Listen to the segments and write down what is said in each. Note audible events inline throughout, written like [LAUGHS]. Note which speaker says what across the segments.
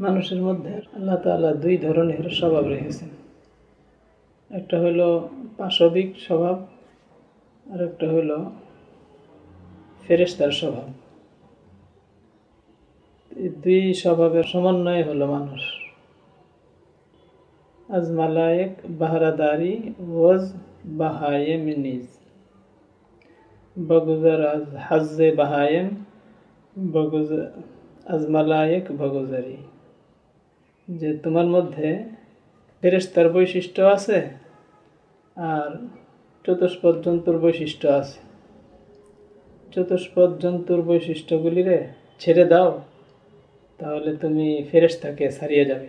Speaker 1: মানুষের মধ্যে আল্লাহ তাআলা দুই ধরনের স্বভাব রেখেছেন। একটা হলো পাশবিক স্বভাব, আর একটা হলো ফেরেশতার স্বভাব। দুই স্বভাবের সমন্বয় হলো মানুষ। আজ মালায়েক বাহারাদারি ওয়াজ বাহায়েম নিজ বগুজার আজ হাজে বাহায়েম বগুজার আজ মালায়েক বগুজারি। যে তোমার মধ্যে ফেরেস্তার বৈশিষ্ট্য আছে আর চতুষ্পদ জন্তুর বৈশিষ্ট্য আছে। চতুষ্পদ জন্তুর বৈশিষ্ট্যগুলিরে ছেড়ে দাও, তাহলে তুমি ফেরেস্তাকে ছাড়িয়ে যাবে।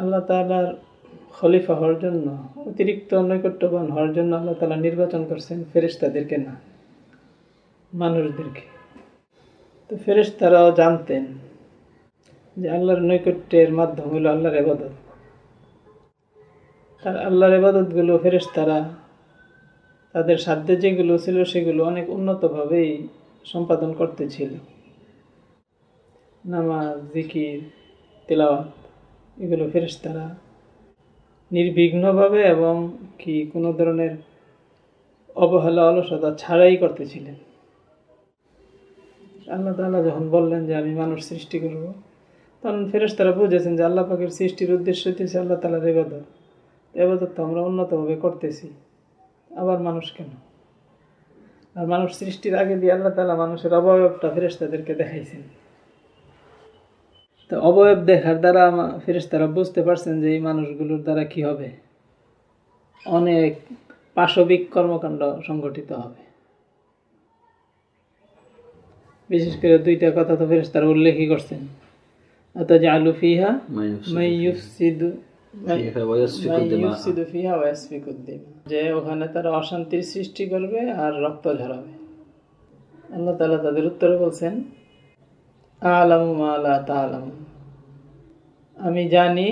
Speaker 1: আল্লাহ তালার খলিফা হওয়ার জন্য, অতিরিক্ত নৈকট্যবান হওয়ার জন্য আল্লাহ তালা নির্বাচন করছেন ফেরেস্তাদেরকে না, মানুষদেরকে। তো ফেরেস্তারাও জানতেন যে আল্লাহর নৈকট্যের মাধ্যম হলো আল্লাহর এবাদত তার আল্লাহর এবাদতগুলো ফেরেস্তারা তাদের সাধ্যে যেগুলো ছিল সেগুলো অনেক উন্নতভাবেই সম্পাদন করতেছিল। নামাজ, জিকির, তেলাওয়াত, এগুলো ফেরেস্তারা নির্বিঘ্নভাবে এবং কি কোনো ধরনের অবহেলা, অলসতা ছাড়াই করতেছিলেন। আল্লাহ তাল্লাহ যখন বললেন যে আমি মানুষ সৃষ্টি করব তখন ফেরেস্তারা বুঝেছেন যে আল্লাহ পাখির সৃষ্টির উদ্দেশ্য হচ্ছে আল্লাহ তালার এবাদত এবাদত তো আমরা উন্নতভাবে করতেছি। আবার মানুষ কেন? আর মানুষ সৃষ্টির আগে দিয়ে আল্লাহ তালা মানুষের অবয়বটা ফেরেস্তাদেরকে দেখাইছেন। তো অবয়ব দেখার দ্বারা ফেরেস্তারা বুঝতে পারছেন যে এই মানুষগুলোর দ্বারা কি হবে। অনেক পাশবিক কর্মকাণ্ড সংগঠিত হবে। বিশেষ করে দুইটা কথা তো ফেরেস্তারা উল্লেখই করছেন। অথচ আলু ফিহা মাইয়ুফসিদু যে ওখানে তারা অশান্তির সৃষ্টি করবে আর রক্ত ঝরাবে। আল্লাহ তালা তাদের উত্তরে বলছেন আলামু আলা তালাম আমি জানি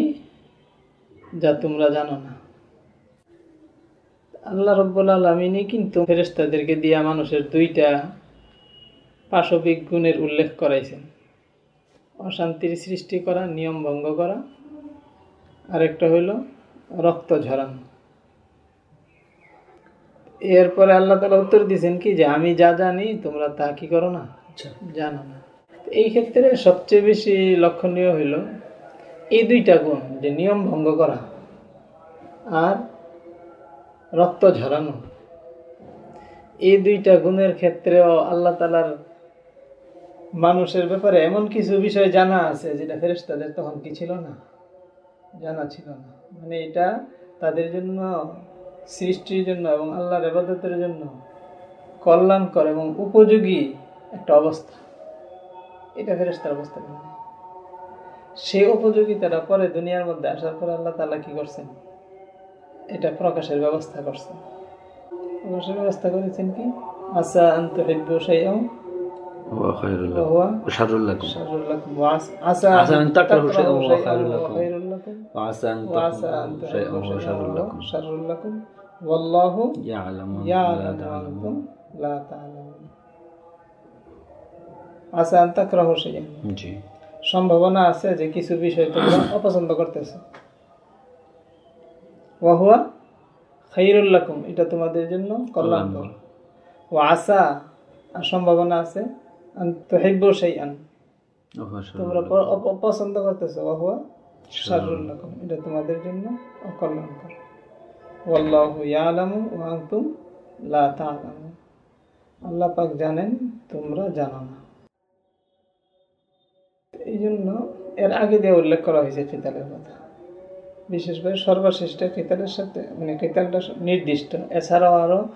Speaker 1: যা তোমরা জানো না। আল্লাহ রব্বুল আলমিনই কিন্তু ফেরেস্তাদেরকে দিয়া মানুষের দুইটা পাশবিক গুণের উল্লেখ করাইছেন। অশান্তির সৃষ্টি করা নিয়ম ভঙ্গ করা। আরেকটা হইল রক্ত ঝরানো। এরপরে আল্লাহ তালা উত্তর দিয়েছেন কি যে আমি যা জানি তোমরা তা কি করো না? জানো না। এই ক্ষেত্রে সবচেয়ে বেশি লক্ষণীয় হইল এই দুইটা গুণ যে নিয়ম ভঙ্গ করা আর রক্ত ঝরানো। এই দুইটা গুণের ক্ষেত্রেও আল্লাহ তালার মানুষের ব্যাপারে এমন কিছু বিষয় জানা আছে যেটা ফেরেস্তাদের তখন কি ছিল না? জানা ছিল না। মানে এটা তাদের জন্য, সৃষ্টির জন্য এবং আল্লাহর এবাদতের জন্য কল্যাণকর এবং উপযোগী একটা অবস্থা। এটা ফেরেস্তার অবস্থা সেই উপযোগিতাটা পরে দুনিয়ার মধ্যে আসার পর আল্লাহ তালা কি করছেন? এটা প্রকাশের ব্যবস্থা করছেন। প্রকাশের ব্যবস্থা করেছেন কি? আসা আন্ত সেই
Speaker 2: هو خير لكم وشر لكم
Speaker 1: شر لكم عسى
Speaker 2: عسى أن تكرهوا شيئا وهو خير
Speaker 1: وهو
Speaker 2: لكم
Speaker 1: خير لكم
Speaker 2: وعسى أن
Speaker 1: وعسى أن
Speaker 2: تكرهوا شيئا
Speaker 1: تحبوا
Speaker 2: وهو
Speaker 1: شيئا
Speaker 2: شر
Speaker 1: وهو
Speaker 2: لكم
Speaker 1: شر لكم والله
Speaker 2: يعلم وأنتم لا
Speaker 1: يعلم
Speaker 2: تعلمون
Speaker 1: وأنتم لا تعلمون عسى أن تكرهوا شيئا
Speaker 2: জি
Speaker 1: সম্ভাবনা আছে যে কিছু বিষয় তোমরা [COUGHS] অপছন্দ করতেছ ওয়াহুয়া খাইরুল লাকুম এটা তোমাদের জন্য কল্যাণকর ও আশা আর সম্ভাবনা আছে অপছন্দ এটা তোমাদের জন্য অকল্যাণকর। আল্লাহ পাক জানেন তোমরা জানো না। এই জন্য এর আগে দিয়ে উল্লেখ করা হয়েছে কেতালের কথা। বিশেষ করে সর্বশ্রেষ্ঠ কেতালের সাথে মানে কেতালটা নির্দিষ্ট। এছাড়াও আরও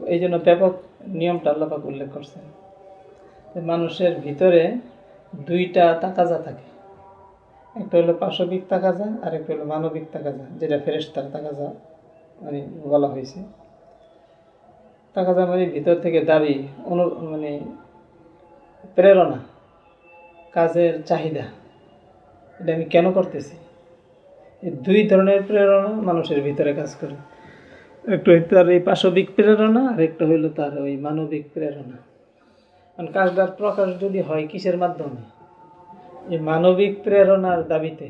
Speaker 1: এই জন্য ব্যাপক নিয়মটা আল্লাপাক উল্লেখ করছেন। মানুষের ভিতরে দুইটা তাকাজা থাকে। একটা হলো পাশবিক তাকাজা আর একটা হলো মানবিক তাকাজা, যেটা ফেরেস্তার তাকাজা মানে বলা হয়েছে। তাকাজা মানে ভিতর থেকে দাবি, অনু মানে প্রেরণা, কাজের চাহিদা। এটা আমি কেন করতেছি? এই দুই ধরনের প্রেরণা মানুষের ভিতরে কাজ করে। একটা হইল তার এই পাশবিক প্রেরণা আর একটা হইল তার ওই মানবিক প্রেরণা। কারণ কাজটার প্রকাশ যদি হয়, কিসের মাধ্যমে? এই মানবিক প্রেরণার দাবিতে,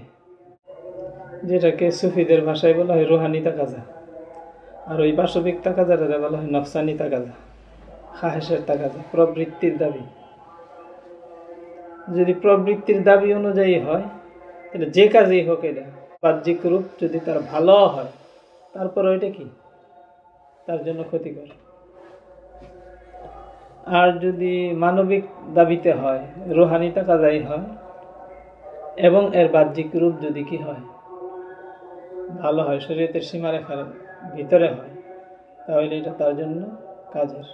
Speaker 1: যেটাকে সুফিদের ভাষায় বলা হয় রুহানি তাকাজা। আর ওই পাশবিক তাকাজাটা বলা হয় নফসানি তাকাজা খাহেসের তাকাজা, প্রবৃত্তির দাবি। যদি প্রবৃত্তির দাবি অনুযায়ী হয়, তাহলে যে কাজেই হোক এটা, বাহ্যিক রূপ যদি তার ভালো হয় তারপর ওইটা কি? তার জন্য ক্ষতিকর। আর যদি মানবিক দাবিতে হয় রোহানি তাকাজাই হয়, এবং এর বাহ্যিক রূপ যদি কি হয়, ভালো হয়, শরীয়তের সীমারেখার ভিতরে হয়, তাহলে এটা তার জন্য কাজের।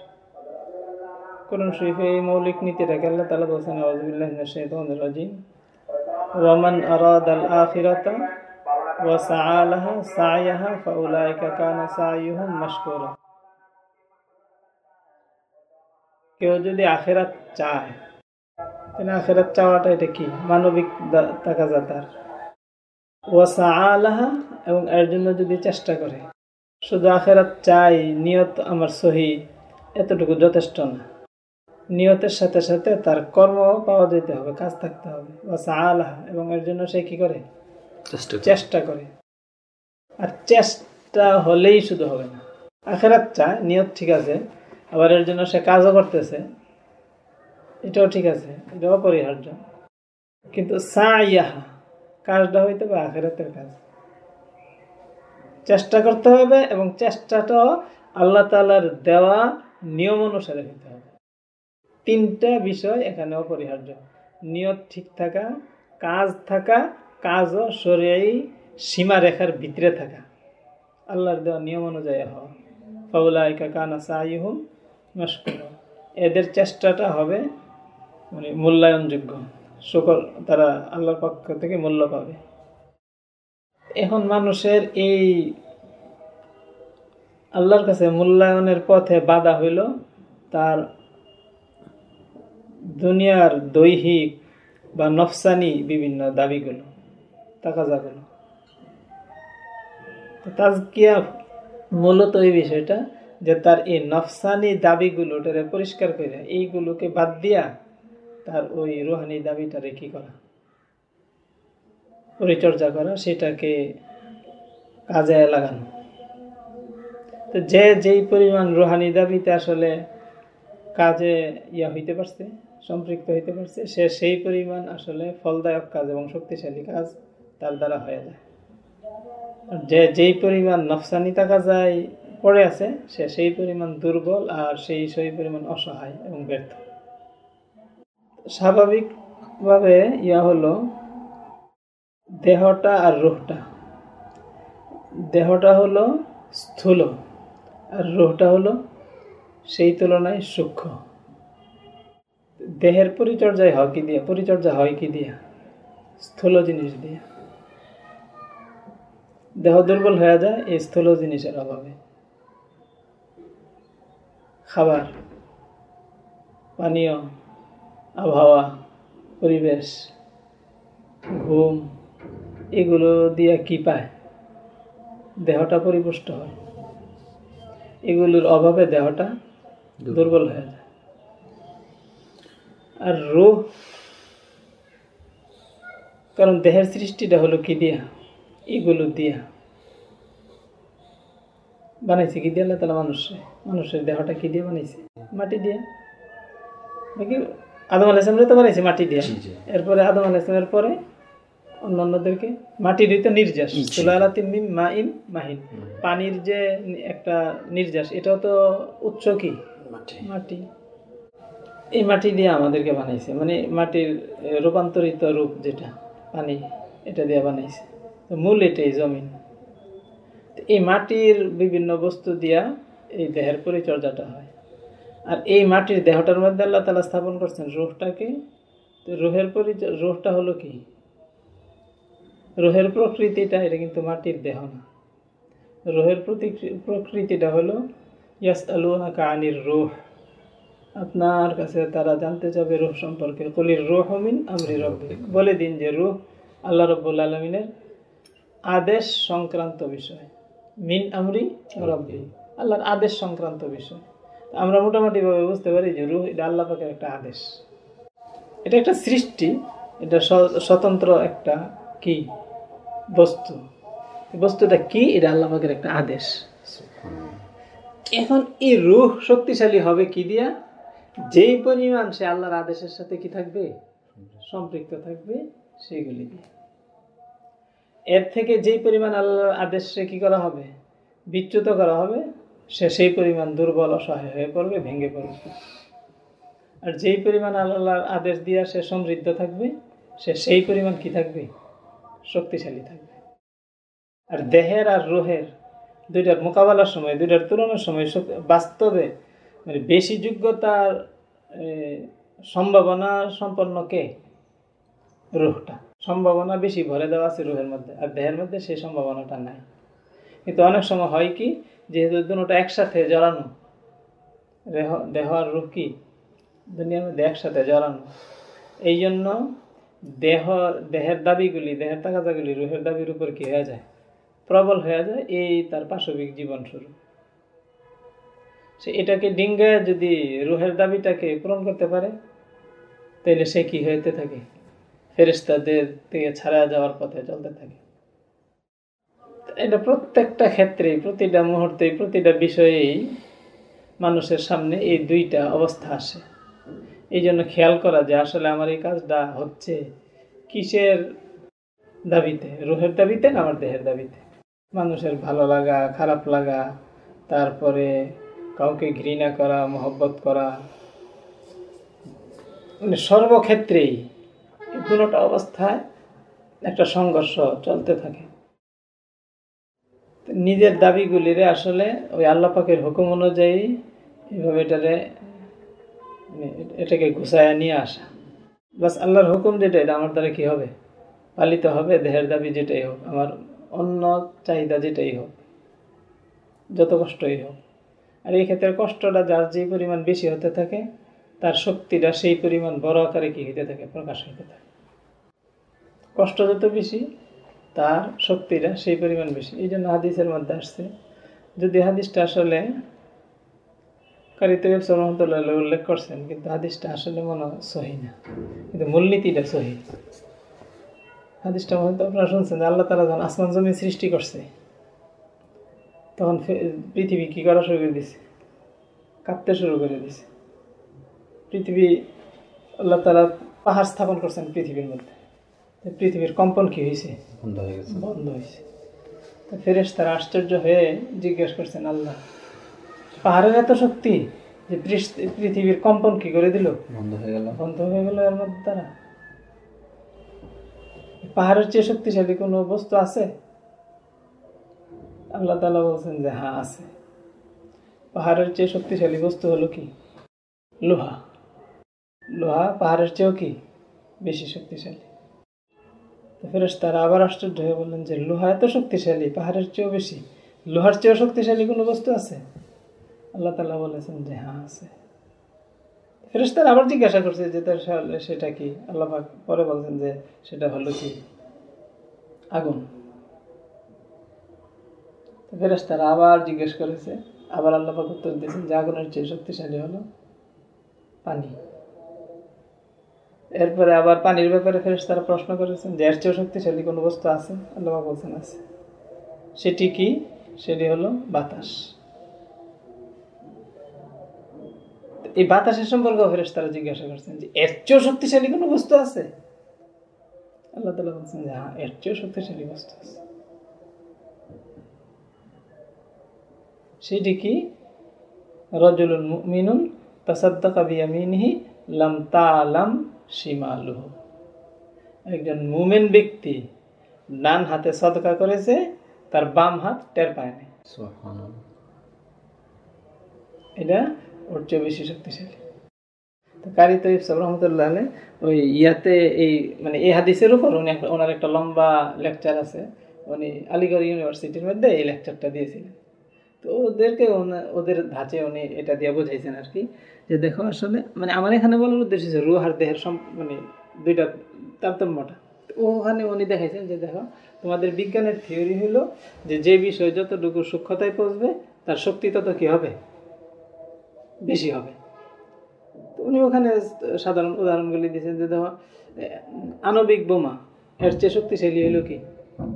Speaker 1: কোরআন শরীফে এই মৌলিক নীতিটাকে আল্লাহ তালা বলছেন আউযুবিল্লাহি মিনাশ শাইতানির রাজিম। ওয়ামান আরাদাল আখিরাতা ওয়া ফাউলাইকা কানা সা'য়ুহুম মাশকুরা। কেউ যদি আখেরাত চায় তাহলে আখেরাত চাওয়াটা এটা কি? মানবিক তাকাজা তার। ওয়া সা'আ লাহা এবং এর জন্য যদি চেষ্টা করে শুধু আখেরাত চাই নিয়ত আমার সহি এতটুকু যথেষ্ট না। নিয়তের সাথে সাথে তার কর্ম পাওয়া যেতে হবে কাজ থাকতে হবে। আলাহা এবং এর জন্য সে কি করে। চেষ্টা করে। আর চেষ্টা হলেই শুধু হবে না। আখেরাত চায় নিয়ত ঠিক আছে আবার এর জন্য সে কাজও করতেছে। এটাও ঠিক আছে, এটাও অপরিহার্য কিন্তু সা ইয়াহা কাজটা হইতে হবে আখেরাতের কাজ। চেষ্টা করতে হবে এবং চেষ্টাটাও আল্লাহ তালার দেওয়া নিয়ম অনুসারে হইতে হবে। তিনটা বিষয় এখানে অপরিহার্য নিয়ত ঠিক থাকা, কাজ থাকা, কাজও সরিয়াই সীমা রেখার ভিতরে থাকা। আল্লাহর দেওয়া নিয়ম অনুযায়ী হওয়া। ফাউলাইকা কানা সাইহুম মস্কুর এদের চেষ্টাটা হবে মানে মূল্যায়নযোগ্য। সকল, তারা আল্লাহর পক্ষ থেকে মূল্য পাবে। এখন মানুষের এই আল্লাহর কাছে মূল্যায়নের পথে বাধা হইল, তার দুনিয়ার দৈহিক বা নফসানি বিভিন্ন দাবিগুলো, তাকাজাগুলো। তাজকিয়া মূলত এই বিষয়টা যে তার এই নফসানি দাবিগুলো ওটারে পরিষ্কার করে এইগুলোকে বাদ দিয়া তার ওই রোহানি দাবিটা কি করা? পরিচর্যা করা, সেটাকে কাজে লাগানো। তো যে যেই পরিমাণ রোহানি দাবিতে আসলে কাজে ইয়া হইতে পারছে, সম্পৃক্ত হইতে পারছে, সে সেই পরিমাণ আসলে ফলদায়ক কাজ এবং শক্তিশালী কাজ তার দ্বারা হয়ে যায়। যে যেই পরিমাণ নফসানি টাকা যায় পড়ে আছে, সে সেই পরিমাণ দুর্বল আর সেই সেই পরিমাণ অসহায় এবং ব্যর্থ। স্বাভাবিকভাবে ইয়া হলো দেহটা আর রুহটা। দেহটা হলো স্থূল আর রুহটা হলো সেই তুলনায় সূক্ষ্ম। দেহের পরিচর্যায় হয় কি দিয়া? পরিচর্যা হয় কি দিয়া? স্থূল জিনিস দিয়া। দেহ দুর্বল হয়ে যায়, এই স্থূল জিনিসের অভাবে। খাবার পানীয় আবহাওয়া পরিবেশ ঘুম এগুলো দিয়ে কি পায়? দেহটা পরিপুষ্ট হয়। এগুলোর অভাবে দেহটা দুর্বল। হয়ে যায়। আর রোহ কারণ দেহের সৃষ্টিটা হলো কি দিয়া? এগুলো দিয়া। বানাইছে কি দিয়ে আল্লাহ তালা মানুষে? মানুষের দেহটা কি দিয়ে বানাইছে? মাটি দিয়ে। নাকি আদম আলাইসলামরে তো বানাইছে মাটি দিয়ে? এরপরে আদম আলাইসলামের পরে অন্যান্যদেরকে মাটির তো নির্যাস। তিন মা ইন মাহিন। পানির যে একটা নির্যাস এটাও তো উৎস কি? মাটি। এই মাটি দিয়ে আমাদেরকে বানাইছে। মানে মাটির রূপান্তরিত রূপ যেটা পানি এটা দিয়ে বানাইছে। মূল এটাই জমিন। এই মাটির বিভিন্ন বস্তু দিয়া এই দেহের পরিচর্যাটা হয়। আর এই মাটির দেহটার মধ্যে আল্লাহ তালা স্থাপন করছেন রোহটাকে। তো রোহের পরিচয় রোহটা হলো কি? রোহের প্রকৃতিটা, এটা কিন্তু মাটির দেহ না। রোহের প্রকৃতিটা হলো ইয়াস আলুনা কানির রোহ। আপনার কাছে তারা জানতে চাবে রুহ সম্পর্কে। কলির রোহ মিন আমরি রব্বি বলে দিন যে রোহ আল্লাহ রব্বুল আলমিনের আদেশ সংক্রান্ত বিষয়। মিন আমরি রব্বি। আল্লাহর আদেশ সংক্রান্ত বিষয়। আমরা মোটামুটিভাবে বুঝতে পারি যে রুহ এটা আল্লাহ পাকের একটা আদেশ। এটা একটা সৃষ্টি এটা স্বতন্ত্র একটা কি? বস্তু। বস্তুটা কি? এটা আল্লাহ পাকের একটা আদেশ। এখন এই রুহ শক্তিশালী হবে কি দিয়া? যেই পরিমাণ সে আল্লাহর আদেশের সাথে কি থাকবে? সম্পৃক্ত থাকবে সেগুলি দিয়ে। এর থেকে যেই পরিমাণ আল্লাহর আদেশে কি করা হবে? বিচ্যুত করা হবে, সে সেই পরিমাণ দুর্বল, অসহায় হয়ে পড়বে, ভেঙে পড়বে। আর যেই পরিমাণ আল্লাহর আদেশ দিয়া সে সমৃদ্ধ থাকবে, সে সেই পরিমাণ কি থাকবে? শক্তিশালী থাকবে। আর দেহের আর রোহের দুইটার মোকাবেলার সময়, দুইটার তুলনার সময় বাস্তবে মানে বেশি যোগ্যতার সম্ভাবনা সম্পন্ন কে? রুহটা। সম্ভাবনা বেশি ভরে দেওয়া আছে রুহের মধ্যে, আর দেহের মধ্যে সেই সম্ভাবনাটা নাই। কিন্তু অনেক সময় হয় কি, যেহেতু দুটোটা একসাথে জড়ানো, দেহ আর রূপ কি, দুনিয়ার মধ্যে একসাথে জড়ানো, এই জন্য দেহ, দেহের দাবিগুলি, দেহের তাকাতাগুলি রুহের দাবির উপর কি হয়ে যায়? প্রবল হয়ে যায়, এই তার পাশবিক জীবন শুরু। সে এটাকে ডিঙ্গায় যদি রুহের দাবিটাকে পূরণ করতে পারে, তাহলে সে কি হইতে থাকে? ফেরেস্তাদের থেকে ছাড়া যাওয়ার পথে চলতে থাকে। এটা প্রত্যেকটা ক্ষেত্রেই, প্রতিটা মুহূর্তে প্রতিটা বিষয়েই মানুষের সামনে এই দুইটা অবস্থা আসে। এই জন্য খেয়াল করা যে আসলে আমার এই কাজটা হচ্ছে কিসের দাবিতে? রুহের দাবিতে না আমার দেহের দাবিতে? মানুষের ভালো লাগা, খারাপ লাগা, তারপরে কাউকে ঘৃণা করা, মহব্বত করা মানে সর্বক্ষেত্রেই এই দুটা অবস্থায় একটা সংঘর্ষ চলতে থাকে। নিজের দাবিগুলিরে আসলে ওই আল্লাহ পাকের হুকুম অনুযায়ী এইভাবে এটারে মানে এটাকে ঘুষায় নিয়ে আসা। বাস আল্লাহর হুকুম যেটা, এটা আমার দ্বারা কি হবে? পালিত হবে, দেহের দাবি যেটাই হোক, আমার অন্য চাহিদা যেটাই হোক, যত কষ্টই হোক। আর এই ক্ষেত্রে কষ্টটা যার যে পরিমাণ বেশি হতে থাকে তার শক্তিটা সেই পরিমাণ বড় আকারে কি হতে থাকে, প্রকাশ হতে থাকে। কষ্ট যত বেশি, তার শক্তিটা সেই পরিমাণ বেশি। এই জন্য হাদিসের মধ্যে আসছে, যদি হাদিসটা আসলে কারিত রহমতুল্লাহ উল্লেখ করছেন, কিন্তু হাদিসটা আসলে মনে সহি না। কিন্তু মূলনীতিটা সহি। হাদিসটা হয়তো আপনারা শুনছেন যে আল্লাহ তালা যখন আসমান জমি সৃষ্টি করছে, তখন পৃথিবী কি করা শুরু করে দিছে? কাঁপতে শুরু করে দিছে। পৃথিবী আল্লাহ তালা পাহাড় স্থাপন করছেন পৃথিবীর মধ্যে। পৃথিবীর কম্পন কি হয়েছে
Speaker 2: বন্ধ হয়ে গেছে।
Speaker 1: বন্ধ হয়েছে তো ফেরেশ তারা আশ্চর্য হয়ে জিজ্ঞেস করছেন আল্লাহ পাহাড়ের এত শক্তি যে পৃথিবীর কম্পন কি করে দিল?
Speaker 2: বন্ধ হয়ে গেল।
Speaker 1: বন্ধ হয়ে গেল এর মধ্যে দ্বারা পাহাড়ের চেয়ে শক্তিশালী কোনো বস্তু আছে? আল্লাহ তালা বলছেন যে হ্যাঁ আছে। পাহাড়ের চেয়ে শক্তিশালী বস্তু হলো কি? লোহা। লোহা পাহাড়ের চেয়েও কি বেশি শক্তিশালী? তো ফেরেস তারা আবার আশ্চর্য হয়ে বললেন যে, লোহা এত শক্তিশালী, পাহাড়ের চেয়েও বেশি, লোহার চেয়েও শক্তিশালী কোনো বস্তু আছে? আল্লাহ তালা বলেছেন যে হ্যাঁ আছে। ফেরেশতারা আবার জিজ্ঞাসা করছে যে, তার সেটা কি? আল্লাহ পরে বলছেন যে, সেটা হলো কি? আগুন। তো ফেরেশতারা আবার জিজ্ঞেস করেছে, আবার আল্লাহ উত্তর দিয়েছেন যে, আগুনের চেয়ে শক্তিশালী হলো পানি। এরপরে আবার পানির ব্যাপারে ফেরেশতারা প্রশ্ন করেছেন যে, এর চেয়েও শক্তিশালী কোনো বস্তু আছে? আল্লাহ বলছেন আছে। সেটি কি? সেটি হলো বাতাস। এই বাতাসের সম্পর্কে ফেরেস তারা জিজ্ঞাসা করছেন যে, এর চেয়েও শক্তিশালী কোনো বস্তু আছে? আল্লাহ তালা বলছেন যে হ্যাঁ এর চেয়েও শক্তিশালী বস্তু আছে। সেটি কি? রজুলুন মুমিনুন তাসাদ্দাকা বিয়ামিনিহি লাম তালাম শিমালুহু একজন মুমিন ব্যক্তি ডান হাতে সদকা করেছে তার বাম হাত টের পায়নি। এটা ওর চেয়ে বেশি শক্তিশালী। তো কারি তৈব সাহেব রহমতুল্লাহ ওই ইয়াতে এই মানে এই হাদিসের উপর উনি ওনার একটা লম্বা লেকচার আছে। উনি আলিগড় ইউনিভার্সিটির মধ্যে এই লেকচারটা দিয়েছিলেন। তো ওদেরকে ওদের ধাঁচে উনি এটা দিয়ে বোঝাইছেন আর কি, যে দেখো আসলে মানে আমার এখানে বলার উদ্দেশ্য হচ্ছে রুহ আর দেহের সম মানে দুইটা তারতম্যটা। ওখানে উনি দেখাইছেন যে দেখো, তোমাদের বিজ্ঞানের থিওরি হলো যে যে বিষয় যতটুকু সূক্ষ্মতায় পৌঁছবে, তার শক্তি তত কি হবে? বেশি হবে। উনি ওখানে সাধারণ উদাহরণগুলি দিয়েছেন যে দেখো আণবিক বোমা, এর চেয়ে শক্তিশালী হলো কি?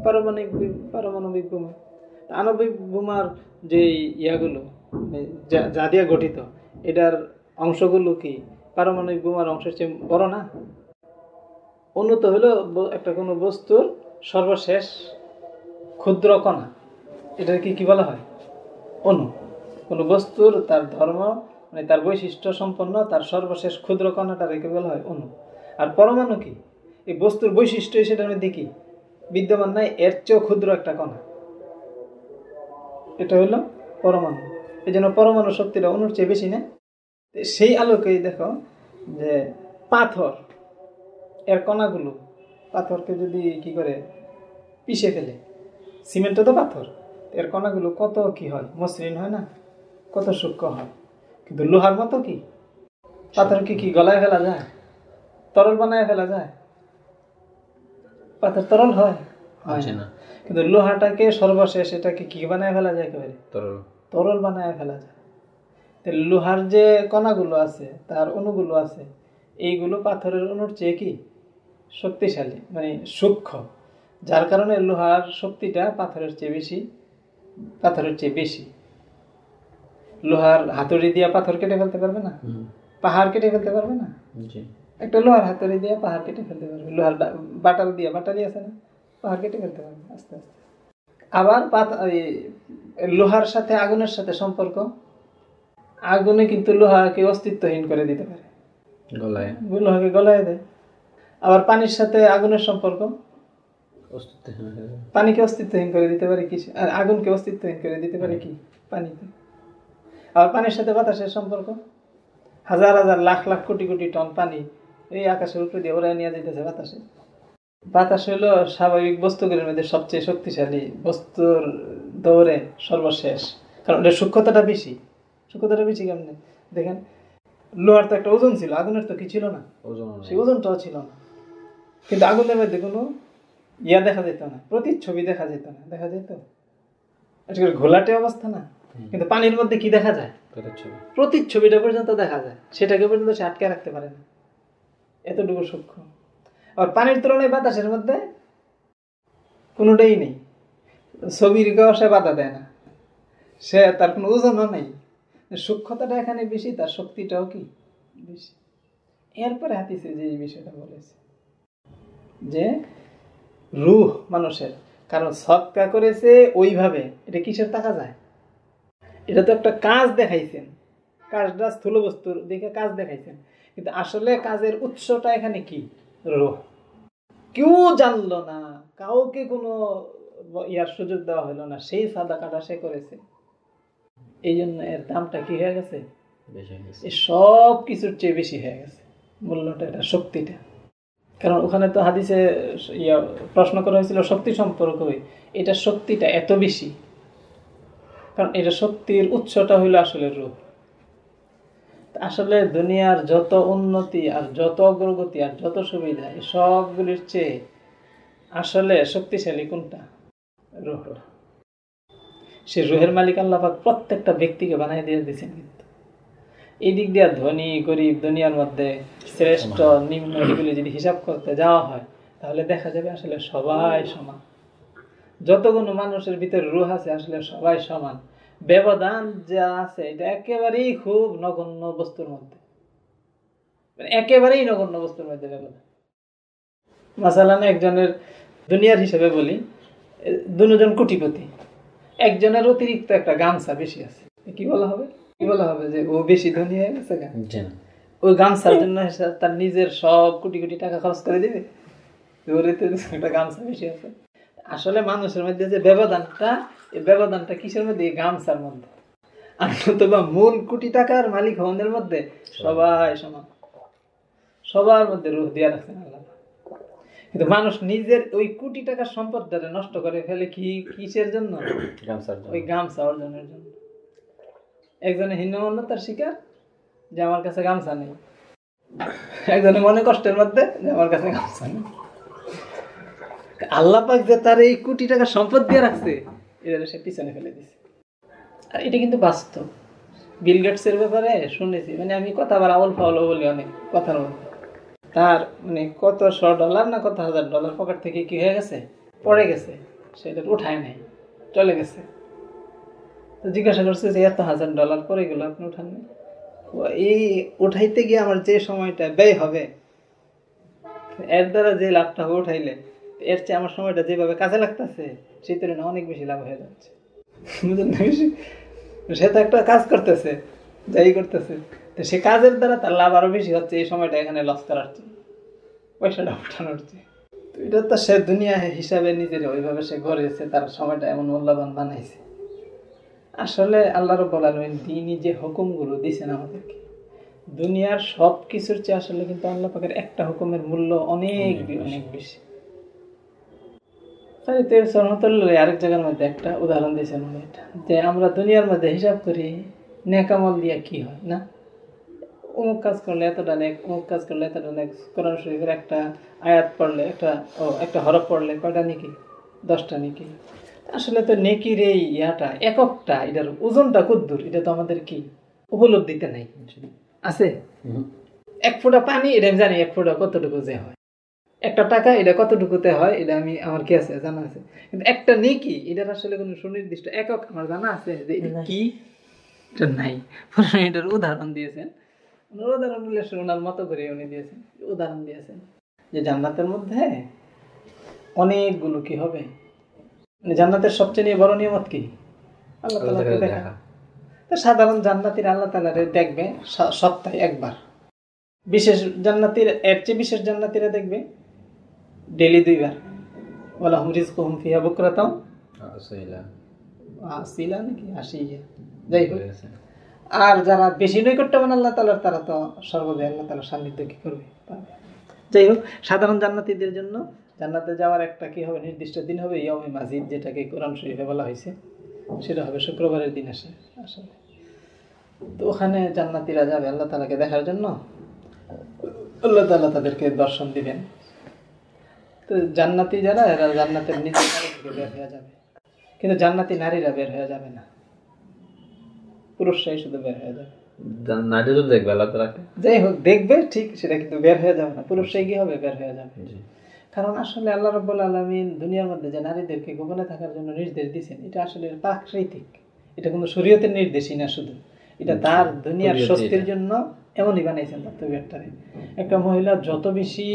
Speaker 1: পারমাণবিক পারমাণবিক বোমা। আণবিক বোমার যে ইয়াগুলো যা- দিয়ে গঠিত, এটার অংশগুলো কি? পারমাণবিক বোমার অংশের চেয়ে বড় না? উন্নত হলো একটা কোনো বস্তুর সর্বশেষ ক্ষুদ্র কণা। এটার কি কি বলা হয়? অণু। কোনো বস্তুর তার ধর্ম মানে তার বৈশিষ্ট্য সম্পন্ন, তার সর্বশেষ ক্ষুদ্র কণাটা রেখে বলা হয় অণু। আর পরমাণু কি? এই বস্তুর বৈশিষ্ট্য সেটার মধ্যে কি বিদ্যমান নাই, এর চেয়েও ক্ষুদ্র একটা কণা। এটা হলো পরমাণু। এই জন্য পরমাণু শক্তিটা অণুর চেয়ে বেশি না। সেই আলোকেই দেখো যে পাথর, এর কণাগুলো, পাথরকে যদি কি করে পিষে ফেলে, সিমেন্টও তো পাথর এর কণাগুলো কত কি হয়? মসৃণ হয় না? কত সূক্ষ্ম হয়? কিন্তু লোহার মতো কি? পাথরকে কি গলায় ফেলা যায়? তরল বানায় ফেলা যায়? পাথর তরল হয়? হয় না। কিন্তু লোহাটাকে সর্বশেষ এটাকে কি বানায় ফেলা যায় একেবারে?
Speaker 2: তরল।
Speaker 1: তরল বানায় ফেলা যায়। লোহার যে কণাগুলো আছে তার অণুগুলো আছে এইগুলো পাথরের অণুর চেয়ে কি? শক্তিশালী মানে সূক্ষ্ম। যার কারণে লোহার শক্তিটা পাথরের চেয়ে বেশি পাথরের চেয়ে বেশি। লোহার হাতুড়ি দিয়ে পাথর কেটে ফেলতে পারবে না? পাহাড় কেটে ফেলতে পারবে না? একটা লোহার হাতুড়ি দিয়ে পাহাড় কেটে ফেলতে পারবে। লোহার বাটাল দিয়ে বাটালি আছে না? পাহাড় কেটে ফেলতে পারবে আস্তে আস্তে। আবার পাত- লোহার সাথে আগুনের সাথে সম্পর্ক। আগুনে কিন্তু লোহাকে অস্তিত্বহীন করে দিতে পারে।
Speaker 2: গলায়।
Speaker 1: লোহাকে গলায় দেয়। আবার পানির সাথে আগুনের সম্পর্ক।
Speaker 2: হয়ে।
Speaker 1: পানিকে অস্তিত্বহীন করে দিতে পারে কি আর আগুনকে অস্তিত্বহীন করে দিতে পারে কি? পানিতে। আবার পানির সাথে বাতাসের সম্পর্ক। হাজার হাজার লাখ লাখ কোটি কোটি টন পানি এই আকাশের উপরে দিয়ে ওরা নিয়ে যেতেছে বাতাসে। বাতাস হলো স্বাভাবিক বস্তুগুলির মধ্যে সবচেয়ে শক্তিশালী বস্তুর দৌড়ে সর্বশেষ। কারণ এটার সূক্ষ্মতাটা বেশি। সূক্ষ্মতাটা বেশি কেমনে? দেখেন লোহার তো একটা ওজন ছিল আগুনের তো কি ছিল না?
Speaker 2: ওজন
Speaker 1: সেই ওজনটাও ছিল না। কিন্তু আগুনের মধ্যে কোনো ইয়া দেখা যেত না প্রতিচ্ছবি দেখা যেত না। দেখা যেত? আজকের ঘোলাটে অবস্থা না? কিন্তু পানির মধ্যে কি দেখা যায়?
Speaker 2: প্রতিচ্ছবি।
Speaker 1: প্রতিচ্ছবিটা পর্যন্ত দেখা যায়। সেটাকে পর্যন্ত সে আটকে রাখতে পারে না। এতটুকু সূক্ষ্ম। আর পানির তুলনায় বাতাসের মধ্যে কোনোটাই নেই। ছবির সে বাধা দেয় না। সে তার কোনো ওজনও নেই। সূক্ষ্মতাটা এখানে বেশি, তার শক্তিটাও কি? বেশি। এরপরে হাতিসে যে বিষয়টা বলেছে যে রুহ মানুষের, কারণ সৎকা করেছে ওইভাবে, এটা কিসের টাকা যায়? এটা তো একটা কাজ দেখাইছেন। কাজটা স্থূল বস্তুর দেখে কাজ দেখাইছেন। কিন্তু আসলে কাজের উৎসটা এখানে কি? রোহ। কেউ জানলো না কাউকে কোনো ইয়ার সুযোগ দেওয়া হলো না সেই সাদা কাটা সে করেছে। এই জন্য এর দামটা কি হয়ে গেছে? সব কিছুর চেয়ে বেশি হয়ে গেছে মূল্যটা এটা শক্তিটা। কারণ ওখানে তো হাদিসে ইয়া প্রশ্ন করা হয়েছিল শক্তি সম্পর্কই এটা শক্তিটা এত বেশি। কারণ এটা শক্তির উৎসটা হইল আসলে রূপ আসলে দুনিয়ার যত উন্নতি আর যত অগ্রগতি আর যত সুবিধা, এই সবগুলির চেয়ে আসলে শক্তিশালী কোনটা? রুহ সে রুহের মালিক আল্লাপাক প্রত্যেকটা ব্যক্তিকে বানাই দিয়ে দিয়েছেন কিন্তু। এই দিক দিয়ে ধনী, গরিব, দুনিয়ার মধ্যে শ্রেষ্ঠ, নিম্ন এগুলি যদি হিসাব করতে যাওয়া হয়, তাহলে দেখা যাবে আসলে সবাই সমান। যতগুলো মানুষের ভিতরে রুহ আছে, আসলে সবাই সমান। ব্যবধান যা আছে এটা একেবারেই খুব নগণ্য বস্তুর মধ্যে। মানে একেবারেই নগণ্য বস্তুর মধ্যে ব্যবধান। মাসালান একজনের দুনিয়ার হিসেবে বলি দুজন কোটিপতি। একজনের অতিরিক্ত একটা গামছা বেশি আছে। কি বলা হবে? কি বলা হবে যে ও বেশি ধনী হয়ে গেছে। ওই গামছার জন্য তার নিজের সব কোটি কোটি টাকা খরচ করে দিবে? একটা গামছা বেশি আছে। আসলে মানুষের মধ্যে যে ব্যবধানটা এই ব্যবধানটা কিসের মধ্যে? গামছার মধ্যে। আর নতুবা মূল কোটি টাকার মালিক হওয়ার মধ্যে সবাই সমান। সবার মধ্যে রুহ দিয়া রাখছেন আল্লাহ। কিন্তু মানুষ নিজের ওই কোটি টাকার সম্পদটা নষ্ট করে ফেলে কি কিসের জন্য। ওই গামছা অর্জনের জন্য। একজনে হীনমন্যতার শিকার যে আমার কাছে গামছা নেই। একজনে মনে কষ্টের মধ্যে যে আমার কাছে গামছা নেই। আল্লাহ পাক যে তার এই কোটি টাকা সম্পদ দিয়ে রাখছে, এটা সে পিছনে ফেলে দিছে। আর এটা কিন্তু বাস্তব। বিল গেটসের ব্যাপারে শুনেছি মানে আমি কথা বলা আউল ফাউল বলি অনেক কথার মধ্যে। তার মানে কত শ ডলার না কত হাজার ডলার পকেট থেকে কি হয়ে গেছে? পড়ে গেছে। সেটা উঠায় নাই, চলে গেছে। তো জিজ্ঞাসা করছে যে এত হাজার ডলার পরে গেল, আপনি উঠান এই উঠাইতে গিয়ে আমার যে সময়টা ব্যয় হবে, এর দ্বারা যে লাভটা হবে, উঠাইলে এর চেয়ে আমার সময়টা যেভাবে কাজে লাগতেছে সেই তুলনায় অনেক বেশি লাভ হয়ে যাচ্ছে। বুঝলেন সে তো একটা কাজ করতেছে যাই করতেছে। তো সে কাজের দ্বারা তার লাভ আরও বেশি হচ্ছে এই সময়টা এখানে লস করার চেয়ে পয়সাটা উঠানোর চেয়ে। তো এটা তো সে দুনিয়া হিসাবে নিজের ওইভাবে সে গড়েছে তার সময়টা এমন মূল্যবান বানাইছে। আসলে আল্লাহ রব্বুল আলমিন দিনই যে হুকুমগুলো দিয়েছেন আমাদেরকে দুনিয়ার সব কিছুর চেয়ে আসলে কিন্তু আল্লাহ পাকের একটা হুকুমের মূল্য অনেক অনেক বেশি। তাই তো এর সরহতুল্লাহ আরেক জায়গার মধ্যে একটা উদাহরণ দিয়েছেন উনি এটা যে আমরা দুনিয়ার মধ্যে হিসাব করি নেকামল দিয়ে কি হয় না? অমুক কাজ করলে এতটা নেক অমুক কাজ করলে এতটা নেক কোরআন শরীফের একটা আয়াত পড়লে একটা ও একটা হরফ পড়লে কয়টা নেকি? দশটা নেকি। আসলে তো নেকির এই ইয়াটা এককটা এটার ওজনটা কদ্দূর এটা তো আমাদের কি? উপলব্ধিতে নাই আছে এক ফোঁটা পানি এটা আমি জানি এক ফোঁটা কতটুকু যে হয়। একটা টাকা এটা কতটুকুতে হয় এটা আমি আমার কি আছে জানা আছে। কিন্তু একটা নেকি এটার আসলে কোনো সুনির্দিষ্ট একক আমার জানা আছে যে এটা কি? এটা নাই। পরে উনি এটার উদাহরণ দিয়েছেন। ওনার উদাহরণ সে ওনার মতো করে উনি দিয়েছেন। উদাহরণ দিয়েছেন যে জান্নাতের মধ্যে অনেকগুলো কি হবে? মানে জান্নাতের সবচেয়ে নিয়ে বড় নিয়মত কি? আল্লাহ তাআলাকে দেখা। তো সাধারণ জান্নাতির আল্লাহ তালারে দেখবে সপ্তাহে একবার। বিশেষ জান্নাতির এর চেয়ে বিশেষ জান্নাতিরা দেখবে ডেলি দুইবার। বলা হুম রিজক হুম ফিহা বুকরাতাম আসিলা নাকি? আসিয়া। যাই হোক। আর যারা বেশি নৈকট্যবান আল্লাহ তালার তারা তো সর্বদাই আল্লাহ তালার সান্নিধ্য কি করবে? যাই হোক সাধারণ জান্নাতীদের জন্য জান্নাতে যাওয়ার একটা কি হবে? নির্দিষ্ট দিন হবে ইয়মে মাজিদ যেটাকে কোরআন শরীফে বলা হয়েছে। সেটা হবে শুক্রবারের দিন আসে আসলে তো ওখানে জান্নাতীরা যাবে আল্লাহ তালাকে দেখার জন্য। আল্লাহ তালা তাদেরকে দর্শন দিবেন। তো জান্নাতি যারা এরা জান্নাতের নিচে বের হয়ে যাবে। কিন্তু জান্নাতি নারীরা বের হয়ে যাবে না। পুরুষরাই শুধু বের হয়ে যাবে।
Speaker 2: নাইটে দেখবে আল্লাহ তালাকে।
Speaker 1: যাই হোক দেখবে ঠিক সেটা কিন্তু বের হয়ে যাবে না। পুরুষরাই কি হবে? বের হয়ে যাবে। কারণ আসলে আল্লাহ রব্বুল আলমিন দুনিয়ার মধ্যে যে নারীদেরকে গোপনে থাকার জন্য নির্দেশ দিয়েছেন এটা আসলে প্রাকৃতিক। এটা কোনো শরীয়তের নির্দেশই না শুধু। এটা তার দুনিয়ার স্বস্তির জন্য এমনই বানাইছেন তার তবিয়তটারে একটা মহিলা যত বেশি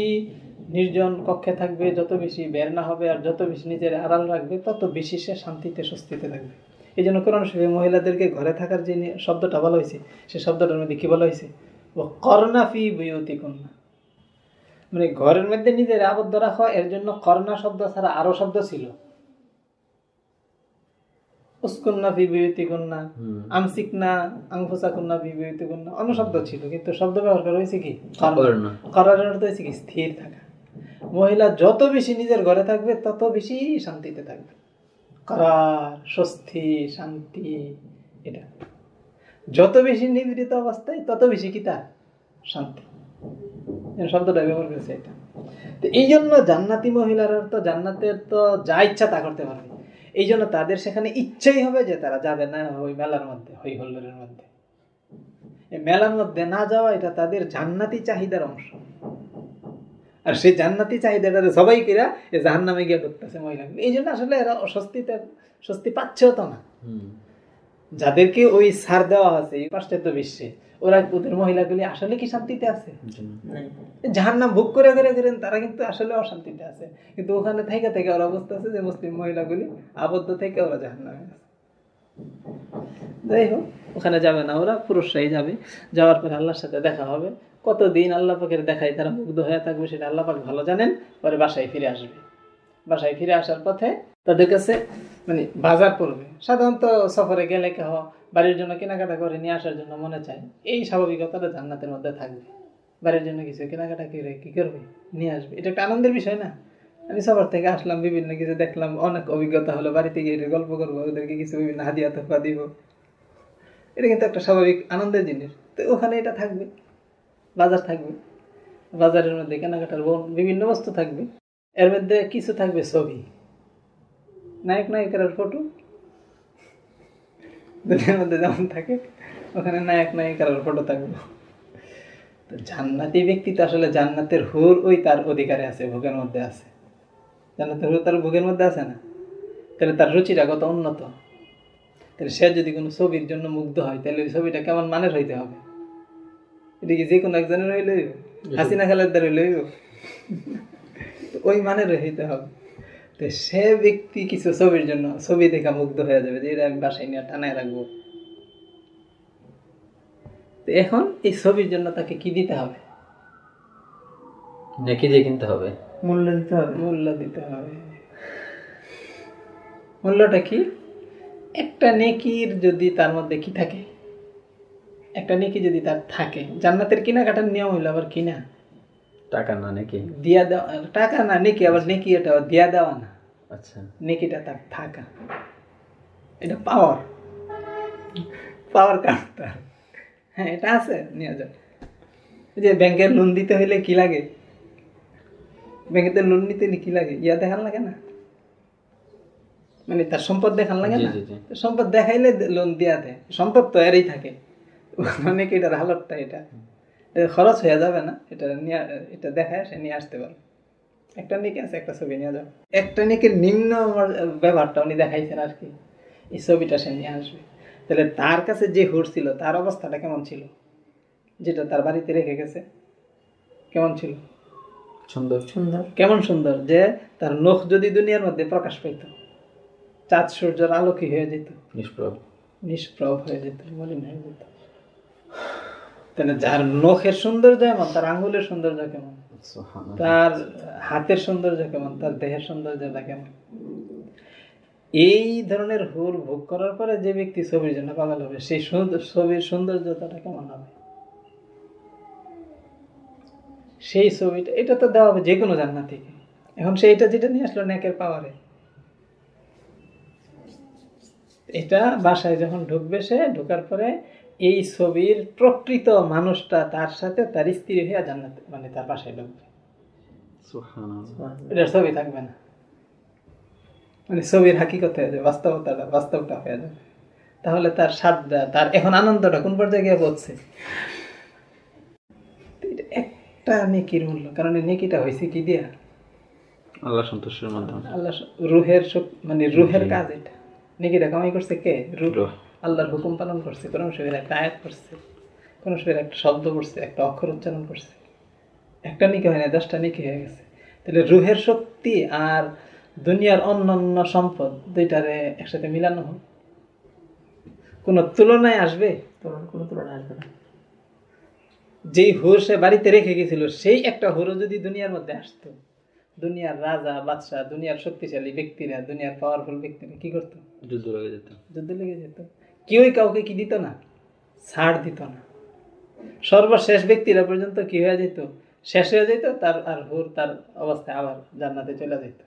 Speaker 1: নির্জন কক্ষে থাকবে যত বেশি বের না হবে আর যত বেশি নিজের আড়াল রাখবে তত বেশি সে শান্তিতে স্বস্তিতে থাকবে। এই জন্য কোরআন শরীফে মহিলাদেরকে ঘরে থাকার যে শব্দটা বলা হয়েছে সে শব্দটার মধ্যে কি বলা হয়েছে? ও করনা ফি বুয়তি কন্যা মানে ঘরের মধ্যে নিজের আবদ্ধ রাখা এর জন্য করোনা শব্দ ছাড়া আরও শব্দ ছিল। কন্যা আংফুসা কন্যা কন্যা অন্য শব্দ ছিল কিন্তু শব্দ ব্যবহার করা হয়েছে কি। করার অর্থ হয়েছে কি? স্থির থাকা। মহিলা যত বেশি নিজের ঘরে থাকবে, তত বেশি শান্তিতে থাকবে। করার, স্বস্তি, শান্তি, এটা। যত বেশি নিবৃত অবস্থায়, তত বেশি কি তার? শান্তি। শব্দটা ব্যবহার করেছে এটা। তো এই জন্য জান্নাতি মহিলারা তো, জান্নাতের তো যা ইচ্ছা তা করতে পারবে। এই জন্য তাদের সেখানে ইচ্ছাই হবে যে তারা যাবে না ওই মেলার মধ্যে হই হল্লোরের মধ্যে। মেলার মধ্যে না যাওয়া এটা তাদের জান্নাতি চাহিদার অংশ। আর সেই জান্নাতি চাহিদাটা সবাই কিরা এ জাহান নামে গিয়ে করতেছে মহিলা। এই জন্য আসলে এরা অস্বস্তিতে স্বস্তি পাচ্ছেও তো না। যাদেরকে ওই সার দেওয়া আছে এই পাশ্চাত্য বিশ্বে ওরা ওদের মহিলাগুলি আসলে কি শান্তিতে আছে? যাহার নাম ভোগ করে করে করেন তারা কিন্তু আসলে অশান্তিতে আছে। কিন্তু ওখানে থেকে থেকে ওর অবস্থা আছে যে মুসলিম মহিলাগুলি আবদ্ধ থেকে ওরা জাহান নামে আছে যাই হোক ওখানে যাবে না ওরা পুরুষরাই যাবে। যাওয়ার পরে আল্লাহর সাথে দেখা হবে। কতদিন আল্লাহ পাকের দেখায় তারা মুগ্ধ হয়ে থাকবে সেটা আল্লাহ পাক ভালো জানেন, পরে বাসায় ফিরে আসবে। বাসায় ফিরে আসার পথে তাদের কাছে মানে বাজার পড়বে। সাধারণত সফরে গেলে কেহ বাড়ির জন্য কেনাকাটা করে নিয়ে আসার জন্য মনে চায়, এই স্বাভাবিকতাটা জান্নাতের মধ্যে থাকবে। বাড়ির জন্য কিছু কেনাকাটা করে কি করবে? নিয়ে আসবে। এটা একটা আনন্দের বিষয় না। আমি সবার থেকে আসলাম, বিভিন্ন কিছু দেখলাম, অনেক অভিজ্ঞতা হলো, বাড়িতে গিয়ে গল্প করব, ওদেরকে কিছু বিভিন্ন হাদিয়া তোফা দিব। এটা কিন্তু একটা স্বাভাবিক আনন্দের জিনিস। তো ওখানে এটা থাকবে। বাজার থাকবে। বাজারের মধ্যে কেনাকাটার বিভিন্ন বস্তু থাকবে। এর মধ্যে কিছু থাকবে ছবি। নায়ক নায়িকার ফটো। দুনিয়ার মধ্যে যেমন থাকে, ওখানে নায়ক নায়িকার ফটো থাকবে। তো জান্নাতি ব্যক্তি তো আসলে জান্নাতের হুর ওই তার অধিকারে আছে, ভোগের মধ্যে আছে। জান্নাতের হুর তার ভোগের মধ্যে আছে না? তাহলে তার রুচিটা কত উন্নত? তাহলে সে যদি কোনো ছবির জন্য মুগ্ধ হয়, তাহলে ওই ছবিটা কেমন মানের হইতে হবে? এটা কি যে কোনো একজনের হইলে হাসিনা খালেদার হইলে হইব? তো ওই মানে হইতে হবে। তো সে ব্যক্তি কিছু ছবির জন্য ছবি দেখা মুগ্ধ হয়ে যাবে যে এটা আমি বাসায় নিয়ে টানায় রাখব। তো এখন এই ছবির জন্য তাকে কি দিতে হবে?
Speaker 2: নেকি দিয়ে কিনতে হবে?
Speaker 3: মূল্য দিতে হবে।
Speaker 1: মূল্য দিতে হবে। মূল্যটা কি? একটা নেকির যদি তার মধ্যে কি থাকে? একটা নেকি যদি তার থাকে। জান্নাতের কেনাকাটার নিয়ম হইল আবার কিনা।
Speaker 2: টাকা না নাকি?
Speaker 1: দিয়া দেওয়া টাকা না নেকি আবার নেকি এটা দিয়া দেওয়া না।
Speaker 2: আচ্ছা।
Speaker 1: নেকিটা তার থাকা। এটা পাওয়ার পাওয়ার কার্ড তার? হ্যাঁ এটা আছে নিয়ে যাও। এই যে ব্যাংকের লোন দিতে হইলে কি লাগে? ব্যাংকেতে লোন নিতে হলে কি লাগে? ইয়া দেখান লাগে না? মানে তার সম্পদ দেখান লাগে না? সম্পদ দেখাইলে লোন দিয়া দেয়। সম্পদ তো এরই থাকে। মানে কি এটার হালতটা এটা? এটা খরচ হয়ে যাবে না এটা নিয়ে এটা দেখায় সে নিয়ে আসতে পারবে। একটা নিকে আছে একটা ছবি নিয়ে যাবে একটা নিকের নিম্ন ব্যবহারটা উনি দেখাইছেন আর কি। এই ছবিটা সে নিয়ে আসবে। তাহলে তার কাছে যে হুর ছিল তার অবস্থাটা কেমন ছিল? যেটা তার বাড়িতে রেখে গেছে কেমন ছিল?
Speaker 2: সুন্দর।
Speaker 3: সুন্দর।
Speaker 1: কেমন সুন্দর যে তার নখ যদি দুনিয়ার মধ্যে প্রকাশ পাইত চাঁদ সূর্যের আলো কি হয়ে যেত।
Speaker 2: নিষ্প্রভ।
Speaker 1: নিষ্প্রভ হয়ে যেত মলিন হয়ে যেত। তাহলে যার নখের সৌন্দর্য এমন তার আঙ্গুলের সৌন্দর্য কেমন? তার হাতের সৌন্দর্য কেমন? তার দেহের সৌন্দর্যটা কেমন? এই ধরনের হুর ভোগ করার পরে যে ব্যক্তি ছবির জন্য পাগল হবে সেই ছবির সৌন্দর্যতাটা কেমন হবে? সেই ছবিটা এটা তো দেওয়া হবে যে কোনো জান্নাত থেকে। এখন সেইটা যেটা নিয়ে আসলো নেকের পাওয়ারে এটা বাসায় যখন ঢুকবে সে ঢোকার পরে এই ছবির প্রকৃত মানুষটা তার সাথে তার স্ত্রী হয়ে জান্নাত মানে তার বাসায় ঢুকবে। এটার ছবি থাকবে না। মানে ছবির হাকিকত হয়ে যাবে বাস্তবতাটা বাস্তবটা হয়ে যাবে। তাহলে তার স্বাদটা তার এখন আনন্দটা কোন পর্যায়ে গিয়ে পড়ছে একটা নেকির মূল্য কারণ এই নেকিটা হয়েছে কি দিয়া?
Speaker 2: আল্লাহ সন্তুষ্টের মাধ্যমে।
Speaker 1: আল্লাহ রুহের মানে রুহের কাজ এটা। নেকিটা কামাই করছে কে? রুহ। আল্লাহর হুকুম পালন করছে কোন শরীর একটা আয়াত করছে কোন শরীর একটা শব্দ করছে একটা অক্ষর উচ্চারণ করছে। একটা নিকে হয় না দশটা নিকে হয়ে গেছে। তাহলে রুহের শক্তি আর দুনিয়ার অন্যান্য সম্পদ দুইটারে একসাথে মিলানো হোক। কোনো তুলনায় আসবে?
Speaker 3: কোনো তুলনায় আসবে না।
Speaker 1: যেই হুর সে বাড়িতে রেখে গেছিল সেই একটা হুরও যদি দুনিয়ার মধ্যে আসতো দুনিয়ার রাজা বাদশাহ দুনিয়ার শক্তিশালী ব্যক্তিরা দুনিয়ার পাওয়ারফুল ব্যক্তিরা কি করতো?
Speaker 2: যুদ্ধ লেগে যেত।
Speaker 1: যুদ্ধ লেগে যেত। কেউই কাউকে কি দিত না? ছাড় দিত না। সর্বশেষ ব্যক্তিরা পর্যন্ত কি হয়ে যেত? শেষ হয়ে যেত, তার আর হুর, তার অবস্থায় আবার জান্নাতে চলে যেত।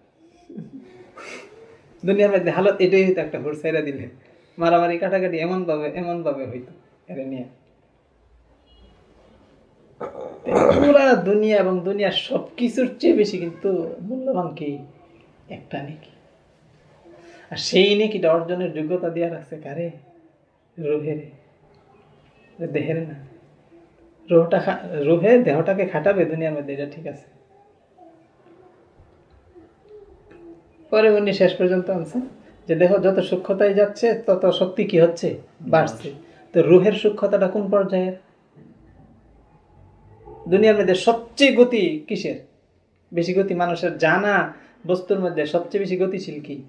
Speaker 1: দুনিয়ার মধ্যে হালত এটাই হইতো, একটা হুর ছেড়ে দিলে। মারামারি, কাটাকাটি এমন ভাবে এমন ভাবে হইতো এরে নিয়ে। পুরা দুনিয়া এবং দুনিয়ার সব কিছুর চেয়ে বেশি কিন্তু মূল্যবান কি? একটা নেকি। আর সেই নেকিটা অর্জনের যোগ্যতা দেওয়া রাখছে কারে? রুহেরে দেহের না। রুহটা রুহে দেহটাকে খাটাবে দুনিয়ার মধ্যে এটা ঠিক আছে। পরে উনি শেষ পর্যন্ত আনছেন যে দেহ যত সূক্ষ্মতায় যাচ্ছে তত শক্তি কি হচ্ছে? বাড়ছে। তো রুহের সূক্ষ্মতাটা কোন পর্যায়ের? দুনিয়ার মধ্যে সবচেয়ে গতি কিসের? বেশি গতি মানুষের জানা বস্তুর মধ্যে সবচেয়ে বেশি গতিশীল কি?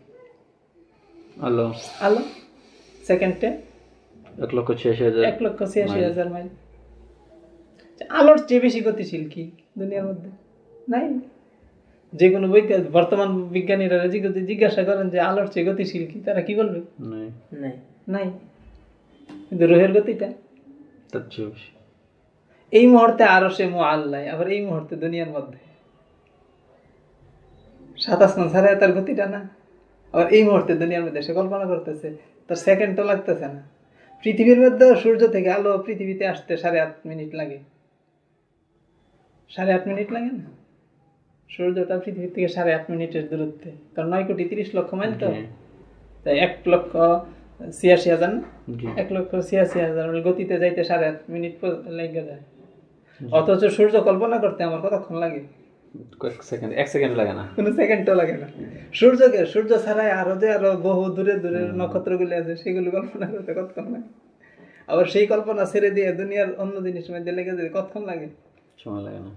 Speaker 2: আলো।
Speaker 1: আলো। সেকেন্ডে
Speaker 2: এক লক্ষ ছিয়াশি হাজার
Speaker 1: এক লক্ষ ছিয়াশি হাজার মাইল। আলোর চেয়ে বেশি গতিশীল কি দুনিয়ার মধ্যে? নাই? যে কোনো বৈজ্ঞান বর্তমান বিজ্ঞানীরা যদি জিজ্ঞাসা করেন যে আলোর চেয়ে গতিশীল কি তারা কি বলবে?
Speaker 2: নাই।
Speaker 3: নাই।
Speaker 1: কিন্তু রোহের গতিটা?
Speaker 2: তার চেয়ে বেশি।
Speaker 1: এই মুহূর্তে আরও সে মো আল্লাহ আবার এই মুহূর্তে দুনিয়ার মধ্যে। সাত আসমান ছাড়া তার গতিটা না? আবার এই মুহূর্তে দুনিয়ার মধ্যে সে কল্পনা করতেছে তার সেকেন্ড তো লাগতেছে না। পৃথিবীর মধ্যে সূর্য থেকে আলো পৃথিবীতে আসতে সাড়ে আট মিনিট লাগে। সাড়ে আট মিনিট লাগে না? সূর্যটা পৃথিবীর থেকে সাড়ে আট মিনিটের দূরত্বে। কারণ নয় কোটি তিরিশ লক্ষ মাইল তো। তাই এক লক্ষ ছিয়াশি হাজার না? এক লক্ষ ছিয়াশি হাজার গতিতে যাইতে সাড়ে আট মিনিট লেগে যায়। অথচ সূর্য কল্পনা করতে আমার কতক্ষণ লাগে?
Speaker 2: কয়েক সেকেন্ড এক সেকেন্ড লাগে না।
Speaker 1: কোনো সেকেন্ডও লাগে না। সূর্যকে সূর্য ছাড়াই আরও যে আরও বহু দূরে দূরে নক্ষত্রগুলি আছে সেগুলো কল্পনা করতে কতক্ষণ লাগে? আবার সেই কল্পনা ছেড়ে দিয়ে দুনিয়ার অন্য জিনিস মধ্যে লেগে যেতে কতক্ষণ লাগে?
Speaker 2: সময় লাগে না।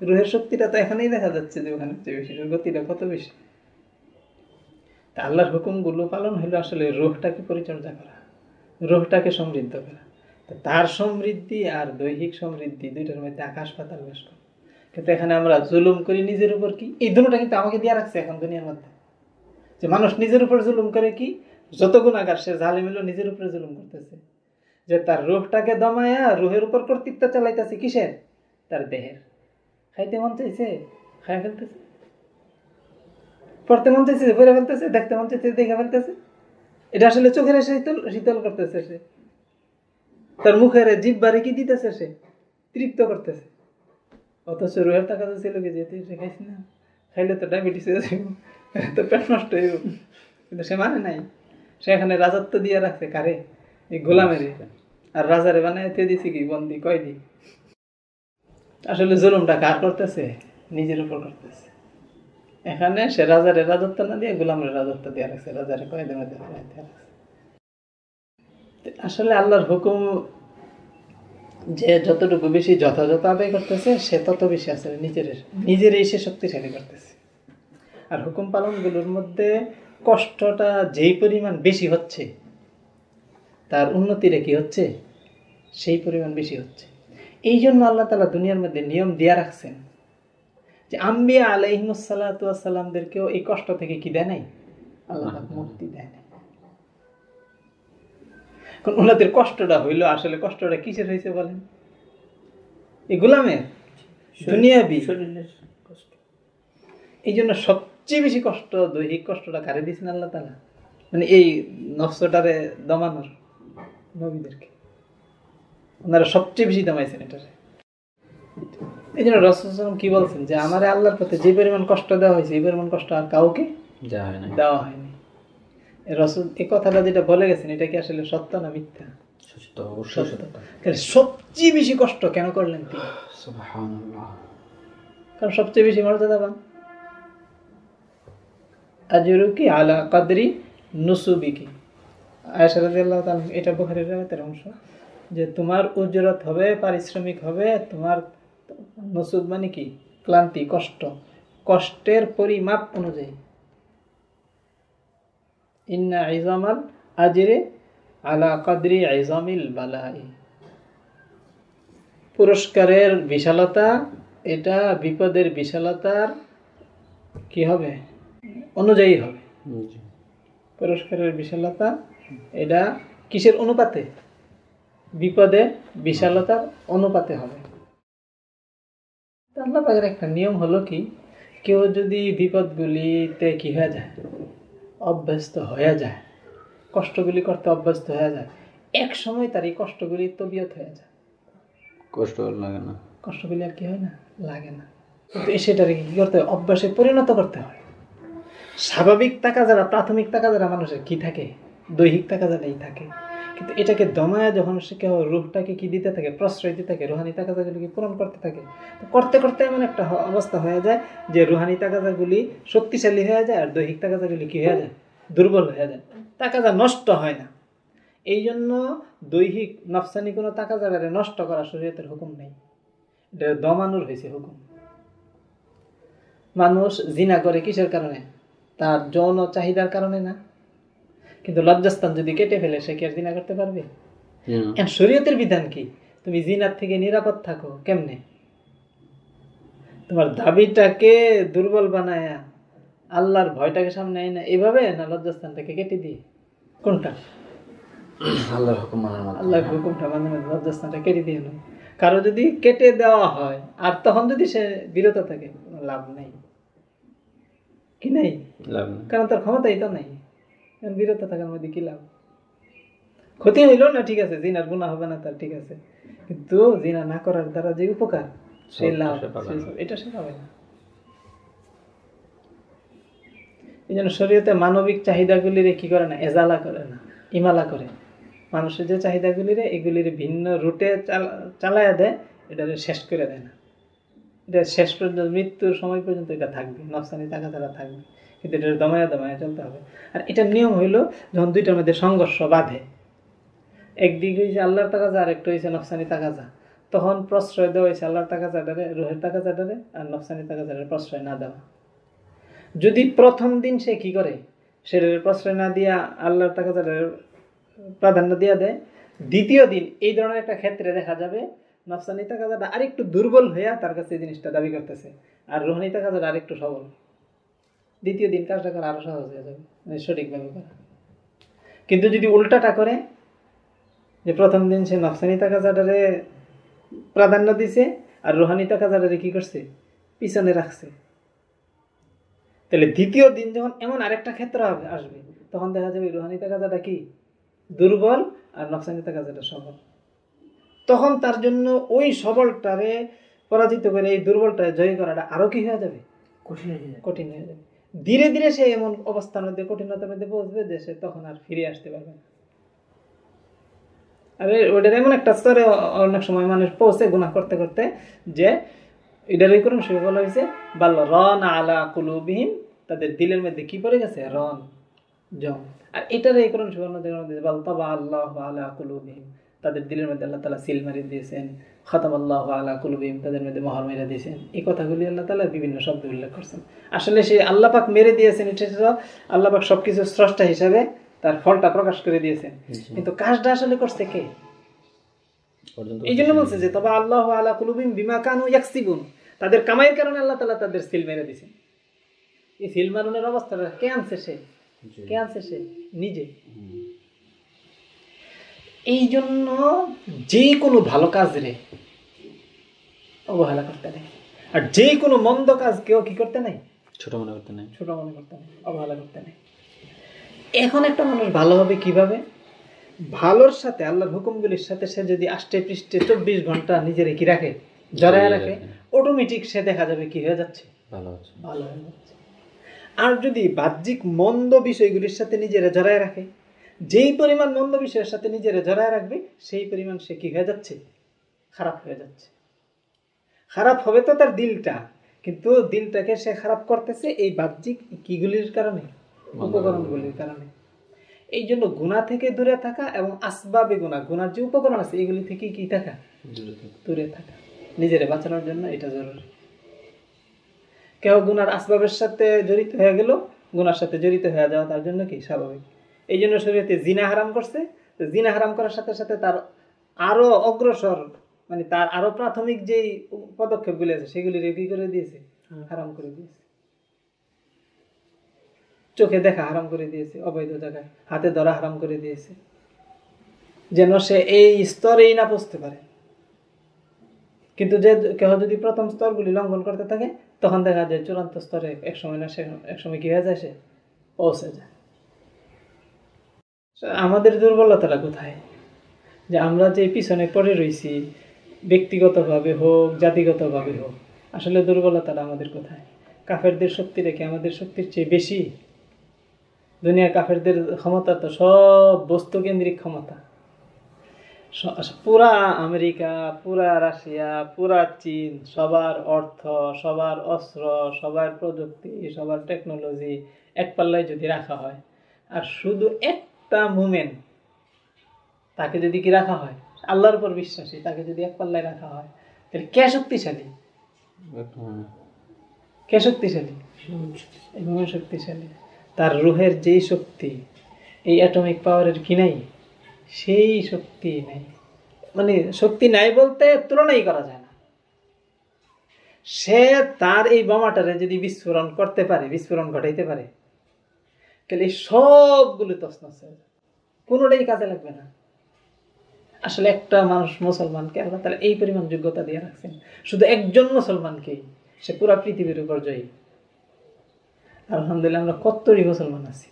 Speaker 1: রুহের শক্তিটা তো এখানেই দেখা যাচ্ছে যে ওখানে চেয়ে বেশি গতিটা কত বেশি? তা আল্লাহর হুকুমগুলো পালন হলো আসলে রোহটাকে পরিচর্যা করা রোহটাকে সমৃদ্ধ করা। তার সমৃদ্ধি আর দৈহিক সমৃদ্ধি দুইটার মধ্যে আকাশ পাতাল বেশ কম কিন্তু এখানে আমরা জুলুম করি নিজের উপর কি? এই দুটোটা কিন্তু আমাকে দিয়ে রাখছে এখন দুনিয়ার মধ্যে। যে মানুষ নিজের উপর জুলুম করে কি? যত গুণাগার সে জালে মিলো নিজের উপরে জুলুম করতেছে। যে তার রুহটাকে দমায়া, রুহের উপর কর্তৃত্ব চালাইতেছে কিসের? তার দেহের। খাইতে মন চাইছে? খাই ফেলতেছে। পড়তে মন চাইছে? পড়ে ফেলতেছে? দেখতে মন চাইছে? দেখে ফেলতেছে? এটা আসলে চোখের শীতল শীতল করতেছে সে। তার মুখের জিভ বাড়ি কি দিতেছে সে? তৃপ্ত করতেছে। অথচ রুহের টাকা তো ছিল কি যে তুই সে খাইস না, খাইলে তো ডায়াবেটিস হয়ে যাবে, তো পেট নষ্ট হয়ে কিন্তু সে মানে নাই। সে এখানে রাজত্ব দিয়ে রাখছে কারে? এই গোলামেরে। আর রাজারে বানাইতে দিছি কি, বন্দি, কয়দি? আসলে জুলুমটা কার করতেছে? নিজের উপর করতেছে। এখানে সে রাজারে রাজত্ব না দিয়ে গোলামের রাজত্ব দিয়ে রাখছে। রাজারে কয়দে মধ্যে আসলে আল্লাহর হুকুম যে যতটুকু বেশি যথাযথ আদায় করতেছে, সে তত বেশি আসলে নিজের নিজেরই সে শক্তিশালী করতেছে। আর হুকুম পালনগুলোর মধ্যে কষ্টটা যেই পরিমাণ বেশি হচ্ছে, তার উন্নতিরে কি হচ্ছে? সেই পরিমাণ বেশি হচ্ছে। এই জন্য আল্লাহ তালা দুনিয়ার মধ্যে নিয়ম দিয়া রাখছেন যে আম্বিয়া আলহিমসাল্লাতামদেরকেও এই কষ্ট থেকে কি দেয় নাই? আল্লাহ মুক্তি দেয় নাই। এখন ওনাদের কষ্টটা হইল আসলে কষ্টটা কিসের হয়েছে বলেন? এই গোলামের? দুনিয়াবি?
Speaker 3: কষ্ট।
Speaker 1: এই জন্য সবচেয়ে বেশি কষ্ট দৈহিক কষ্টটা কারে দিয়েছেন আল্লাহ তালা মানে এই নফসটারে দমানোর নবীদেরকে। ওনারা সবচেয়ে বেশি দমাইছেন এটারে। এই জন্য রসম কি বলছেন? যে আমার আল্লাহর পথে যে পরিমাণ কষ্ট দেওয়া হয়েছে এই পরিমাণ কষ্ট আর কাউকে
Speaker 2: যা হয় না
Speaker 1: দেওয়া রসুল এই কথাটা যেটা বলে গেছেন এটা কি আসলে সত্য না মিথ্যা? সবচেয়ে বেশি কষ্ট কেন করলেন তিনি? কারণ সবচেয়ে বেশি মর্যাদা পান আজরুকি আলা কাদরি নুসুবিকি। রাদিয়াল্লাহু এটা বুখারীর রাওয়ায়াতের অংশ। যে তোমার উজরত হবে পারিশ্রমিক হবে তোমার নসুব মানে কি? ক্লান্তি কষ্ট। কষ্টের পরিমাপ অনুযায়ী। ইন্না ইজামাল আজরে আলা কাদরি ইজামিল বালাই। পুরস্কারের বিশালতা এটা বিপদের বিশালতার কি হবে? অনুযায়ী হবে। পুরস্কারের বিশালতা এটা কিসের অনুপাতে? বিপদে বিশালতার অনুপাতে হবে। আল্লাহ পাকের একটা নিয়ম হলো কি কেউ যদি বিপদগুলিতে কি হয়ে যায়? অভ্যস্ত হয়ে যায়। কষ্টগুলি করতে অভ্যস্ত হয়ে যায়। এক সময় তার এই কষ্টগুলি তবিয়ত হয়ে যায়।
Speaker 2: কষ্ট লাগে না।
Speaker 1: কষ্টগুলি আর কি হয় না? লাগে না। কিন্তু সেটাকে কি করতে হয়? অভ্যাসে পরিণত করতে হয়। স্বাভাবিক টাকা যারা প্রাথমিক টাকা যারা মানুষের কি থাকে? দৈহিক টাকা যারা এই থাকে। কিন্তু এটাকে দমায়া যখন সে কেউ রূপটাকে কি দিতে থাকে, প্রশ্রয় দিতে থাকে, রুহানি তাকাজাগুলিকে পূরণ করতে থাকে? তো করতে করতে এমন একটা অবস্থা হয়ে যায় যে রুহানি তাকাজাগুলি শক্তিশালী হয়ে যায় আর দৈহিক তাকাজাগুলি কি হয়ে যায়? দুর্বল হয়ে যায়। তাকাজা নষ্ট হয় না। এই জন্য দৈহিক নফসানি কোনো তাকাজাগারে নষ্ট করা শরীয়তের হুকুম নেই। এটা দমানোর হয়েছে হুকুম। মানুষ জিনা করে কিসের কারণে? তার যৌন চাহিদার কারণে না? কিন্তু লজ্জাস্থান যদি কেটে ফেলে সে কি আর জিনা করতে পারবে?
Speaker 2: না।
Speaker 1: শরীয়তের বিধান কি? তুমি জিনার থেকে নিরাপদ থাকো কেমনে? তোমার দাবিটাকে দুর্বল বানায় আল্লাহর ভয়টাকে সামনে আয় না এভাবে না লজ্জাস্থানটাকে কেটে দিয়ে? কোনটা?
Speaker 2: আল্লাহর হুকুম মাধ্যমে।
Speaker 1: আল্লাহর হুকুমটা মাঝে লজ্জাস্থানটা কেটে দিয়ে নাও। কারও যদি কেটে দেওয়া হয় আর তখন যদি সে বিরত থাকে লাভ নাই। কি নাই। কারণ তার ক্ষমতাই তো নাই। বিরত থাকার মধ্যে কি লাভ? ক্ষতি হইল না ঠিক আছে জিনার গুণা হবে না তার ঠিক আছে। কিন্তু জিনা না করার দ্বারা যে উপকার সেই লাভ এটা সে পাবে না। এই জন্য শরীয়তে মানবিক চাহিদাগুলিরে কি করে না? এজালা করে না ইমালা করে। মানুষের যে চাহিদাগুলিরে এগুলির ভিন্ন রুটে চালায়া দেয় এটা শেষ করে দেয় না। এটা শেষ পর্যন্ত মৃত্যুর সময় পর্যন্ত এটা থাকবে নফসানি টাকা তারা থাকবে। কিন্তু এটা দমায়া দমায়া চলতে হবে। আর এটার নিয়ম হইল যখন দুইটার মধ্যে সংঘর্ষ বাঁধে, একদিক হয়েছে আল্লাহর যা আর একটা হয়েছে নফসানি যা তখন প্রশ্রয় দেওয়া হয়েছে আল্লাহর টাকা চাটারে রুহের টাকা চাটারে আর নফসানি টাকা চাটারে প্রশ্রয় না দেওয়া। যদি প্রথম দিন সে কি করে? শরীরের প্রশ্রয় না দিয়া আল্লাহর টাকা চাটারে প্রাধান্য দিয়া দেয়। দ্বিতীয় দিন এই ধরনের একটা ক্ষেত্রে দেখা যাবে, নফসানি তাকাজাটা আরেকটু দুর্বল হইয়া তার কাছে এই জিনিসটা দাবি করতেছে। আর রোহানি তাকাজাটা আরেকটু সবল। দ্বিতীয় দিন কাজটা করা আরও সহজ হয়ে যাবে মানে সঠিকভাবে করা। কিন্তু যদি উল্টাটা করে যে প্রথম দিন সে নফসানি তাকাজাটারে প্রাধান্য দিছে আর রোহানি তাকাজাটারে কি করছে? পিছনে রাখছে। তাহলে দ্বিতীয় দিন যখন এমন আরেকটা ক্ষেত্র হবে- আসবে তখন দেখা যাবে রোহানি তাকাজাটা কি? দুর্বল আর নফসানি তাকাজাটা সবল। তখন তার জন্য ওই সবলটারে পরাজিত করে এই দুর্বলটা জয় করাটা আরও কি হয়ে যাবে?
Speaker 3: কঠিন হয়ে যায়
Speaker 1: কঠিন হয়ে যাবে। ধীরে ধীরে সে এমন অবস্থার মধ্যে, কঠিনতার মধ্যে পৌঁছবে যে সে তখন আর ফিরে আসতে পারবে না। আর, ওইটার এমন একটা স্তরে অনেক সময় মানুষ পৌঁছে গুণা করতে করতে যে এটার এই করুন শুরু বলা হয়েছে বাল্য রন আলা কুলুবিহীন তাদের দিলের মধ্যে কি পড়ে গেছে? রন জম আর এটার এই করুন সুবর্ণ মধ্যে বাল তাবা আল্লাহ আলা কুলুবিহীন তাদের দিলের মধ্যে আল্লাহ তালা সিল মারিয়ে দিয়েছেন খতাম আল্লাহ আলা কুলুবিহীন তাদের মধ্যে মহর মেরে দিয়েছেন। এই কথাগুলি আল্লাহ তালা বিভিন্ন শব্দ উল্লেখ করছেন। আসলে সে আল্লাহ পাক মেরে দিয়েছেন এটা ছিল আল্লাহ পাক সবকিছু স্রষ্টা হিসাবে তার ফলটা প্রকাশ করে দিয়েছেন। কিন্তু কাজটা আসলে করছে কে? এই জন্য বলছে যে তবে আল্লাহ আল্লাহ কুলুবিম বিমা কানু ইয়াকসিবুন। তাদের কামাইয়ের কারণে আল্লাহ তালা তাদের সিল মেরে দিয়েছেন। এই সিল মারুনের অবস্থাটা কে আনছে সে। কে আনছে সে? নিজে। এই জন্য যে কোনো ভালো কাজ রে অবহেলা করতে নেই। আর যে কোনো মন্দ কাজ কেউ কি করতে নাই?
Speaker 2: ছোট মনে করতে নেই।
Speaker 1: ছোট মনে করতে নেই অবহেলা করতে নেই। এখন একটা মানুষ ভালো হবে কীভাবে? ভালোর সাথে আল্লাহর হুকুমগুলির সাথে সে যদি আষ্টে পৃষ্ঠে চব্বিশ ঘণ্টা নিজের কি রাখে? জড়ায় রাখে? অটোমেটিক সে দেখা যাবে কি হয়ে যাচ্ছে?
Speaker 2: ভালো
Speaker 1: ভালো হয়ে যাচ্ছে। আর যদি বাহ্যিক মন্দ বিষয়গুলির সাথে নিজেরা জড়ায় রাখে? যেই পরিমাণ মন্দ বিষয়ের সাথে নিজেরা জড়ায় রাখবে সেই পরিমাণ সে কি হয়ে যাচ্ছে? খারাপ হয়ে যাচ্ছে। খারাপ হবে তো তার দিলটা কিন্তু দিলটাকে সে খারাপ করতেছে এই বাহ্যিক কিগুলির কারণে উপকরণগুলির কারণে। এই জন্য গুণা থেকে দূরে থাকা এবং আসবাবে গুণা গুণার যে উপকরণ আছে এগুলি থেকে কি থাকা?
Speaker 2: দূরে
Speaker 1: দূরে থাকা। নিজের বাঁচানোর জন্য এটা জরুরি। কেউ গুনার আসবাবের সাথে জড়িত হয়ে গেল গুনার সাথে জড়িত হয়ে যাওয়া তার জন্য কি স্বাভাবিক? এই জন্য শরীয়তে জিনা হারাম করছে। জিনা হারাম করার সাথে সাথে তার আরও অগ্রসর মানে তার আরও প্রাথমিক যেই পদক্ষেপগুলি আছে সেগুলি কি করে দিয়েছে? হারাম করে দিয়েছে। চোখে দেখা হারাম করে দিয়েছে অবৈধ জায়গায়। হাতে ধরা হারাম করে দিয়েছে। যেন সে এই স্তরেই না পৌঁছতে পারে। কিন্তু যে কেউ যদি প্রথম স্তরগুলি লঙ্ঘন করতে থাকে তখন দেখা যায় চূড়ান্ত স্তরে এক সময় না সে এক সময় কি হয়ে যায় সে? পৌঁছে যায়। আমাদের দুর্বলতাটা কোথায়? যে আমরা যে পিছনে পড়ে রইছি, ব্যক্তিগতভাবে হোক, জাতিগতভাবে হোক, আসলে দুর্বলতাটা আমাদের কোথায়? কাফেরদের শক্তি রেখে আমাদের শক্তির চেয়ে বেশি? দুনিয়ার কাফেরদের ক্ষমতা তো সব বস্তুকেন্দ্রিক ক্ষমতা। পুরা আমেরিকা, পুরা রাশিয়া, পুরা চীন, সবার অর্থ, সবার অস্ত্র, সবার প্রযুক্তি, সবার টেকনোলজি এক পাল্লায় যদি রাখা হয়, আর শুধু একটা মুমেন তাকে যদি কি রাখা হয়? আল্লাহর উপর বিশ্বাসী তাকে যদি এক পাল্লায় রাখা হয় তাহলে কে শক্তিশালী? কে শক্তিশালী? এভাবে শক্তিশালী। তার রুহের যেই শক্তি এই অ্যাটমিক পাওয়ারের কি নাই? সেই শক্তি নাই। মানে শক্তি নাই বলতে তুলনাই করা যায় না। সে তার এই বোমাটারে যদি বিস্ফোরণ করতে পারে বিস্ফোরণ ঘটাইতে পারে তাহলে এই সবগুলো তছনছ। হয়ে যাবে কোনোটাই কাজে লাগবে না। আসলে একটা মানুষ মুসলমানকে আল্লাহ তাহলে এই পরিমাণ যোগ্যতা দিয়ে রাখছেন। শুধু একজন মুসলমানকেই, সে পুরা পৃথিবীর উপর জয়ী। আলহামদুলিল্লাহ, আমরা কত্তরই মুসলমান আছি।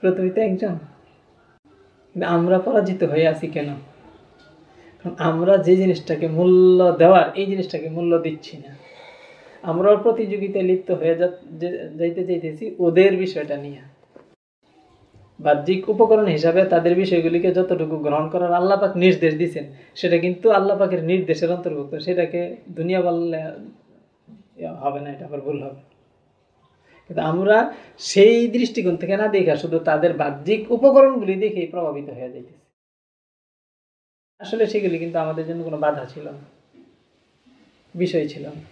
Speaker 1: পৃথিবীতে একজন। আমরা পরাজিত হয়ে আছি কেন? আমরা যে জিনিসটাকে মূল্য দেওয়ার, এই জিনিসটাকে মূল্য দিচ্ছি না। আমরাও প্রতিযোগিতায় লিপ্ত হয়ে যাইতে চাইতেছি ওদের বিষয়টা নিয়ে। বাহ্যিক উপকরণ হিসাবে তাদের বিষয়গুলিকে যতটুকু গ্রহণ করার আল্লাহ পাক নির্দেশ দিচ্ছেন সেটা কিন্তু আল্লাহ পাকের নির্দেশের অন্তর্ভুক্ত। সেটাকে দুনিয়া বললে হবে না, এটা আবার ভুল হবে। কিন্তু আমরা সেই দৃষ্টিকোণ থেকে না দেখা শুধু তাদের বাহ্যিক উপকরণগুলি দেখেই প্রভাবিত হয়ে যাইতেছে। আসলে সেগুলি কিন্তু আমাদের জন্য কোনো বাধা ছিল না, বিষয় ছিল না।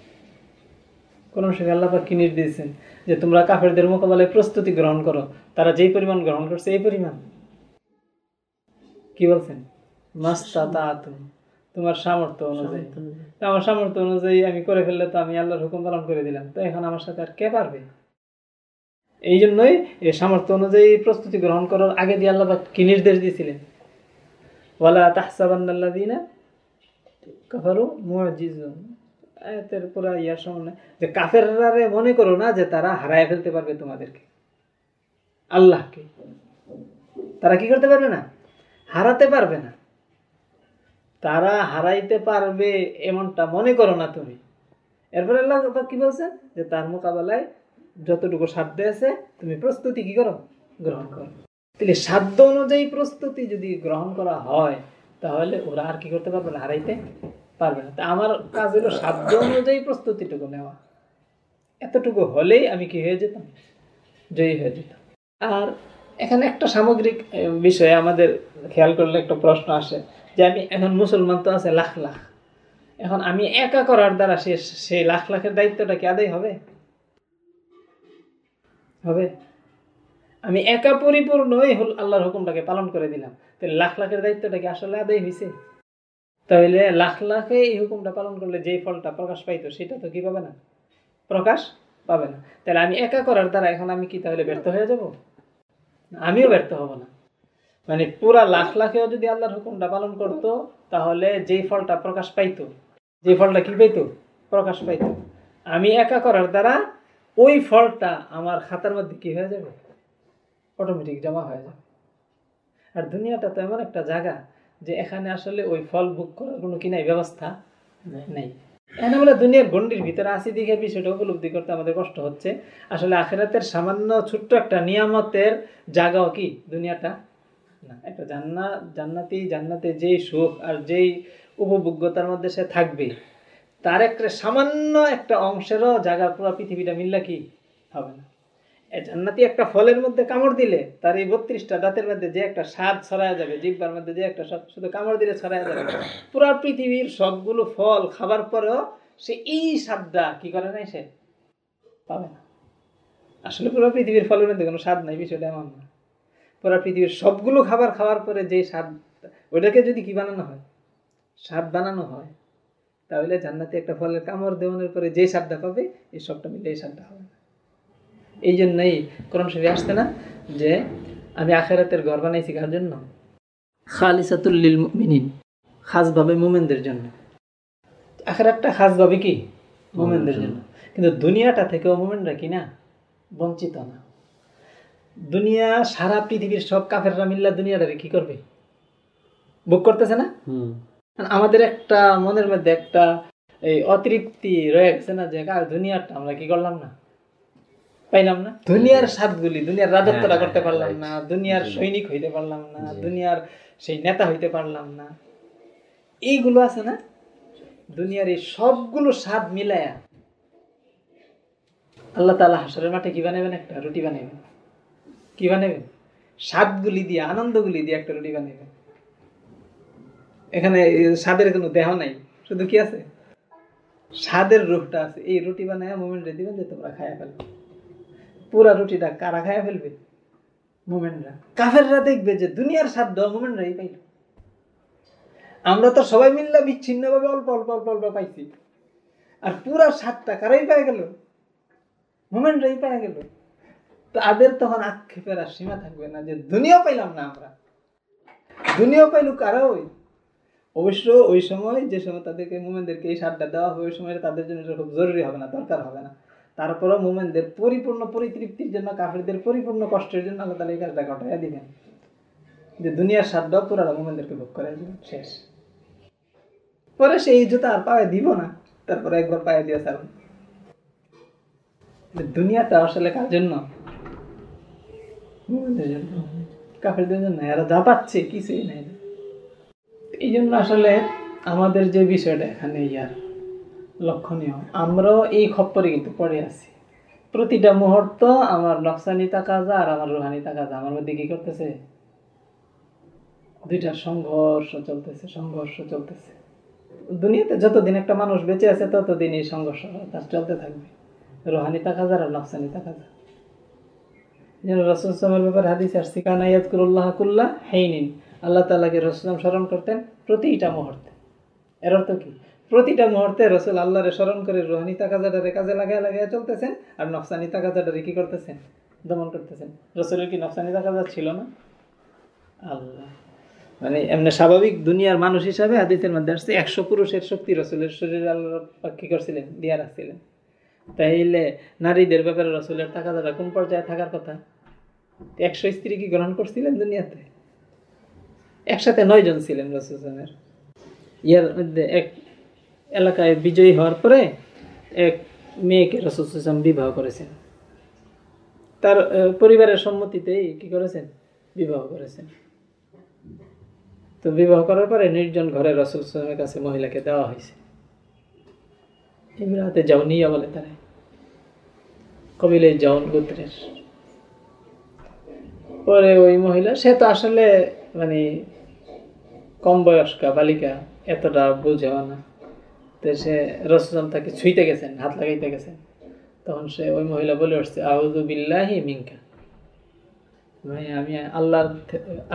Speaker 1: সময় আল্লাহ পাক কি নির্দেশ দিয়েছেন? যে তোমরা কাফেরদের মোকাবেলায় প্রস্তুতি গ্রহণ করো। তারা যেই পরিমাণ গ্রহণ করছে এই পরিমাণ। কি বলছেন? মাস্তা তোমার সামর্থ্য অনুযায়ী। আমার সামর্থ্য অনুযায়ী আমি করে ফেললে তো আমি আল্লাহর হুকুম পালন করে দিলাম। তো এখন আমার সাথে আর কে পারবে? এই জন্যই এই সামর্থ্য অনুযায়ী প্রস্তুতি গ্রহণ করার আগে দিয়ে আল্লাহ পাক কি নির্দেশ দিয়েছিলেন? ওয়ালা তাহসাবান্নাল্লাযীনা কাফারু মুআজিজুন আয়াতের পুরা ইয়ার সামনে। যে কাফেররারে মনে করো না যে তারা হারায় ফেলতে পারবে তোমাদেরকে। আল্লাহকে। তারা কি করতে পারবে না? হারাতে পারবে না। তারা হারাইতে পারবে এমনটা মনে করো না তুমি। এরপরে আল্লাহ কি বলছেন যে তার মোকাবেলায় যতটুকু সাধ্য আছে, তুমি প্রস্তুতি কি করো? গ্রহণ করো। তাহলে সাধ্য অনুযায়ী প্রস্তুতি যদি গ্রহণ করা হয়, তাহলে ওরা আর কি করতে পারবে না হারাইতে? পারবে না। তা আমার কাজ হলো সাধ্য অনুযায়ী প্রস্তুতিটুকু নেওয়া। এতটুকু হলেই আমি কি হয়ে যেতাম? জয়ী হয়ে যেতাম। আর এখানে একটা সামগ্রিক বিষয়ে আমাদের খেয়াল করলে একটা প্রশ্ন আসে যে আমি এখন মুসলমান তো আছে লাখ লাখ। এখন আমি একা করার দ্বারা সে সেই লাখ লাখের দায়িত্বটা কি আদায় হবে? হবে? আমি একা পরিপূর্ণই হল আল্লাহর হুকুমটাকে পালন করে দিলাম। তাহলে লাখ লাখের দায়িত্বটা কি আসলে আদায় হয়েছে তাহলে লাখ লাখে এই হুকুমটা পালন করলে যেই ফলটা প্রকাশ পাইতো, সেটা তো কি পাবে না? প্রকাশ পাবে না। তাহলে আমি একা করার দ্বারা এখন আমি কি তাহলে ব্যর্থ হয়ে যাব? আমিও ব্যর্থ হব না। মানে পুরা লাখ লাখেও যদি আল্লাহর হুকুমটা পালন করতো, তাহলে যেই ফলটা প্রকাশ পাইতো যে ফলটা কি পাইতো? প্রকাশ পাইতো। আমি একা করার দ্বারা ওই ফলটা আমার খাতার মধ্যে কি হয়ে যাবে? অটোমেটিক জমা হয়ে যাবে। আর দুনিয়াটা তো এমন একটা জায়গা যে এখানে আসলে ওই ফল ভোগ করার কোনো কি নাই ব্যবস্থা? নেই। এখানে আমরা দুনিয়ার গণ্ডির ভিতরে আসি দিকে বিষয়টা উপলব্ধি করতে আমাদের কষ্ট হচ্ছে। আসলে আখেরাতের সামান্য ছোট্ট একটা নিয়ামতের জায়গাও কি দুনিয়াটা? না, একটা জান্না, জান্নাতি, জান্নাতে যেই সুখ আর যেই উপভোগ্যতার মধ্যে সে থাকবে, তার একটা সামান্য একটা অংশেরও জায়গা পুরো পৃথিবীটা মিললে কি হবে না? জান্নাতি একটা ফলের মধ্যে কামড় দিলে তার এই বত্রিশটা দাঁতের মধ্যে যে একটা স্বাদ ছড়ায় যাবে, জিব্বার মধ্যে যে একটা স্বাদ, শুধু কামড় দিলে ছড়ায় যাবে পুরা পৃথিবীর সবগুলো ফল খাবার পরেও সে এই স্বাদটা কি করে নাই সে? পাবে না। আসলে পুরো পৃথিবীর ফলের মধ্যে কোনো স্বাদ নাই, বিষয়টা এমন না। পুরো পৃথিবীর সবগুলো খাবার খাওয়ার পরে যে স্বাদ ওটাকে যদি কি বানানো হয়? স্বাদ বানানো হয়, তাহলে জান্নাতে একটা ফলের কামড় দেওয়ানোর পরে যে স্বাদটা পাবে, এই সবটা মিলে এই স্বাদটা হবে না। এই জন্যই কোরআন শরীফে আসছে না যে আমি আখেরাতের ঘর বানাইছি কার জন্য? খালিসাতুল্লিল মুমিনিন খাসভাবে মোমেনদের জন্য। আখেরাতটা খাসভাবে কি? মোমেনদের জন্য। কিন্তু দুনিয়াটা থেকেও মোমেনরা কি না? বঞ্চিত না। দুনিয়া সারা পৃথিবীর সব কাফেররা মিল্লা দুনিয়াটারে কি করবে? বুক করতেছে না?
Speaker 2: হুম।
Speaker 1: আমাদের একটা মনের মধ্যে একটা এই অতিরিক্তি রয়ে গেছে না যে দুনিয়াটা আমরা কি করলাম না? পাইলাম না। দুনিয়ার স্বাদগুলি দুনিয়ার রাজত্বটা
Speaker 2: হ্যাঁ,
Speaker 1: করতে পারলাম না দুনিয়ার সৈনিক হইতে পারলাম না দুনিয়ার সেই নেতা হইতে পারলাম না। এইগুলো আছে না? দুনিয়ার এই সবগুলো স্বাদ মিলায়া আল্লাহ তাআলা হাসরের মাঠে কি বানাবেন একটা? রুটি বানাবেন কি বানাবেন স্বাদগুলি দিয়ে আনন্দগুলি দিয়ে একটা রুটি বানাবেন এখানে স্বাদের কোনো দেহ নাই শুধু কি আছে? স্বাদের রূপটা আছে। এই রুটি বানায় মোমেন্টে দিবেন যে তোমরা খায়া ফেলবে। পুরা রুটিটা কারা খায় ফেলবে? মোমেন্টরা কাফেররা দেখবে যে দুনিয়ার স্বাদ দেওয়া মোমেন্টরাই পাইল। আমরা তো সবাই মিললে বিচ্ছিন্নভাবে অল্প অল্প অল্প অল্প পাইছি। আর পুরা স্বাদটা কারাই পায় গেল? মোমেন্টরাই পায় গেল? তাদের তখন আক্ষেপের আর সীমা থাকবে না যে দুনিয়া পাইলাম না আমরা। দুনিয়া পাইল কারা ওই? অবশ্য ওই সময় যে সময় তাদেরকে মোমেনদেরকে এই সারটা দেওয়া হবে, ওই সময় তাদের জন্য খুব জরুরি হবে না, দরকার হবে না। তারপরেও মোমেনদের পরিপূর্ণ পরিতৃপ্তির জন্য, কাফেরদের পরিপূর্ণ কষ্টের জন্য আল্লাহ তালা এই কাজটা ঘটাইয়া দিবেন। যে দুনিয়ার স্বাদটাও পুরাটা মোমেনদেরকে ভোগ করে দিবেন, শেষ। পরে সেই জুতা আর পায়ে দিব না, তারপরে একবার পায়ে দিয়ে ছাড়ুন। দুনিয়াটা আসলে কার জন্য? জন্য। কাফেরদের জন্য। এরা যা পাচ্ছে, কিছুই নাই। এই জন্য আসলে আমাদের যে বিষয়টা এখানে ইয়ার। লক্ষণীয়। আমরাও এই খপ্পরে কিন্তু পড়ে আছি। প্রতিটা মুহূর্ত আমার নকশানি তাকাজা আর আমার রুহানি তাকাজা আমার মধ্যে কি করতেছে? দুইটা সংঘর্ষ চলতেছে সংঘর্ষ চলতেছে। দুনিয়াতে যতদিন একটা মানুষ বেঁচে আছে, ততদিন এই সংঘর্ষ তার চলতে থাকবে। রোহানি তাকাজা আর নকশানি তাকাজা যেন রসুলামের ব্যাপারে হাদিস আসছি, কানা ইয়াদকুরুল্লাহ কুল্লাহ হেইনিন। আল্লাহ তালাকে রসুলাম স্মরণ করতেন প্রতিটা মুহূর্তে। এর অর্থ কি? প্রতিটা মুহূর্তে রসুল আল্লাহরে স্মরণ করে রোহানি তাকাজাটারে কাজে লাগায় লাগায় চলতেছেন আর নফসানি তাকাজাটারে কি করতেছেন? দমন করতেছেন। রসুলের কি নফসানি তাকাজা ছিল না? আল্লাহ। মানে এমনি স্বাভাবিক দুনিয়ার মানুষ হিসাবে হাদিসের মধ্যে আসছে, একশো পুরুষের শক্তি রসুলের শরীরে আল্লাহ কি করছিলেন, দিয়া রাখছিলেন। তাইলে নারীদের ব্যাপারে রসুলের তাকাজাটা কোন পর্যায়ে থাকার কথা? একশো স্ত্রী কি গ্রহণ করছিলেন দুনিয়াতে? একসাথে নয় জন ছিলেন রসুলের। ইয়ার মধ্যে এক এলাকায় বিজয়ী হওয়ার পরে এক মেয়েকে রসুলাম বিবাহ করেছেন। তার পরিবারের সম্মতিতেই কি করেছেন? বিবাহ করেছেন। তো বিবাহ করার পরে নির্জন ঘরে রসুল সালামের কাছে মহিলাকে দেওয়া হয়েছে। এমরাতে জাউনিয়া বলে তারা, কবিলে জাউন গোত্রের। পরে ওই মহিলা, সে তো আসলে মানে কম বয়স্কা, বালিকা, এতটা বুঝেও না। তো সে রসুলাম তাকে ছুঁইতে গেছেন, হাত লাগাইতে গেছেন। তখন সে ওই মহিলা বলে উঠছে আউদু বিল্লাহি মিঙ্কা ভাই আমি আল্লাহর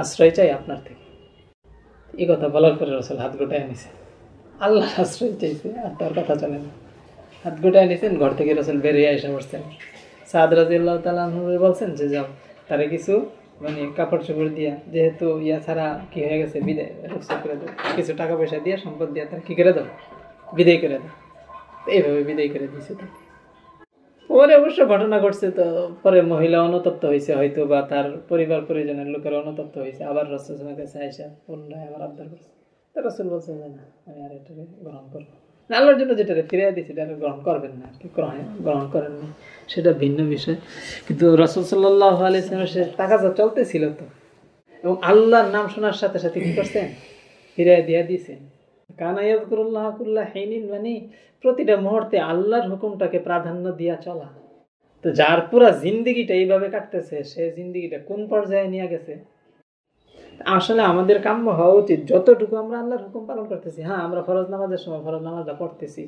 Speaker 1: আশ্রয় চাই আপনার থেকে। এই কথা বলার পরে রসুল হাত গোটায় নিছে। আল্লাহ আশ্রয় চাইছে, আর তার কথা চলে না। হাত গোটায় নিছেন, ঘর থেকে রসুল বেরিয়ে এসে বসছেন। সাদ রাজিউল্লাহ তালা বলছেন যে, যাও, তারা কিছু মানে কাপড় চোপড় দিয়া, যেহেতু ইয়া ছাড়া কি হয়ে গেছে, বিদায় করে দাও। কিছু টাকা পয়সা দিয়ে, সম্পদ দিয়া, তারা কি করে দাও? বিদায় করে দাও। এইভাবে বিদায় করে দিয়েছে তাকে। পরে অবশ্য ঘটনা ঘটছে তো, পরে মহিলা অনুতপ্ত হয়েছে হয়তো বা তার পরিবার পরিজনের লোকের অনুতপ্ত হয়েছে। আবার রসুলের কাছে আইসা পুনরায় আবার আবদার করছে। তো রসুল বলছে যে না, আমি আর এটাকে গ্রহণ করব আল্লাহর জন্য যেটা ফিরিয়ে দিয়েছে আর গ্রহণ করবেন না। কি গ্রহণ গ্রহণ করেন না সেটা ভিন্ন বিষয়। কিন্তু রসুল সাল্লাহ আলিয়ার সে যা চলতেছিল তো। এবং আল্লাহর নাম শোনার সাথে সাথে কি করছেন? ফিরিয়ে দিয়ে দিয়েছেন। কানাইয়াজকুরুল্লাহ কুল্লাহ হেনিন মানে প্রতিটা মুহূর্তে আল্লাহর হুকুমটাকে প্রাধান্য দিয়া চলা। তো যার পুরা জিন্দিগিটা এইভাবে কাটতেছে, সে জিন্দিগিটা কোন পর্যায়ে নিয়ে গেছে? আসলে আমাদের কাম্য হওয়া উচিত যতটুকু আমরা আল্লাহর হুকুম পালন করতেছি। হ্যাঁ আমরা ফরজ নামাজের সময় ফরজ নামাজটা পড়তেছি।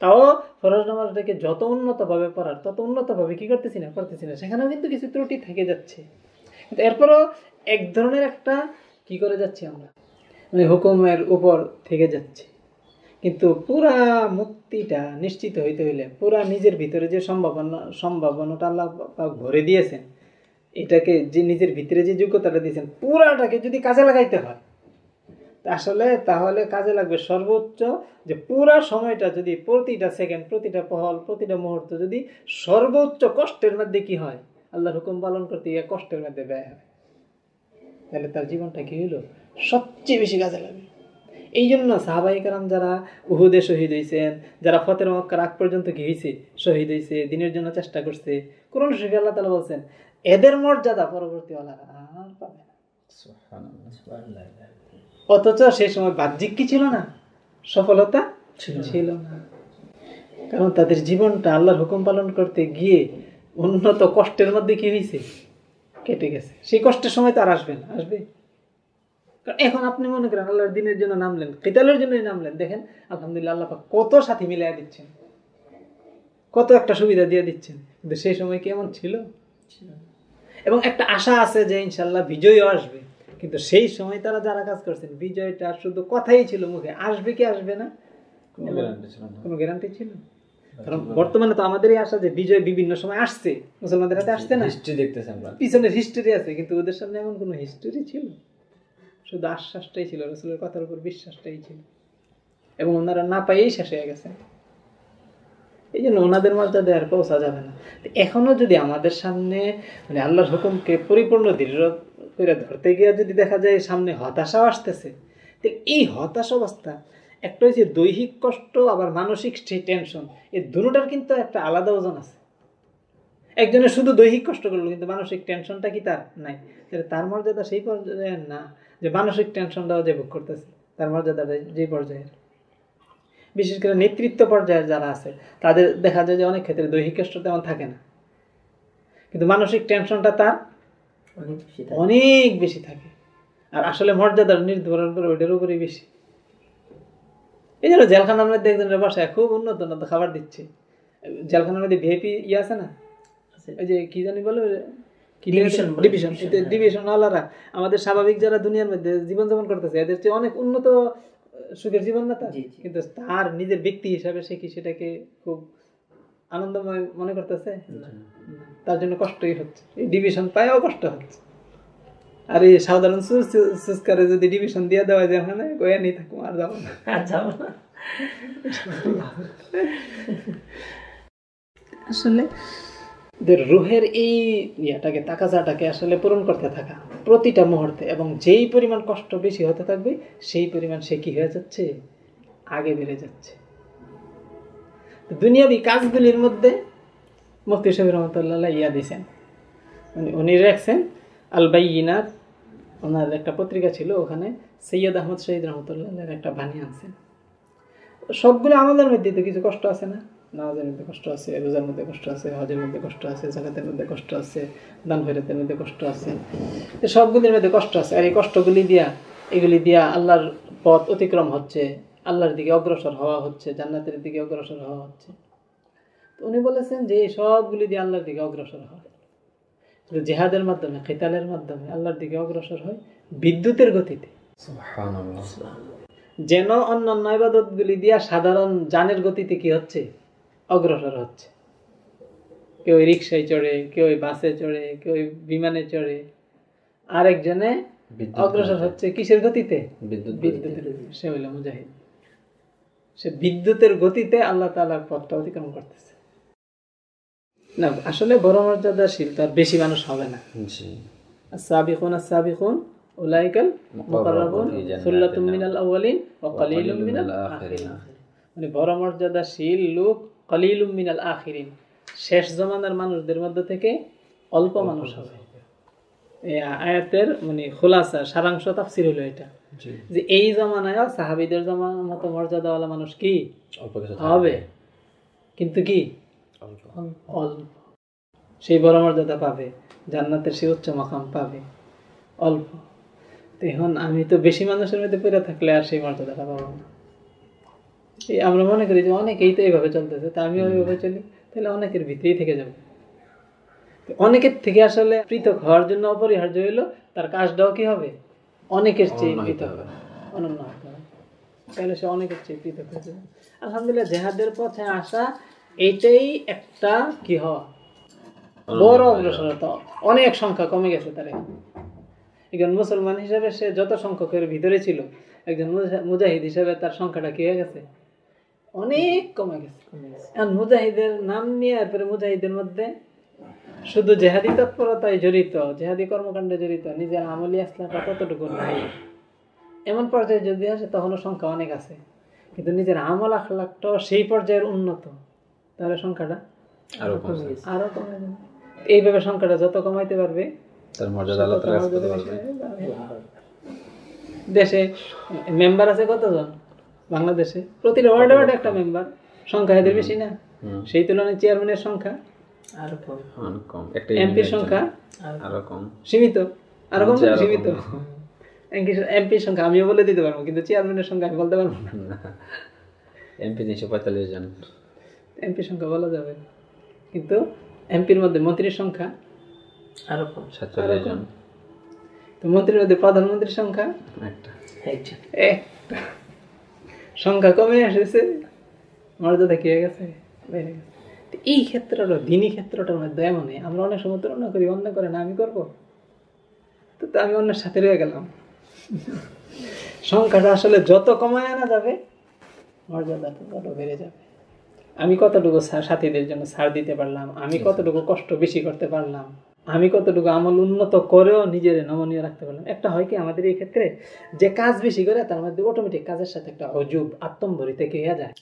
Speaker 1: তাও ফরজ নামাজটাকে যত উন্নতভাবে পড়ার, তত উন্নতভাবে কি করতেছি না করতেছি না, সেখানেও কিন্তু কিছু ত্রুটি থেকে যাচ্ছে। কিন্তু এরপরও এক ধরনের একটা কি করে যাচ্ছি আমরা? হুকুমের উপর থেকে যাচ্ছে। কিন্তু পুরা মুক্তিটা নিশ্চিত হইতে হইলে, পুরা নিজের ভিতরে যে সম্ভাবনা, সম্ভাবনাটা আল্লাহ ভরে দিয়েছেন, এটাকে যে নিজের ভিতরে যে যোগ্যতাটা দিয়েছেন, পুরাটাকে যদি কাজে লাগাইতে হয় আসলে তাহলে কাজে লাগবে সর্বোচ্চ যে পুরা সময়টা যদি প্রতিটা সেকেন্ড, প্রতিটা পহল, প্রতিটা মুহূর্ত যদি সর্বোচ্চ কষ্টের মধ্যে কি হয়? আল্লাহর হুকুম পালন করতে গিয়ে কষ্টের মধ্যে ব্যয় হয়। তাহলে তার জীবনটা কি হইল? সবচেয়ে বেশি কাজে লাগবে এই জন্য সাহাবাই কারাম যারা উহুদে শহীদ হয়েছেন যারা ফতের মক্কার আগ পর্যন্ত কি হয়েছে শহীদ হয়েছে দিনের জন্য চেষ্টা করছে কোরআন শরীফে আল্লাহ তালা বলছেন এদের মর্যাদা পরবর্তী আর পাবে না। অথচ সেই সময় বাহ্যিক কি ছিল না? সফলতা ছিল না। কারণ তাদের জীবনটা আল্লাহর হুকুম পালন করতে গিয়ে উন্নত কষ্টের মধ্যে কি হয়েছে কেটে গেছে। সেই কষ্টের সময় তো আর আসবে না আসবে? কারণ এখন আপনি মনে করেন আল্লাহর দিনের জন্য নামলেন কেতালের জন্য নামলেন দেখেন আলহামদুলিল্লাহ আল্লাহ কত সাথী মিলাই দিচ্ছেন। কত একটা সুবিধা দিয়ে দিচ্ছেন। কিন্তু সেই সময় কেমন ছিল? এবং একটা আশা আছে যে ইনশাল্লাহ বিজয়ও আসবে। কিন্তু সেই সময় তারা যারা কাজ করছেন বিজয়টা শুধু কথাই ছিল মুখে আসবে কি আসবে না?
Speaker 2: কোনো গ্যারান্টি ছিল না।
Speaker 1: কোনো গ্যারান্টি ছিল? কারণ বর্তমানে তো আমাদেরই আশা যে বিজয় বিভিন্ন সময় আসছে। মুসলমানদের হাতে আসছে না।
Speaker 2: হিস্ট্রি দেখতেছি আমরা।
Speaker 1: পিছনের হিস্টোরি আছে কিন্তু ওদের সামনে এমন কোনো হিস্টোরি ছিল? শুধু আশ্বাসটাই ছিল, রসুলের কথার উপর বিশ্বাসটাই ছিল। এবং ওনারা না পাইয়েই শেষ হয়ে গেছে। এই জন্য ওনাদের মর্যাদা আর পৌঁছা যাবে না। এখনও যদি আমাদের সামনে মানে আল্লাহর হুকুমকে পরিপূর্ণ দৃঢ় করে ধরতে গিয়ে যদি দেখা যায় সামনে হতাশাও আসতেছে এই হতাশ অবস্থা, একটা হচ্ছে দৈহিক কষ্ট, আবার মানসিক টেনশন এই দুটার কিন্তু একটা আলাদা ওজন আছে। একজনের শুধু দৈহিক কষ্ট করল, কিন্তু মানসিক টেনশনটা কি তার? নাই। তাহলে তার মর্যাদা সেই পর্যায়ে না। যে মানসিক টেনশনটাও যে ভোগ করতেছে তার মর্যাদাটা যে পর্যায়ের বিশেষ করে নেতৃত্ব পর্যায়ে যারা আছে তাদের দেখা যায় যে অনেক ক্ষেত্রে দৈহিক কষ্ট তেমন থাকে না। কিন্তু মানসিক টেনশনটা তার
Speaker 3: অনেক বেশি থাকে।
Speaker 1: আর আসলে মর্যাদার নির্ধারণ করে ওইটার উপরেই বেশি। এই জন্য জেলখানার মধ্যে একজনের বাসায় খুব উন্নত উন্নত খাবার দিচ্ছে। জেলখানার মধ্যে ভিআইপি ইয়ে আছে না। ওই যে কি জানি বলে, ডিভিশন। ডিভিশন আলাদা আমাদের স্বাভাবিক যারা দুনিয়ার মধ্যে জীবনযাপন করতেছে এদের চেয়ে অনেক উন্নত সুখের জীবন না তার। কিন্তু তার নিজের ব্যক্তি হিসাবে সে কি সেটাকে খুব আনন্দময় মনে করতেছে? তার জন্য কষ্টই হচ্ছে। এই ডিভিশন পায়ও কষ্ট হচ্ছে। আর এই সাধারণ সুস্কারে যদি ডিভিশন দিয়ে দেওয়া যায় ওখানে গয়া নেই থাকুম আর যাব না।
Speaker 3: আর যাব না।
Speaker 1: আসলে রুহের এই ইয়াটাকে, তাকাজাটাকে আসলে পূরণ করতে থাকা প্রতিটা মুহূর্তে এবং যেই পরিমাণ কষ্ট বেশি হতে থাকবে, সেই পরিমাণ সে কি হয়ে যাচ্ছে? আগে বেড়ে যাচ্ছে। দুনিয়াবি কাজগুলির মধ্যে মুফতি সাহেব রহমতুল্লাহ ইয়া দিছেন। উনি উনি রাখছেন আল বাইনাত ওনার একটা পত্রিকা ছিল ওখানে, সৈয়দ আহমদ শহীদ রহমতুল্লাহ একটা বাণী আনছেন। সবগুলো আমাদের মধ্যে তো কিছু কষ্ট আছে না? নামাজের মধ্যে কষ্ট আছে রোজার মধ্যে কষ্ট আছে হজের মধ্যে কষ্ট আছে জাকাতের মধ্যে কষ্ট আছে দান ফেরাতের মধ্যে কষ্ট আছে। সবগুলির মধ্যে কষ্ট আছে। আর এই কষ্টগুলি দিয়া এগুলি দিয়া আল্লাহর পথ অতিক্রম হচ্ছে আল্লাহর দিকে অগ্রসর হওয়া হচ্ছে জান্নাতের দিকে অগ্রসর হওয়া হচ্ছে। তো উনি বলেছেন যে এই সবগুলি দিয়ে আল্লাহর দিকে অগ্রসর হয়। কিন্তু জেহাদের মাধ্যমে কেতালের মাধ্যমে আল্লাহর দিকে অগ্রসর হয় বিদ্যুতের গতিতে। যেন অন্যান্য ইবাদতগুলি দিয়া সাধারণ যানের গতিতে কি হচ্ছে? অগ্রসর হচ্ছে। কেউ রিক্সায় চড়ে কেউ বাসে চড়ে কেউ বিমানে চড়ে। আরেকজনে অগ্রসর হচ্ছে কিসের গতিতে? বিদ্যুতের সে হইল মুজাহিদ। সে বিদ্যুতের গতিতে আল্লাহ তালা পথটা অতিক্রম করতেছে। না আসলে বড় মর্যাদাশীল তার বেশি মানুষ হবে না। সাবিকুন সাবিকুন
Speaker 2: উলাইকাল মুকাররাবুন
Speaker 1: সুল্লাতুম
Speaker 2: মিনাল
Speaker 1: আউয়ালিন ওয়া কালিলুম মিনাল আখিরিন। মানে বড় মর্যাদাশীল লোক কলিলুম মিনাল আখিরিন। শেষ জমানার মানুষদের মধ্যে থেকে অল্প মানুষ হবে। এই আয়াতের মানে খোলাসা সারাংশ তাফসির হলো এটা। যে এই জমানায় সাহাবিদের জমানার মতো মর্যাদাওয়ালা মানুষ কি? হবে। কিন্তু কি?
Speaker 2: অল্প।
Speaker 1: সেই বড় মর্যাদা পাবে। জান্নাতের সেই উচ্চ মাকাম পাবে। অল্প। এখন আমি তো বেশি মানুষের মধ্যে পড়ে থাকলে আর সেই মর্যাদাটা পাবো না। আমরা মনে করি যে অনেকেই তো এইভাবে চলতেছে তা আমিও এইভাবে চলি তাহলে অনেকের ভিতরেই থেকে যাব। অনেকের থেকে আসলে পৃথক হওয়ার জন্য অপরিহার্য হইল তার কাজটাও কি হবে? অনেকের চেয়ে পৃথক। হবে। অনন্য হতে হবে। তাহলে সে অনেকের চেয়ে পৃথক হয়ে যাবে। আলহামদুলিল্লাহ জেহাদের পথে আসা এইটাই একটা কি হওয়া? বড় অগ্রসরতা অনেক সংখ্যা কমে গেছে তার। একজন মুসলমান হিসেবে সে যত সংখ্যকের ভিতরে ছিল একজন মুজাহিদ হিসেবে তার সংখ্যাটা কি হয়ে গেছে? অনেক কমে গেছে। এখন মুজাহিদের নাম নিয়ে এরপরে মুজাহিদের মধ্যে শুধু জেহাদি তৎপরতায় জড়িত জেহাদি কর্মকাণ্ডে জড়িত নিজের আমলি আসলাটা ততটুকু নাই। এমন পর্যায়ে যদি আসে তখনও সংখ্যা অনেক আছে। কিন্তু নিজের আমল আখলাকটাও সেই পর্যায়ের উন্নত। তাহলে সংখ্যাটা
Speaker 2: আরও
Speaker 1: আরও কমে যাবে এইভাবে সংখ্যাটা যত কমাইতে পারবে
Speaker 2: তার মর্যাদা আল্লাহ।
Speaker 1: দেশে মেম্বার আছে কতজন? বাংলাদেশে। প্রতিটা ওয়ার্ডে ওয়ার্ডে একটা মেম্বার সংখ্যা এদের বেশি না।
Speaker 2: হুম।
Speaker 1: সেই তুলনায় চেয়ারম্যানের সংখ্যা
Speaker 3: আরও কম।
Speaker 2: একটা
Speaker 1: এমপির সংখ্যা
Speaker 2: আরও কম।
Speaker 1: সীমিত। আরও কম সীমিত। এমপির সংখ্যা আমিও বলে দিতে পারব কিন্তু চেয়ারম্যানের সংখ্যা আমি বলতে পারব না।
Speaker 2: এমপি তিনশো পঁয়তাল্লিশ জন।
Speaker 1: এমপির সংখ্যা বলা যাবে। কিন্তু এমপির মধ্যে মন্ত্রীর সংখ্যা
Speaker 3: আরও কম।
Speaker 2: সাতচল্লিশ জন।
Speaker 1: তো মন্ত্রীর মধ্যে প্রধানমন্ত্রীর সংখ্যা
Speaker 2: একটা।
Speaker 3: একজন
Speaker 1: একটা। সংখ্যা কমে এসেছে মর্যাদা কি হয়ে গেছে বেড়ে গেছে। এই ক্ষেত্রটা দিনই ক্ষেত্রটার মধ্যে এমনই। আমরা অনেক সময় তুলনা করি অন্য করে না আমি করব। তো তো আমি অন্যের সাথে রয়ে গেলাম। সংখ্যাটা আসলে যত কমায় আনা যাবে মর্যাদাটা তত বেড়ে যাবে। আমি কতটুকু সাথীদের জন্য ছাড় দিতে পারলাম? আমি কতটুকু কষ্ট বেশি করতে পারলাম? আমি কতটুকু আমল উন্নত করেও নিজের নমনীয় রাখতে পারলাম। একটা হয় কি আমাদের এই ক্ষেত্রে যে কাজ বেশি করে তার মধ্যে অটোমেটিক কাজের সাথে একটা অজুব আত্মম্বরিতে কি হয়ে যায়।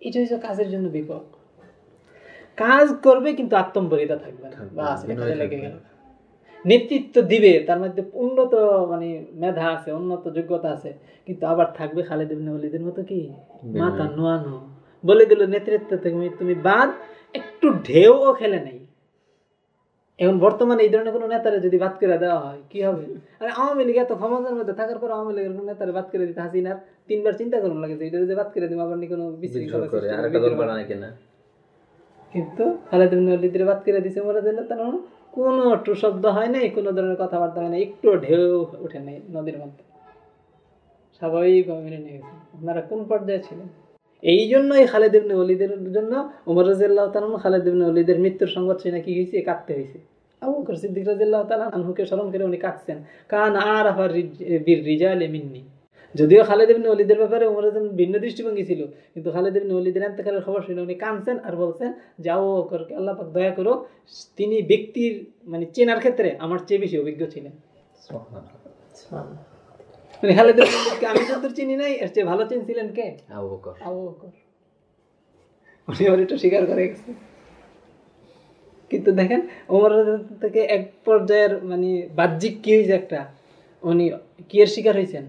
Speaker 1: এটা হচ্ছে কাজের জন্য বিপদ। কাজ করবে কিন্তু আত্মম্বরিতা থাকবে না। বাস
Speaker 2: না,
Speaker 1: লেগে গেল। নেতৃত্ব দিবে তার মধ্যে উন্নত মানে মেধা আছে উন্নত যোগ্যতা আছে কিন্তু আবার থাকবে খালেদ ইবনে ওয়ালিদের মতো কি? মাথা নোয়ানো। বলে দিল নেতৃত্ব থেকে তুমি বাদ একটু ঢেউও খেলে নাই। এখন বর্তমানে এই ধরনের কোনো নেতারে যদি বাদ করে দেওয়া হয় কি হবে? আরে আওয়ামী লীগ এত ক্ষমতার মধ্যে থাকার পর আওয়ামী লীগের কোনো নেতারে বাদ করে দিতে হাসিনার তিনবার চিন্তা করুন লাগে যে এটা যদি বাদ করে দিব আবার নি কোনো বিশৃঙ্খলা কিন্তু খালেদ ইবনে বাদ করে দিছে মরে দিলে তার মানে কোনো টু শব্দ হয় নাই কোনো ধরনের কথাবার্তা হয় না একটু ঢেউ উঠে নাই নদীর মধ্যে। স্বাভাবিকভাবে মেনে নিয়ে গেছে। আপনারা কোন পর্যায়ে ছিলেন? এই জন্যই খালেদ ইবনে ওলিদের জন্য উমর রাজিয়াল্লাহ তাআলা খালেদ ইবনে ওলিদের মৃত্যুর সংবাদ শুনে কি হয়েছে? কাঁদতে হয়েছে। আবু বকর সিদ্দিক রাদিয়াল্লাহু তাআলা আনহুকে স্মরণ করে উনি কাঁদছেন। কান আরাফা বীর রিজাল মিন্নি। যদিও খালেদ ইবনে ওলিদের ব্যাপারে উমর রাজন ভিন্ন দৃষ্টিভঙ্গি ছিল কিন্তু খালেদ ইবনে ওলিদের ইন্তেকালের খবর শুনে উনি কাঁদছেন আর বলছেন যে আবু বকরকে আল্লাহ পাক দয়া করো তিনি ব্যক্তির মানে চেনার ক্ষেত্রে আমার চেয়ে বেশি অভিজ্ঞ ছিলেন। মানে খালেদ আমি যতদূর চিনি নাই এর চেয়ে ভালো চিনছিলেন কে?
Speaker 2: আবু বকর।
Speaker 1: আবু বকর। উনি আবার একটু স্বীকার করে গেছে। কিন্তু দেখেন ওমর থেকে এক পর্যায়ের মানে বাহ্যিক কি হয়েছে একটা? উনি কি এর শিকার হয়েছেন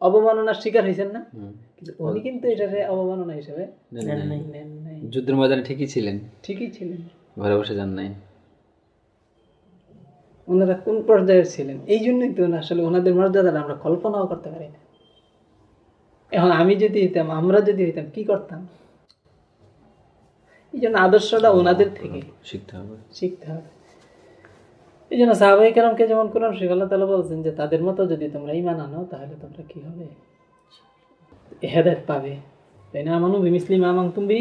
Speaker 1: অবমাননার শিকার হয়েছেন না? কিন্তু উনি কিন্তু এটারে অবমাননা হিসেবে
Speaker 2: যুদ্ধের ময়দানে ঠিকই ছিলেন।
Speaker 1: ঠিকই ছিলেন।
Speaker 2: ঘরে বসে যান নাই।
Speaker 1: ওনারা কোন পর্যায়ের ছিলেন? এই জন্যই তো আসলে ওনাদের মর্যাদাটা আমরা কল্পনাও করতে পারি না। এখন আমি যদি হইতাম আমরা যদি হইতাম কি করতাম? এই জন্য আদর্শটা ওনাদের থেকে।
Speaker 2: শিখতে হবে।
Speaker 1: শিখতে হবে। এই জন্য সাহাবাই কেরামকে যেমন কোরআন শিখ আল্লাহ তালা বলছেন যে তাদের মতো যদি তোমরা ইমান আনো তাহলে তোমরা কি হবে? হেদায়ত পাবে। তাই না? আমানু বিমিসলিম আমাং তুমি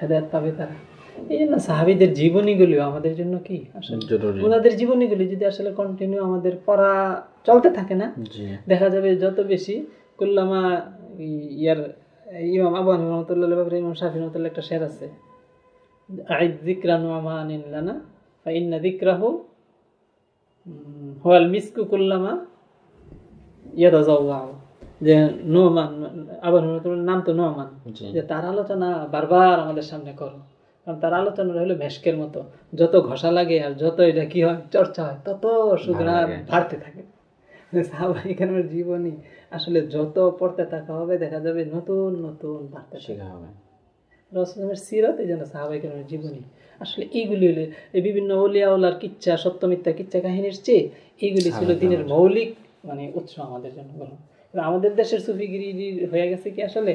Speaker 1: হেদায়ত পাবে তারা। এই জন্য সাহাবিদের জীবনীগুলিও আমাদের জন্য কি? আসলে ওনাদের জীবনীগুলি যদি আসলে কন্টিনিউ আমাদের পড়া চলতে থাকে না দেখা যাবে যত বেশি কুল্লামা ইয়ার ইমাম আবু হানিফা রহমতুল্লাহ ব্যাপারে ইমাম শাফি রহমতুল্লাহ একটা শের আছে। আইদ যিকরানু আমানিন লানা ফা ইন্না হুয়াল মিসকু কুল্লামা যে নোমান আবু হানিফা রহমতুল্লাহর নাম তো নোমান। যে তার আলোচনা বারবার আমাদের সামনে করো। কারণ তার আলোচনা হলো ভেস্কের মতো। যত ঘষা লাগে আর যত এটা কি হয় চর্চা হয় তত সুতরাং বাড়তে থাকে। সাহাবাহিকের জীবনী আসলে যত পড়তে থাকা হবে দেখা যাবে নতুন নতুন বাড়তে
Speaker 2: শেখা হবে।
Speaker 1: রসলামের সিরত এই জন্য জীবনী। আসলে এইগুলি হলে এই বিভিন্ন অলিয়াওলার কিচ্ছা সত্য মিথ্যা কিচ্ছা কাহিনীর চেয়ে এইগুলি ছিল দিনের মৌলিক মানে উৎস আমাদের জন্য বলুন। আমাদের দেশের সুফিগিরি হয়ে গেছে কি আসলে?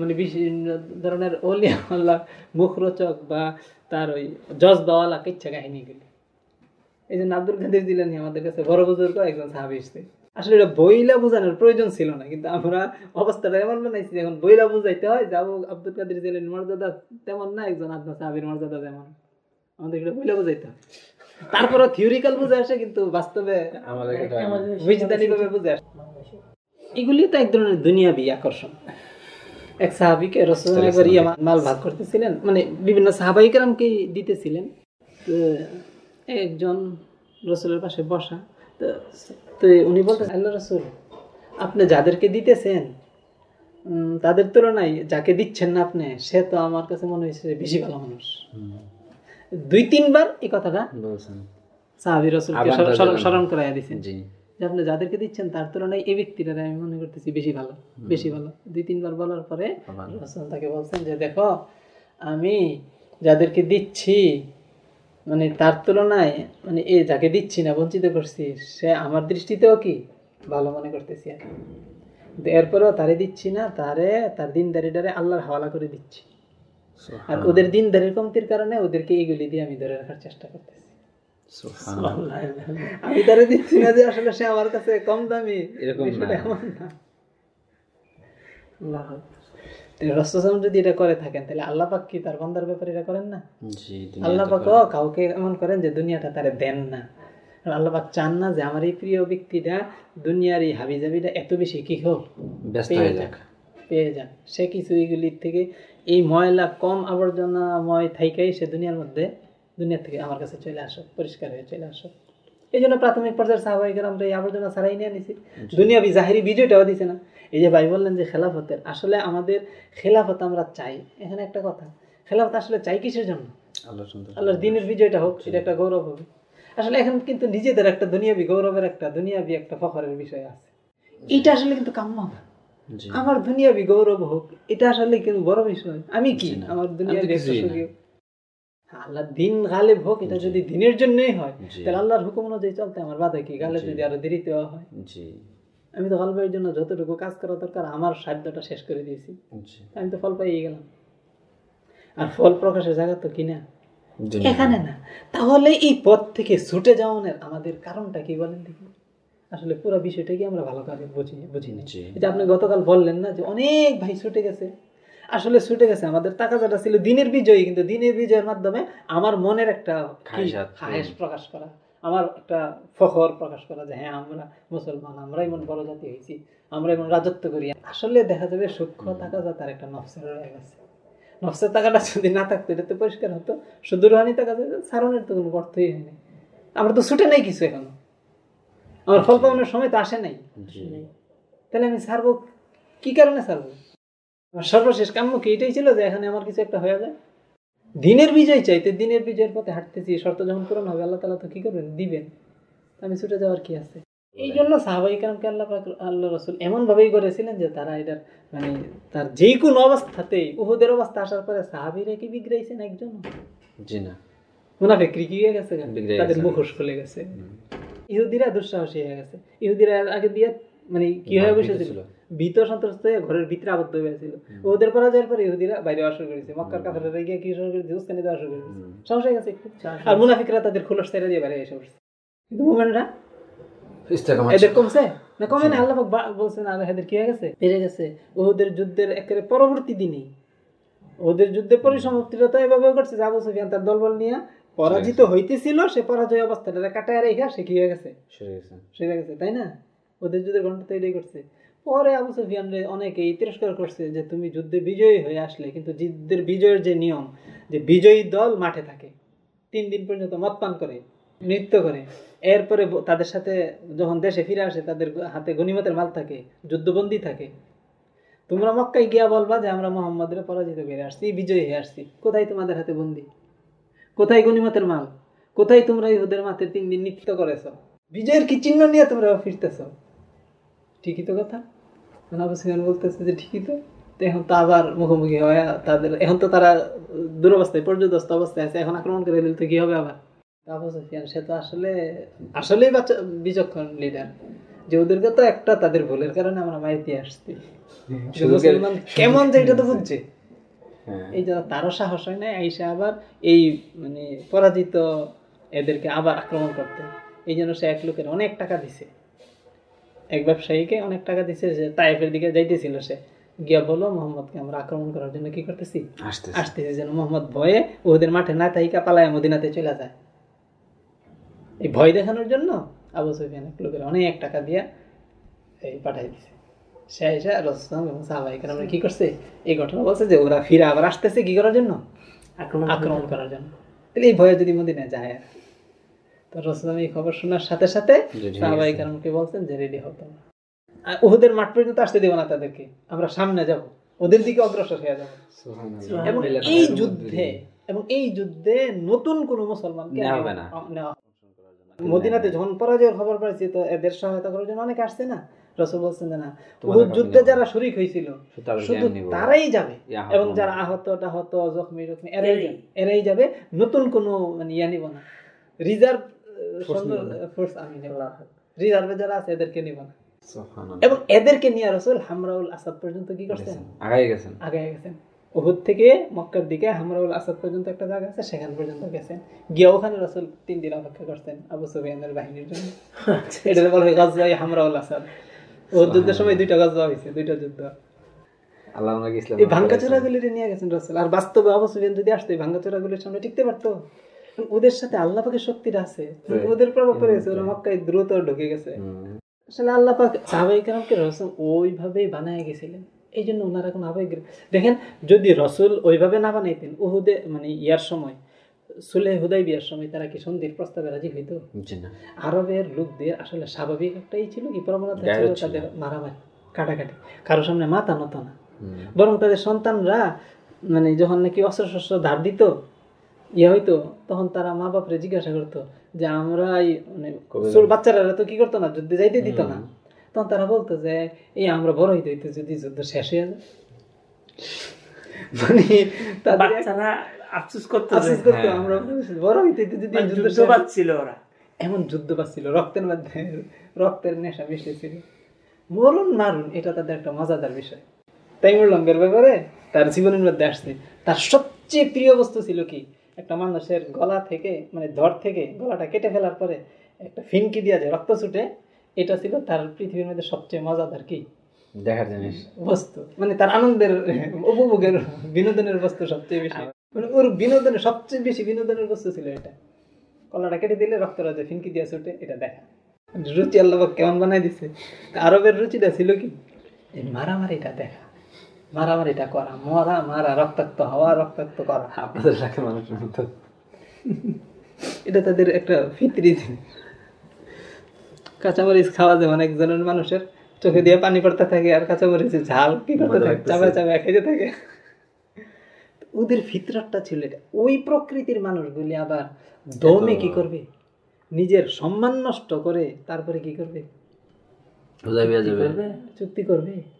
Speaker 1: মানে বিভিন্ন ধরনের অলিয়াওয়ালা মুখরোচক বা তার ওই জজবাওয়ালা কিচ্ছা কাহিনীগুলি এই জন্য আব্দুল কাদের জিলানি আমাদের কাছে বড় বুজুর্গ একজন সাহাবি এসছে। আসলে এটা বইলা বোঝানোর প্রয়োজন ছিল না কিন্তু আমরা অবস্থাটা এমন বানাইছি যে এখন বইলা বুঝাইতে হয় যাব আব্দুল কাদের জিলানির মর্যাদা তেমন না একজন আদনা সাহাবির মর্যাদা যেমন আমাদের এটা বইলা বুঝাইতে হয়। তারপরে থিওরিক্যাল বুঝে আসে কিন্তু বাস্তবে
Speaker 2: আমাদের
Speaker 1: বুঝে আসে। এগুলি তো এক ধরনের দুনিয়াবি আকর্ষণ। এক সাহাবিকে রসুল একবার ইয়া মাল ভাগ করতেছিলেন। মানে বিভিন্ন সাহাবাই কেরামকে দিতেছিলেন? তো একজন রসুলের পাশে বসা। তো তো উনি বলতে আল্লাহ রসুল আপনি যাদেরকে দিতেছেন তাদের তুলনায় যাকে দিচ্ছেন না আপনি সে তো আমার কাছে মনে হয়েছে বেশি ভালো মানুষ। দুই তিনবার এই কথাটা সাহাবি রসুলকে স্মরণ- করাইয়া দিচ্ছেন
Speaker 2: জি।
Speaker 1: যে আপনি যাদেরকে দিচ্ছেন তার তুলনায় এই ব্যক্তিরা আমি মনে করতেছি বেশি ভালো বেশি ভালো। দুই তিনবার বলার পরে। তাকে বলছেন যে দেখো আমি যাদেরকে দিচ্ছি মানে তার তুলনায় মানে এ যাকে দিচ্ছি না বঞ্চিত করছি সে আমার দৃষ্টিতেও কি ভালো মনে করতেছি? আর এরপরেও তারে দিচ্ছি না তারে তার দিনদারিটারে আল্লাহর হাওয়ালা করে দিচ্ছি। আর ওদের দিনদারির কমতির কারণে ওদেরকে এইগুলি দিয়ে আমি ধরে রাখার চেষ্টা করতেছি। আমি তারে দিচ্ছি না যে আসলে সে আমার কাছে কম দামি
Speaker 2: এরকম না।
Speaker 1: যদি এটা করে থাকেন তাহলে আল্লাহ পাক কি তার বান্দার ব্যাপারে এটা করেন না? আল্লাহ পাক কাউকে এমন করেন যে দুনিয়াটা তারে দেন না। আল্লাহ পাক চান না যে আমার এই প্রিয় ব্যক্তিটা দুনিয়ার এই হাবিজাবিটা এত বেশি কি হোক পেয়ে যাক
Speaker 2: যাক।
Speaker 1: পেয়ে যাক। সে কিছু এইগুলির থেকে এই ময়লা কম আবর্জনাময় থাইকাই সে দুনিয়ার মধ্যে দুনিয়া থেকে আমার কাছে চলে আসো পরিষ্কার হয়ে চলে আসো। এই জন্য প্রাথমিক পর্যায়ের সাহাবাহিকের আমরা এই আবর্জনা ছাড়াই নিয়ে নিছি। দুনিয়া জাহিরি বিজয়টাও দিছে না। এই যে ভাই বললেন যে খেলাফতের আসলে আমাদের খেলাফত আমরা চাই। এখানে একটা কথা খেলাফত আসলে চাই কিসের জন্য?
Speaker 2: আল্লাহ
Speaker 1: আল্লাহর দিনের বিজয়টা হোক এটা একটা গৌরব হবে। আসলে এখন কিন্তু নিজেদের একটা দুনিয়াবি গৌরবের একটা দুনিয়াবি একটা ফখরের বিষয় আছে। এটা আসলে কিন্তু কাম্য না। আমার দুনিয়াবি গৌরব হোক এটা আসলে কিন্তু বড় বিষয়। আমি কি? আমার
Speaker 2: আমি
Speaker 1: দুনিয়াবি
Speaker 2: তো
Speaker 1: একটা
Speaker 2: কিছুই না।
Speaker 1: সুখী আল্লাহ দিন গালেব হোক এটা যদি দিনের জন্যই হয় তাহলে আল্লাহর হুকুম অনুযায়ী চলতে আমার বাধা কি? গালে যদি আরও দেরিতে হয়?
Speaker 2: জি।
Speaker 1: আমি তো গালবের জন্য যতটুকু কাজ করা দরকার আমার সাধ্যটা শেষ করে দিয়েছি। আমি তো ফল পাইয়ে গেলাম। আর ফল প্রকাশের জায়গা তো কিনা। এখানে না। তাহলে এই পথ থেকে ছুটে যাওয়ানোর আমাদের কারণটা কি বলেন দেখি। আসলে পুরো বিষয়টা কি আমরা ভালো করে বুঝি বুঝি না যে আপনি গতকাল বললেন না যে অনেক ভাই ছুটে গেছে। আসলে ছুটে গেছে। আমাদের টাকা যেটা ছিল দিনের বিজয়ী কিন্তু দিনের বিজয়ের মাধ্যমে আমার মনের একটা। খায়েশ প্রকাশ করা আমার একটা ফখর প্রকাশ করা যে হ্যাঁ আমরা মুসলমান আমরা এমন বড় জাতি হয়েছি আমরা এমন রাজত্ব করি। আসলে দেখা যাবে সূক্ষ্ম টাকা যা তার একটা নফসের রয়ে গেছে। নফসের টাকাটা যদি না থাকতো এটা তো পরিষ্কার হতো। শুধু রুহানি টাকা সারণের তো কোনো অর্থই হয়নি আমরা তো ছুটে নাই কিছু এখনও। আমার ফল পাওয়ানোর সময় তো আসে নাই। তাহলে আমি ছাড়বো কি কারণে আমার সর্বশেষ কাম্য কি? এটাই ছিল যে এখানে আমার কিছু একটা হয়ে যায়। দিনের বিজয় চাইতে দিনের বিজয়ের পথে হাঁটতেছি শর্ত যখন পূরণ হবে আল্লাহ তালা তো কি করবেন? দিবেন। আমি ছুটে যাওয়ার কি আছে? এই জন্য সাহাবাই কারণকে আল্লাহ আল্লাহ রসুল এমন ভাবেই করেছিলেন যে তারা এটার মানে তার যে কোনো অবস্থাতেই উহুদের অবস্থা আসার পরে সাহাবিরা কি বিগড়াইছেন একজন?
Speaker 2: জি না।
Speaker 1: মুনাফে কি হয়ে গেছে তাদের মুখোশ খুলে গেছে। ইহুদিরা দুঃসাহসী হয়ে গেছে। ইহুদিরা আগে দিয়ে মানে কি হয়ে বসেছিল?
Speaker 2: ছিল।
Speaker 1: ভীত সন্ত্রস্ত হয়ে ঘরের ভিতরে আবদ্ধ হয়ে ছিল ওদের পরাজয়ের পরে ইহুদিরা বাইরে আসা শুরু করেছে মক্কার কাফেররা গিয়ে কি শুরু করেছে উস্কানি দেওয়া শুরু করেছে। সাহস হয়ে গেছে আর মুনাফিকরা তাদের খোলস ছেড়ে দিয়ে বাইরে এসে পড়ছে। কিন্তু মোমেনরা? এদের কমছে? না কমে না আল্লাহ পাক বা- বলছেন আর এদের কি হয়ে গেছে? বেড়ে গেছে। ওদের যুদ্ধের একেবারে পরবর্তী দিনেই ওদের যুদ্ধের পরিসমাপ্তিটা তো এভাবে করছে যে আবু সুফিয়ান তার দলবল নিয়ে পরাজিত হইতেছিল সে পরাজয় অবস্থাটা কাটায় রেখা সে কি হয়ে গেছে?
Speaker 2: সরে গেছে।
Speaker 1: তাই না? ওদের যুদ্ধের ঘণ্টা তো এটাই করছে পরে আবু সুফিয়ান রে অনেকেই তিরস্কার করছে যে তুমি যুদ্ধে বিজয়ী হয়ে আসলে, কিন্তু যুদ্ধের বিজয়ের যে নিয়ম, যে বিজয়ী দল মাঠে থাকে, তিন দিন পর্যন্ত মদ পান করে, নৃত্য করে, এরপরে তাদের সাথে যখন দেশে ফিরে আসে, তাদের হাতে গনিমতের মাল থাকে, যুদ্ধবন্দী থাকে। তোমরা মক্কায় গিয়া বলবা যে আমরা মোহাম্মদের পরাজিত করে আসছি, বিজয়ী হয়ে আসছি। কোথায় তোমাদের হাতে বন্দি? কোথায় গনিমতের মাল? কোথায় তোমরা ইহুদের মাঠে তিন দিন নৃত্য করেছ? বিজয়ের কি চিহ্ন নিয়ে তোমরা ফিরতেছ? ঠিকই তো কথা। আবু সুফিয়ান বলতেছে যে ঠিকই তো। এখন তো আবার মুখোমুখি হয় তাদের এখন তো তারা দুরবস্থায় পর্যদস্ত অবস্থায় আছে। এখন আক্রমণ করে দিলে তো কি হবে আবার? আবু সুফিয়ান সে তো আসলে আসলেই বাচ্চা বিচক্ষণ লিডার যে ওদেরকে তো একটা তাদের ভুলের কারণে আমরা মাইতে আসছি। মুসলমান কেমন যে এটা তো বুঝছে।
Speaker 2: হ্যাঁ।
Speaker 1: এই যে তারও সাহস হয় না আইসা আবার এই মানে পরাজিত এদেরকে আবার আক্রমণ করতে। এই জন্য সে এক লোকের অনেক টাকা দিছে। এক ব্যবসায়ীকে অনেক টাকা দিছে যে তাইফের দিকে যাইতেছিল সে। গিয়া বলো মোহাম্মদকে আমরা আক্রমণ করার জন্য কি করতেছি?
Speaker 2: আসতেছি।
Speaker 1: যেন মোহাম্মদ ভয়ে ওদের মাঠে না তাইকা পালায় মদিনাতে চলে যায়। এই ভয় দেখানোর জন্য আবু সুফিয়ান এক লোকের অনেক টাকা দিয়া এই পাঠাই দিছে। সে এসে রসলাম এবং সাহাবাই কারণ কি করছে? এই ঘটনা বলছে যে ওরা ফিরে আবার আসতেছে কি করার জন্য?
Speaker 3: আক্রমণ
Speaker 1: আক্রমণ করার জন্য। তাহলে এই ভয়ে যদি মদিনায় যায় আর তো রসলাম এই খবর শোনার সাথে সাথে সাহাবাই কারণকে বলছেন যে রেডি হতো আর ওদের মাঠ পর্যন্ত আসতে দেবো না তাদেরকে। আমরা সামনে যাব। ওদের দিকে অগ্রসর হয়ে যাব। এবং এই যুদ্ধে এবং এই যুদ্ধে নতুন কোন মুসলমানকে
Speaker 2: নেওয়া
Speaker 1: নেওয়া মদিনাতে যখন পরাজয়ের খবর পাইছি তো এদের সহায়তা করার জন্য অনেকে আসছে না। রসুল বলছেন না উহুদ যুদ্ধে যারা শরিক হয়েছিল
Speaker 2: শুধু।
Speaker 1: তারাই যাবে।
Speaker 2: আহত
Speaker 1: এবং যারা আহত টাহত জখমি জখমি এরাই। যাবে। এরাই যাবে। নতুন কোনো মানে ইয়া নিব না। রিজার্ভ ফোর্স আমি নেব। রিজার্ভে যারা আছে এদেরকে নিব না। এবং এদেরকে নিয়ে রসুল হামরাউল আসাদ পর্যন্ত কি করছেন?
Speaker 2: আগাই গেছেন।
Speaker 1: আগে গেছেন। উহুদ থেকে মক্কার দিকে হামরাউল আসাদ পর্যন্ত একটা জায়গা আছে সেখান পর্যন্ত গেছেন। গিয়ে ওখানে রসুল তিন দিন অপেক্ষা করছেন আবু সুফিয়ানের বাহিনীর জন্য। এটা বলা হয় গজওয়াই হামরাউল আসাদ। উহুদ যুদ্ধের সময় দুইটা গজওয়া হয়েছে দুইটা যুদ্ধ।
Speaker 2: আল্লাহ
Speaker 1: এই গুলিটা নিয়ে গেছেন রসুল। আর বাস্তবে আবু সুফিয়ান যদি আসতো এই ভাঙ্গাচোরা গুলির সামনে টিকতে পারতো? ওদের সাথে আল্লাহ পাকের শক্তিটা আছে। ওদের প্রভাব পড়ে গেছে ওরা মক্কায় দ্রুত ঢুকে গেছে। আসলে আল্লাহ পাক সাহাবাই কালামকে রসুল ওইভাবেই বানায় গেছিলেন। এই জন্য ওনারা কোনো আবেগ দেখেন যদি রসুল ওইভাবে না বানাইতেন উহুদে মানে ইয়ার সময় সুলে হুদাই বিয়ার সময় তারা কি সন্ধির প্রস্তাবে রাজি হইতো? আরবের লোকদের আসলে স্বাভাবিক একটাই ছিল কি প্রবণতা ছিল তাদের মারামারি কাটাকাটি। কারও সামনে মাথা নত না। বরং তাদের সন্তানরা মানে যখন নাকি অস্ত্র শস্ত্র ধার দিত ইয়ে হইতো তখন তারা মা বাপরে জিজ্ঞাসা করতো যে আমরা এই- মানে বাচ্চারা তো কি করতো না যুদ্ধে যাইতে দিত না। তখন তারা বলতো যে এই আমরা বড় হইতে হইতে যদি যুদ্ধ শেষ হয়ে যায়। [LAUGHS] মানে
Speaker 3: বাচ্চারা আফসোস করতো
Speaker 1: আফসোস করতো আমরা বড় হইতে হইতে যদি
Speaker 3: মানে
Speaker 1: যুদ্ধ
Speaker 3: পাচ্ছিল ওরা।
Speaker 1: এমন যুদ্ধ পাচ্ছিল রক্তের মধ্যে রক্তের নেশা মিশেছিল মরুন মারুন এটা তাদের একটা মজাদার বিষয়। তাইমুর লঙ্গের ব্যাপারে তার জীবনের মধ্যে আসছে। তার সবচেয়ে প্রিয় বস্তু ছিল কি? একটা মানুষের গলা থেকে মানে ধর থেকে গলাটা কেটে ফেলার পরে একটা ফিনকি দিয়া যে রক্ত ছুটে এটা ছিল তার পৃথিবীর মধ্যে সবচেয়ে মজাদার কি?
Speaker 2: দেখার জিনিস।
Speaker 1: বস্তু। মানে তার আনন্দের উপভোগের বিনোদনের বস্তু সবচেয়ে বেশি। মানে ওর বিনোদনের সবচেয়ে বেশি বিনোদনের বস্তু ছিল এটা। কলাটা কেটে দিলে রক্তরাজে ফিনকি দিয়ে ছুটে এটা দেখা। রুচি আল্লাহ কেমন বানাই দিছে। আরবের রুচিটা ছিল কি? মারামারিটা দেখা। মারামারিটা করা মরা মারা রক্তাক্ত হওয়া রক্তাক্ত করা।
Speaker 2: আপনাদের এলাকার মানুষের মতো
Speaker 1: এটা তাদের একটা ফিতরি। কাঁচামরিচ খাওয়া যেমন একজনের মানুষের চোখে দিয়ে পানি পড়তে থাকে আর কাঁচামরিচের ঝাল কি করতে থাকে? চাপা চাপা খেতে থাকে। ওদের ফিতরতটা ছিল এটা। ওই প্রকৃতির মানুষগুলি আবার দমে কি করবে? নিজের সম্মান নষ্ট করে তারপরে কি করবে?
Speaker 3: করবে?
Speaker 1: চুক্তি করবে?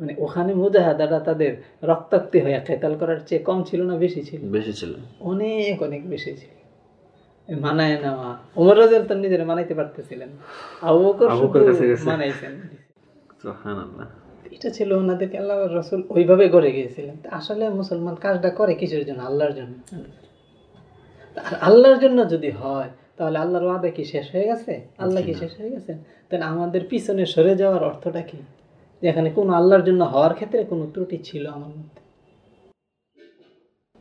Speaker 1: মানে ওখানে মুজাহাদাটা তাদের রক্তাক্তি হয়ে খেতাল করার চেয়ে কম ছিল না বেশি ছিল।
Speaker 2: বেশি ছিল।
Speaker 1: অনেক অনেক বেশি ছিল। মানায় নেওয়া ওমর রাজেল তো নিজের মানাইতে পারতেছিলেন। মানাইছেন। এটা ছিল ওনাদেরকে আল্লাহ রসুল ওইভাবে গড়ে গিয়েছিলেন। আসলে মুসলমান কাজটা করে কিসের জন্য? আল্লাহর জন্য। আর আল্লাহর জন্য যদি হয় তাহলে আল্লাহর ওয়াদা কি শেষ হয়ে গেছে? আল্লাহ কি শেষ হয়ে গেছে তাহলে আমাদের পিছনে সরে যাওয়ার অর্থটা কি? যে এখানে কোনো আল্লাহর জন্য হওয়ার ক্ষেত্রে কোনো ত্রুটি ছিল আমার মধ্যে?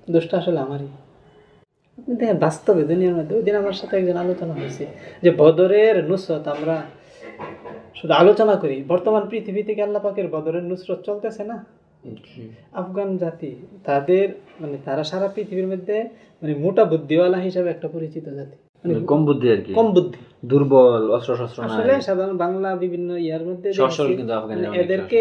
Speaker 1: দোষটা আসলে আমারই। আপনি দেখেন বাস্তবে দুনিয়ার মধ্যে ওই দিন আমার সাথে একজন আলোচনা হয়েছে যে বদরের নুসরত আমরা শুধু আলোচনা করি বর্তমান পৃথিবী থেকে আল্লাহ পাকের বদরের নুসরত চলতেছে না? আফগান জাতি তাদের মানে তারা সারা পৃথিবীর মধ্যে মানে মোটা বুদ্ধিওয়ালা হিসাবে একটা পরিচিত জাতি। মানে
Speaker 2: মানে কম বুদ্ধি আর কি।
Speaker 1: কম বুদ্ধি।
Speaker 2: দুর্বল অস্ত্র শস্ত্র
Speaker 1: আসলে সাধারণ বাংলা বিভিন্ন ইয়ার মধ্যে
Speaker 2: কিন্তু
Speaker 1: মানে এদেরকে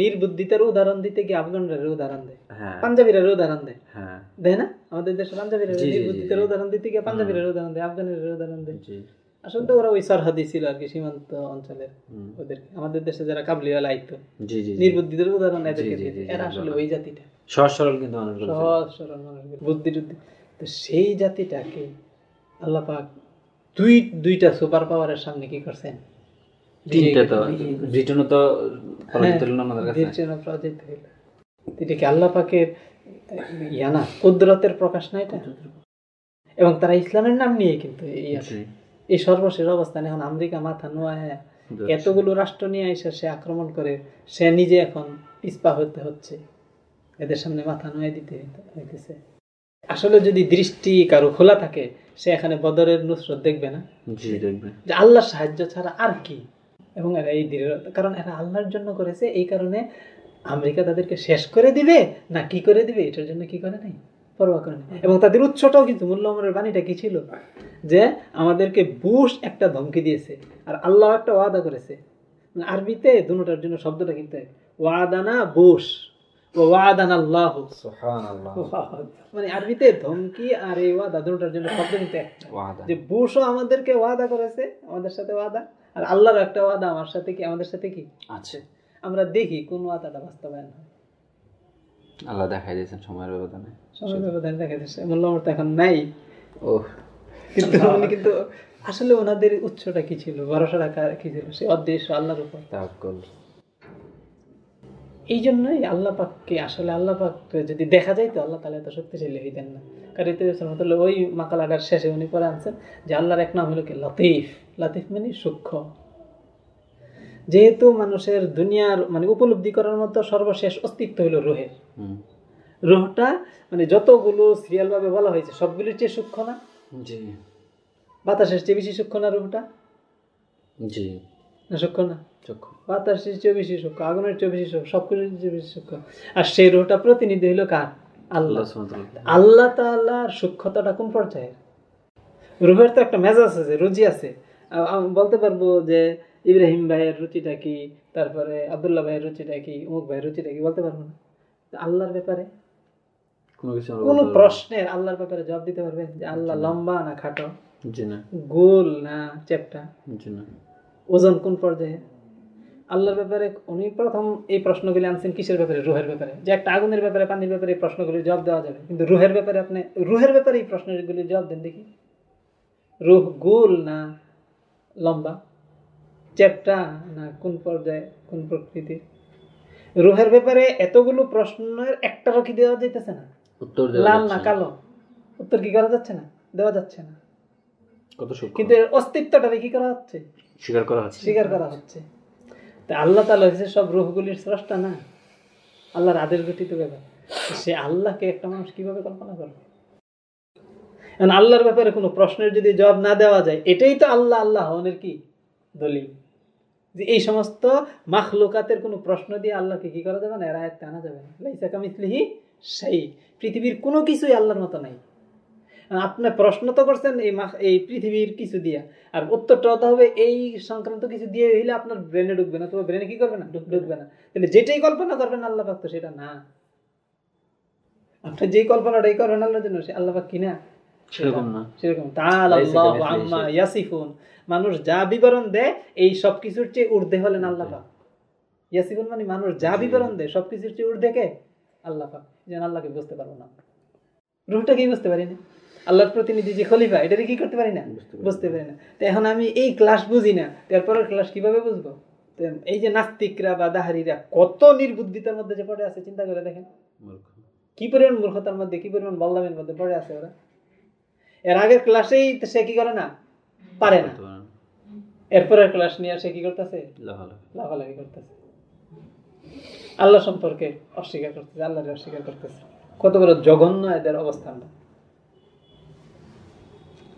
Speaker 1: নির্বুদ্ধিতার উদাহরণ দিতে গিয়ে আফগানরা উদাহরণ দেয়
Speaker 2: হ্যাঁ।
Speaker 1: পাঞ্জাবিরা উদাহরণ দেয়।
Speaker 2: হ্যাঁ।
Speaker 1: দেয় না? আমাদের দেশে পাঞ্জাবিরা নির্বুদ্ধিতার উদাহরণ দিতে গিয়ে পাঞ্জাবিরা উদাহরণ দেয় আফগানের উদাহরণ দেয়।
Speaker 2: জি।
Speaker 1: আসলে তো ওরা ওই সরহাদি ছিল আর কি সীমান্ত অঞ্চলের। ওদের আমাদের দেশে যারা কাবলিওয়ালা আইতো
Speaker 2: জি জি জি।
Speaker 1: নির্বুদ্ধিদের উদাহরণ এদেরকে।
Speaker 2: জি,
Speaker 1: এরা আসলে ওই জাতিটা।
Speaker 2: সহজ সরল কিন্তু মানুষগুলো
Speaker 1: সহজ সরল মানুষগুলো বুদ্ধি টুদ্ধি তো সেই জাতিটাকে আল্লাহ পাক দুই দুইটা সুপার পাওয়ারের সামনে কি করছেন?
Speaker 2: তিনটা তো ব্রিটেনও তো পরাজিত
Speaker 1: হ্যাঁ,
Speaker 2: হলো আমাদের কাছে।
Speaker 1: বীরচেনা পরাজিত হইল। এটা কি আল্লাহ পাকের ইয়া না কুদরতের প্রকাশ না এটা? এবং তারা ইসলামের নাম নিয়ে কিন্তু এই সর্বশেষ অবস্থানে এখন আমেরিকা মাথা নোয়া এতগুলো রাষ্ট্র নিয়ে এসে সে আক্রমণ করে সে নিজে এখন পিসপা হতে হচ্ছে। এদের সামনে মাথা নোয়া দিতে হইতেছে। আসলে যদি দৃষ্টি কারও খোলা থাকে সে এখানে বদরের নুসরত দেখবে না।
Speaker 2: জি দেখবে।
Speaker 1: যে আল্লাহর সাহায্য ছাড়া আর কি? এবং এরা এই দৃঢ়তা কারণ এরা আল্লাহর জন্য করেছে এই কারণে আমেরিকা তাদেরকে শেষ করে দিবে না কি করে দিবে? এটার জন্য কি করে নাই? পরোয়া করে নাই। এবং তাদের উৎসটাও কিন্তু মূল্য আমরের বাণীটা কি ছিল? যে আমাদেরকে বুশ একটা ধমকি দিয়েছে আর আল্লাহ একটা ওয়াদা করেছে। মানে আরবিতে দুটার জন্য শব্দটা কিন্তু। ওয়াদানা বুশ। মানে আরবিতে ধমকি আর এই ওয়াদা দুটার জন্য শব্দ কিন্তু যে বুশও আমাদেরকে ওয়াদা করেছে আমাদের সাথে ওয়াদা আর আল্লাহর একটা ওয়াদা আমার সাথে কি আমাদের সাথে কি?
Speaker 2: আছে।
Speaker 1: আমরা দেখি কোন ওয়াদাটা বাস্তবায়ন হয়।
Speaker 2: আল্লাহ দেখাই দিয়েছেন সময়ের ব্যবধানে।
Speaker 1: ব্যবধান আমার তো এখন নাই।
Speaker 2: ও
Speaker 1: কিন্তু উনি কিন্তু আসলে ওনাদের উৎসটা কি ছিল? ভরসা রাখা কি ছিল? সে অদৃশ্য আল্লাহর উপর।
Speaker 2: তাওয়াক্কুল।
Speaker 1: এই জন্যই আল্লাহ পাককে আসলে আল্লাহ পাক যদি দেখা যায় তো আল্লাহ তাহলে এত শক্তিশালী হইতেন না। কারণ রহমতুল্লাহ ওই মাকালাটার শেষে উনি পরে আনছেন যে আল্লাহর এক নাম হলো কি? লতিফ। লতিফ মানে সূক্ষ্ম। যেহেতু মানুষের দুনিয়ার মানে উপলব্ধি করার মতো সর্বশেষ অস্তিত্ব হলো রোহের। রোহটা মানে যতগুলো সিরিয়াল ভাবে বলা হয়েছে সবগুলোর চেয়ে সূক্ষ্ম না?
Speaker 2: জি।
Speaker 1: বাতাসের চেয়ে বেশি সূক্ষ্ম না রোহটা?
Speaker 2: জি।
Speaker 1: না সূক্ষ্ম না?
Speaker 2: চক্ষু।
Speaker 1: বাতাসের চেয়ে বেশি সূক্ষ্ম আগুনের চেয়ে বেশি সূক্ষ্ম সব কিছুর চেয়ে বেশি সূক্ষ্ম। আর সেই রোহটা প্রতিনিধি হইল কার? আল্লাহ।
Speaker 2: আল্লাহ
Speaker 1: তাআলার সূক্ষ্মতাটা কোন পর্যায়ে রুহের তো একটা মেজাজ আছে আছে। বলতে পারব যে ইব্রাহিম ভাইয়ের রুচিটা কি? তারপরে আব্দুল্লাহ ভাইয়ের রুচিটা কি? উমুক ভাইয়ের রুচিটা কি? বলতে পারব না। আল্লাহর ব্যাপারে?
Speaker 2: কোনো।
Speaker 1: প্রশ্নের আল্লাহর ব্যাপারে জবাব দিতে পারবে? যে আল্লাহ লম্বা না খাটো? গোল না চ্যাপটা?
Speaker 2: জি না।
Speaker 1: ওজন কোন পর্যায়ে? আল্লাহর ব্যাপারে উনি প্রথম এই প্রশ্নগুলি আনছেন কিসের ব্যাপারে? রুহের ব্যাপারে। যে একটা আগুনের ব্যাপারে পানির ব্যাপারে এই প্রশ্নগুলির জবাব দেওয়া যাবে। কিন্তু রুহের ব্যাপারে আপনি রুহের ব্যাপারে এই প্রশ্নগুলির জবাব দেন দেখি। রুহ গোল না লম্বা? চ্যাপটা না কোন পর্যায়ে কোন প্রকৃতির? রুহের ব্যাপারে এতগুলো প্রশ্নের একটারও কি দেওয়া যাইতেছে না?
Speaker 2: উত্তর
Speaker 1: লাল না কালো? উত্তর কি করা যাচ্ছে না? দেওয়া যাচ্ছে না। কিন্তু অস্তিত্বটারে কি করা হচ্ছে?
Speaker 2: স্বীকার করা হচ্ছে।
Speaker 1: স্বীকার করা হচ্ছে। তা আল্লাহ তালা হচ্ছে সব রুহগুলির স্রষ্টা না? আল্লাহর আদেশ গঠিত ব্যাপার। সে আল্লাহকে একটা মানুষ কীভাবে কল্পনা করবে? কারণ আল্লাহর ব্যাপারে কোনো প্রশ্নের যদি জবাব না দেওয়া যায়, এটাই তো আল্লাহ আল্লাহ হনের কি দলিল? যে এই সমস্ত মাখলুকাতের কোনো প্রশ্ন দিয়ে আল্লাহকে কি করা যাবে না? এর আনা যাবে না। লাইসা সেই পৃথিবীর কোনো কিছুই আল্লাহর মতো নাই। আপনি প্রশ্ন তো করছেন এই এই পৃথিবীর কিছু দিয়া। আর উত্তরটা হতে হবে এই সংক্রান্ত কিছু দিয়ে হইলে আপনার ব্রেনে ঢুকবে না তোমার ব্রেনে কি করবে না? ঢুকবে না। তাহলে যেটাই কল্পনা করবেন আল্লাহ পাক তো সেটা না। আপনি যেই কল্পনাটাই করবেন আল্লাহর জন্য সে আল্লাহ পাক কিনা
Speaker 2: সেরকম না।
Speaker 1: সেরকম। আম্মা ইয়াসিফুন। মানুষ যা বিবরণ দেয় এই সব কিছুর চেয়ে ঊর্ধ্বে হলেন আল্লাহ পাক। ইয়াসিফুন মানে মানুষ যা বিবরণ দেয় সব কিছুর চেয়ে ঊর্ধ্বে কে? আল্লাহ পাক। যেন আল্লাহকে বুঝতে পারব না। রুহটা কি বুঝতে পারি না আল্লাহর প্রতিনিধি যে খলিফা এটা কি করতে পারি না?
Speaker 2: বুঝতে পারি
Speaker 1: না। তো এখন আমি এই ক্লাস বুঝি না তারপরের ক্লাস কীভাবে বুঝব? তো এই যে নাস্তিকরা বা দাহারিরা কত নির্বুদ্ধিতার মধ্যে যে পড়ে আছে চিন্তা করে দেখেন। কি পরিমাণ মূর্খতার মধ্যে কি পরিমাণ বল্লামের মধ্যে পড়ে আছে ওরা? এর আগের ক্লাসেই তো সে কি করে না? পারে না। এরপরের ক্লাস নিয়ে সে কি করতেছে?
Speaker 2: লাফালাফি।
Speaker 1: করতেছে। আল্লাহ সম্পর্কে অস্বীকার করতেছে আল্লাহরে অস্বীকার করতেছে। কত বড় জঘন্য এদের অবস্থানটা।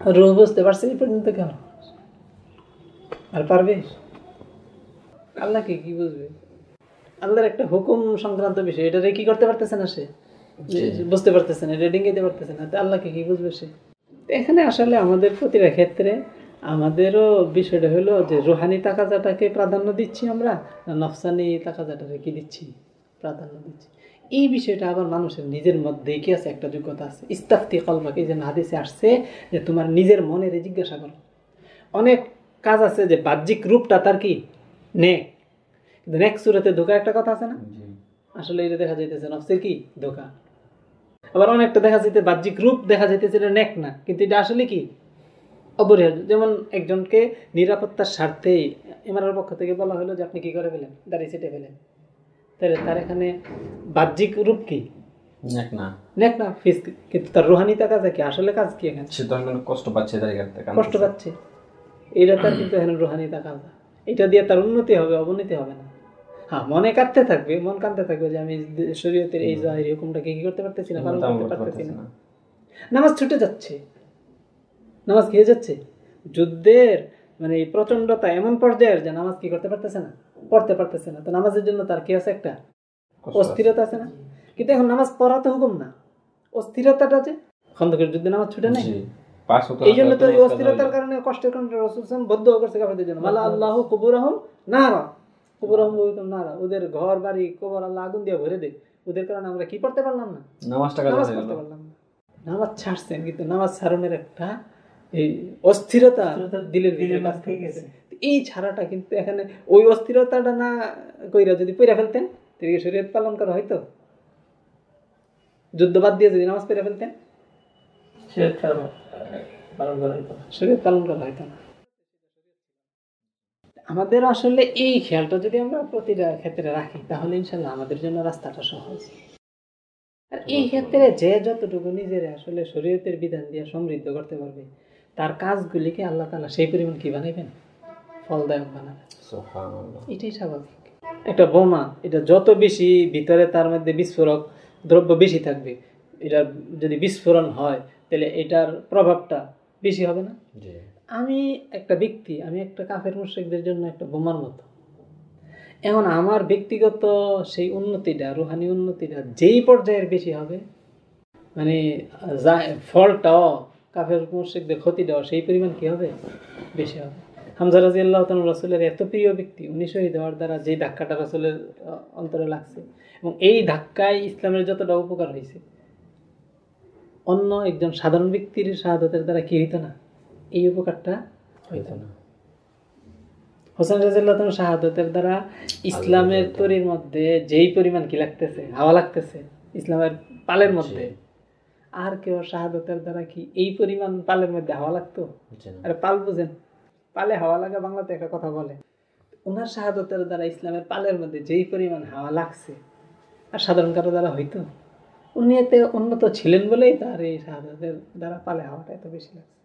Speaker 1: রুহ বুঝতে পারছে এই পর্যন্ত কেন আর পারবে আল্লাহকে কি বুঝবে? আল্লাহর একটা হুকুম সংক্রান্ত বিষয় এটা কি করতে পারতেছে না সে? বুঝতে পারতেছে না রেডিং দিতে পারতেছে না তো আল্লাহকে কি বুঝবে সে? এখানে আসলে আমাদের প্রতিটা ক্ষেত্রে আমাদেরও বিষয়টা হলো যে রুহানি তাকাজাটাকে প্রাধান্য দিচ্ছি আমরা না নফসানি তাকাজাটাকে কি দিচ্ছি? প্রাধান্য দিচ্ছি। এই বিষয়টা আবার মানুষের নিজের মধ্যেই কি আছে একটা যোগ্যতা আছে। ইস্তাফতি কলবাকে যে হাদিসে আসছে যে তোমার নিজের মনের জিজ্ঞাসা করো। অনেক কাজ আছে যে বাহ্যিক রূপটা তার কি? নে কিন্তু নেক্সট সুরাতে ধোকা একটা কথা আছে না? আসলে এটা দেখা যাইতেছে নফসের কি? ধোকা। আবার অনেকটা দেখা যাইতে বাহ্যিক রূপ দেখা যাইতেছে এটা নেক না কিন্তু এটা আসলে কি? অপরিহার্য। যেমন একজনকে নিরাপত্তার স্বার্থেই এমআরের পক্ষ থেকে বলা হলো যে আপনি কি করে ফেলেন? দাঁড়িয়ে চেটে ফেলেন। তাহলে তার এখানে বাহ্যিক রূপ কি?
Speaker 2: নেক না।
Speaker 1: ফিস কিন্তু তার রোহানিতা কাজ কি? আসলে কাজ কি এখানে?
Speaker 2: সে তো কষ্ট পাচ্ছে
Speaker 1: কষ্ট পাচ্ছে। এটা তার কিন্তু এখানে রোহানিতা কাজ এটা দিয়ে তার উন্নতি হবে অবনতি হবে না। হ্যাঁ মনে কাঁদতে থাকবে মন কাঁদতে থাকবে যে আমি শরীয়তের এই জাহিরি হুকুমটাকে কি করতে পারতেছি না পালন করতে পারতেছি না। নামাজ ছুটে যাচ্ছে। নামাজ খেয়ে যাচ্ছে? যুদ্ধের মানে প্রচন্ডতা এমন পর্যায়ের যে নামাজ কি করতে পারতেছে না। পড়তে পারতেছে না। তো নামাজের জন্য তার কি আছে একটা? অস্থিরতা আছে না? কিন্তু এখন নামাজ পড়া তো হুকুম না। অস্থিরতাটা যে খন্দকের যুদ্ধে নামাজ ছুটে নাই? এই জন্য তো অস্থিরতার কারণে কষ্টের কারণে রসুল বদ্ধ করছে কাফেরদের জন্য। মালা আল্লাহ কুবুরাহম নারা। কুবুরাহম বইতুম নারা। ওদের ঘর বাড়ি কবর আল্লাহ আগুন দিয়ে ভরে দে ওদের কারণে আমরা কি পড়তে পারলাম না?
Speaker 2: নামাজটা
Speaker 1: নামাজ পড়তে পারলাম না। নামাজ ছাড়ছেন কিন্তু নামাজ ছাড়নের একটা এই অস্থিরতা দিলের ভিতরে কাজ করতেছে। এই ছাড়াটা কিন্তু এখানে ওই অস্থিরতাটা না কইরা যদি পইরা ফেলতেন কি শরীয়ত পালন করা হয়তো যুদ্ধ বাদ দিয়ে যদি নামাজ পড়ে ফেলতেন? শরীয়ত পালন করা হয়তো না। আমাদের আসলে এই খেয়ালটা যদি আমরা প্রতিটা ক্ষেত্রে রাখি তাহলে ইনশাল্লাহ আমাদের জন্য রাস্তাটা সহজ। আর এই ক্ষেত্রে যে যতটুকু নিজের আসলে শরীয়তের বিধান দিয়ে সমৃদ্ধ করতে পারবে তার কাজগুলিকে আল্লাহ তালা সেই পরিমাণ কি বানাইবেন? ফলদায়ক বানাবেন এটাই স্বাভাবিক। একটা বোমা এটা যত বেশি ভিতরে তার মধ্যে বিস্ফোরক দ্রব্য বেশি থাকবে এটা যদি বিস্ফোরণ হয় তাহলে এটার প্রভাবটা বেশি হবে না? আমি একটা ব্যক্তি আমি একটা কাফের মুশ্রিকদের জন্য একটা বোমার মতো। এখন আমার ব্যক্তিগত সেই উন্নতিটা রুহানি উন্নতিটা যেই পর্যায়ের বেশি হবে মানে যা- ফলটাও কাফের মুশ্রিকদের ক্ষতিটাও সেই পরিমাণ কি হবে? বেশি হবে। হামজা রাজি আল্লাহ রসুলের এত প্রিয় ব্যক্তি উনি শহীদ হওয়ার দ্বারা যেই ধাক্কাটা রসুলের অন্তরে লাগছে এবং এই ধাক্কায় ইসলামের যতটা উপকার হয়েছে অন্য একজন সাধারণ ব্যক্তির শাহাদতের দ্বারা কি হইতো না? এই উপকারটা
Speaker 2: হইতো না।
Speaker 1: হোসেন রাজিল্লাহ শাহাদতের দ্বারা ইসলামের তরির মধ্যে যেই পরিমাণ কি লাগতেছে হাওয়া লাগতেছে ইসলামের পালের মধ্যে আর কেউ শাহাদতের দ্বারা কি এই পরিমাণ পালের মধ্যে হাওয়া লাগতো। আরে পাল বুঝেন। পালে হাওয়া লাগা বাংলাতে একটা কথা বলে। ওনার শাহাদতের দ্বারা ইসলামের পালের মধ্যে যেই পরিমাণ হাওয়া লাগছে আর সাধারণ কারও দ্বারা হইতো উনি এতে উন্নত ছিলেন বলেই তার এই শাহাদতের দ্বারা পালে হাওয়াটা এত বেশি লাগছে।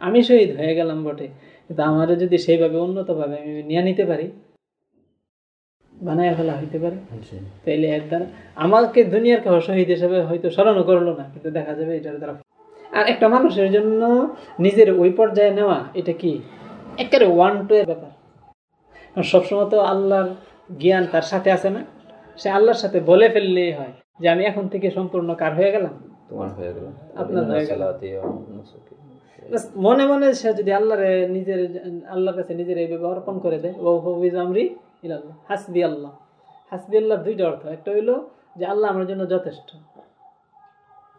Speaker 1: আমি শহীদ হয়ে গেলাম বটে কিন্তু আমারও যদি সেইভাবে উন্নতভাবে আমি নিয়ে নিতে পারি বানায় ফেলা হইতে পারে। তাইলে এর দ্বারা আমাকে দুনিয়ার কেউ শহীদ হিসেবে হয়তো স্মরণও করল না কিন্তু দেখা যাবে এটার দ্বারা আর একটা মানুষের জন্য নিজের ওই পর্যায়ে নেওয়া এটা কি? একেবারে ওয়ান টু এর ব্যাপার। কারণ সবসময় তো আল্লাহর জ্ঞান তার সাথে আছে না। সে আল্লাহর সাথে বলে ফেললেই হয় যে আমি এখন থেকে সম্পূর্ণ কার হয়ে গেলাম?
Speaker 2: তোমার হয়ে গেল
Speaker 1: আপনার হয়ে গেল। মনে মনে সে যদি আল্লাহরে নিজের আল্লাহর কাছে নিজের এই অর্পণ করে দেয় ও হবিজ আমরি ইলাল্লাহ হাসবি আল্লাহ হাসবি আল্লাহর দুইটা অর্থ। একটা হইল যে আল্লাহ আমার জন্য যথেষ্ট।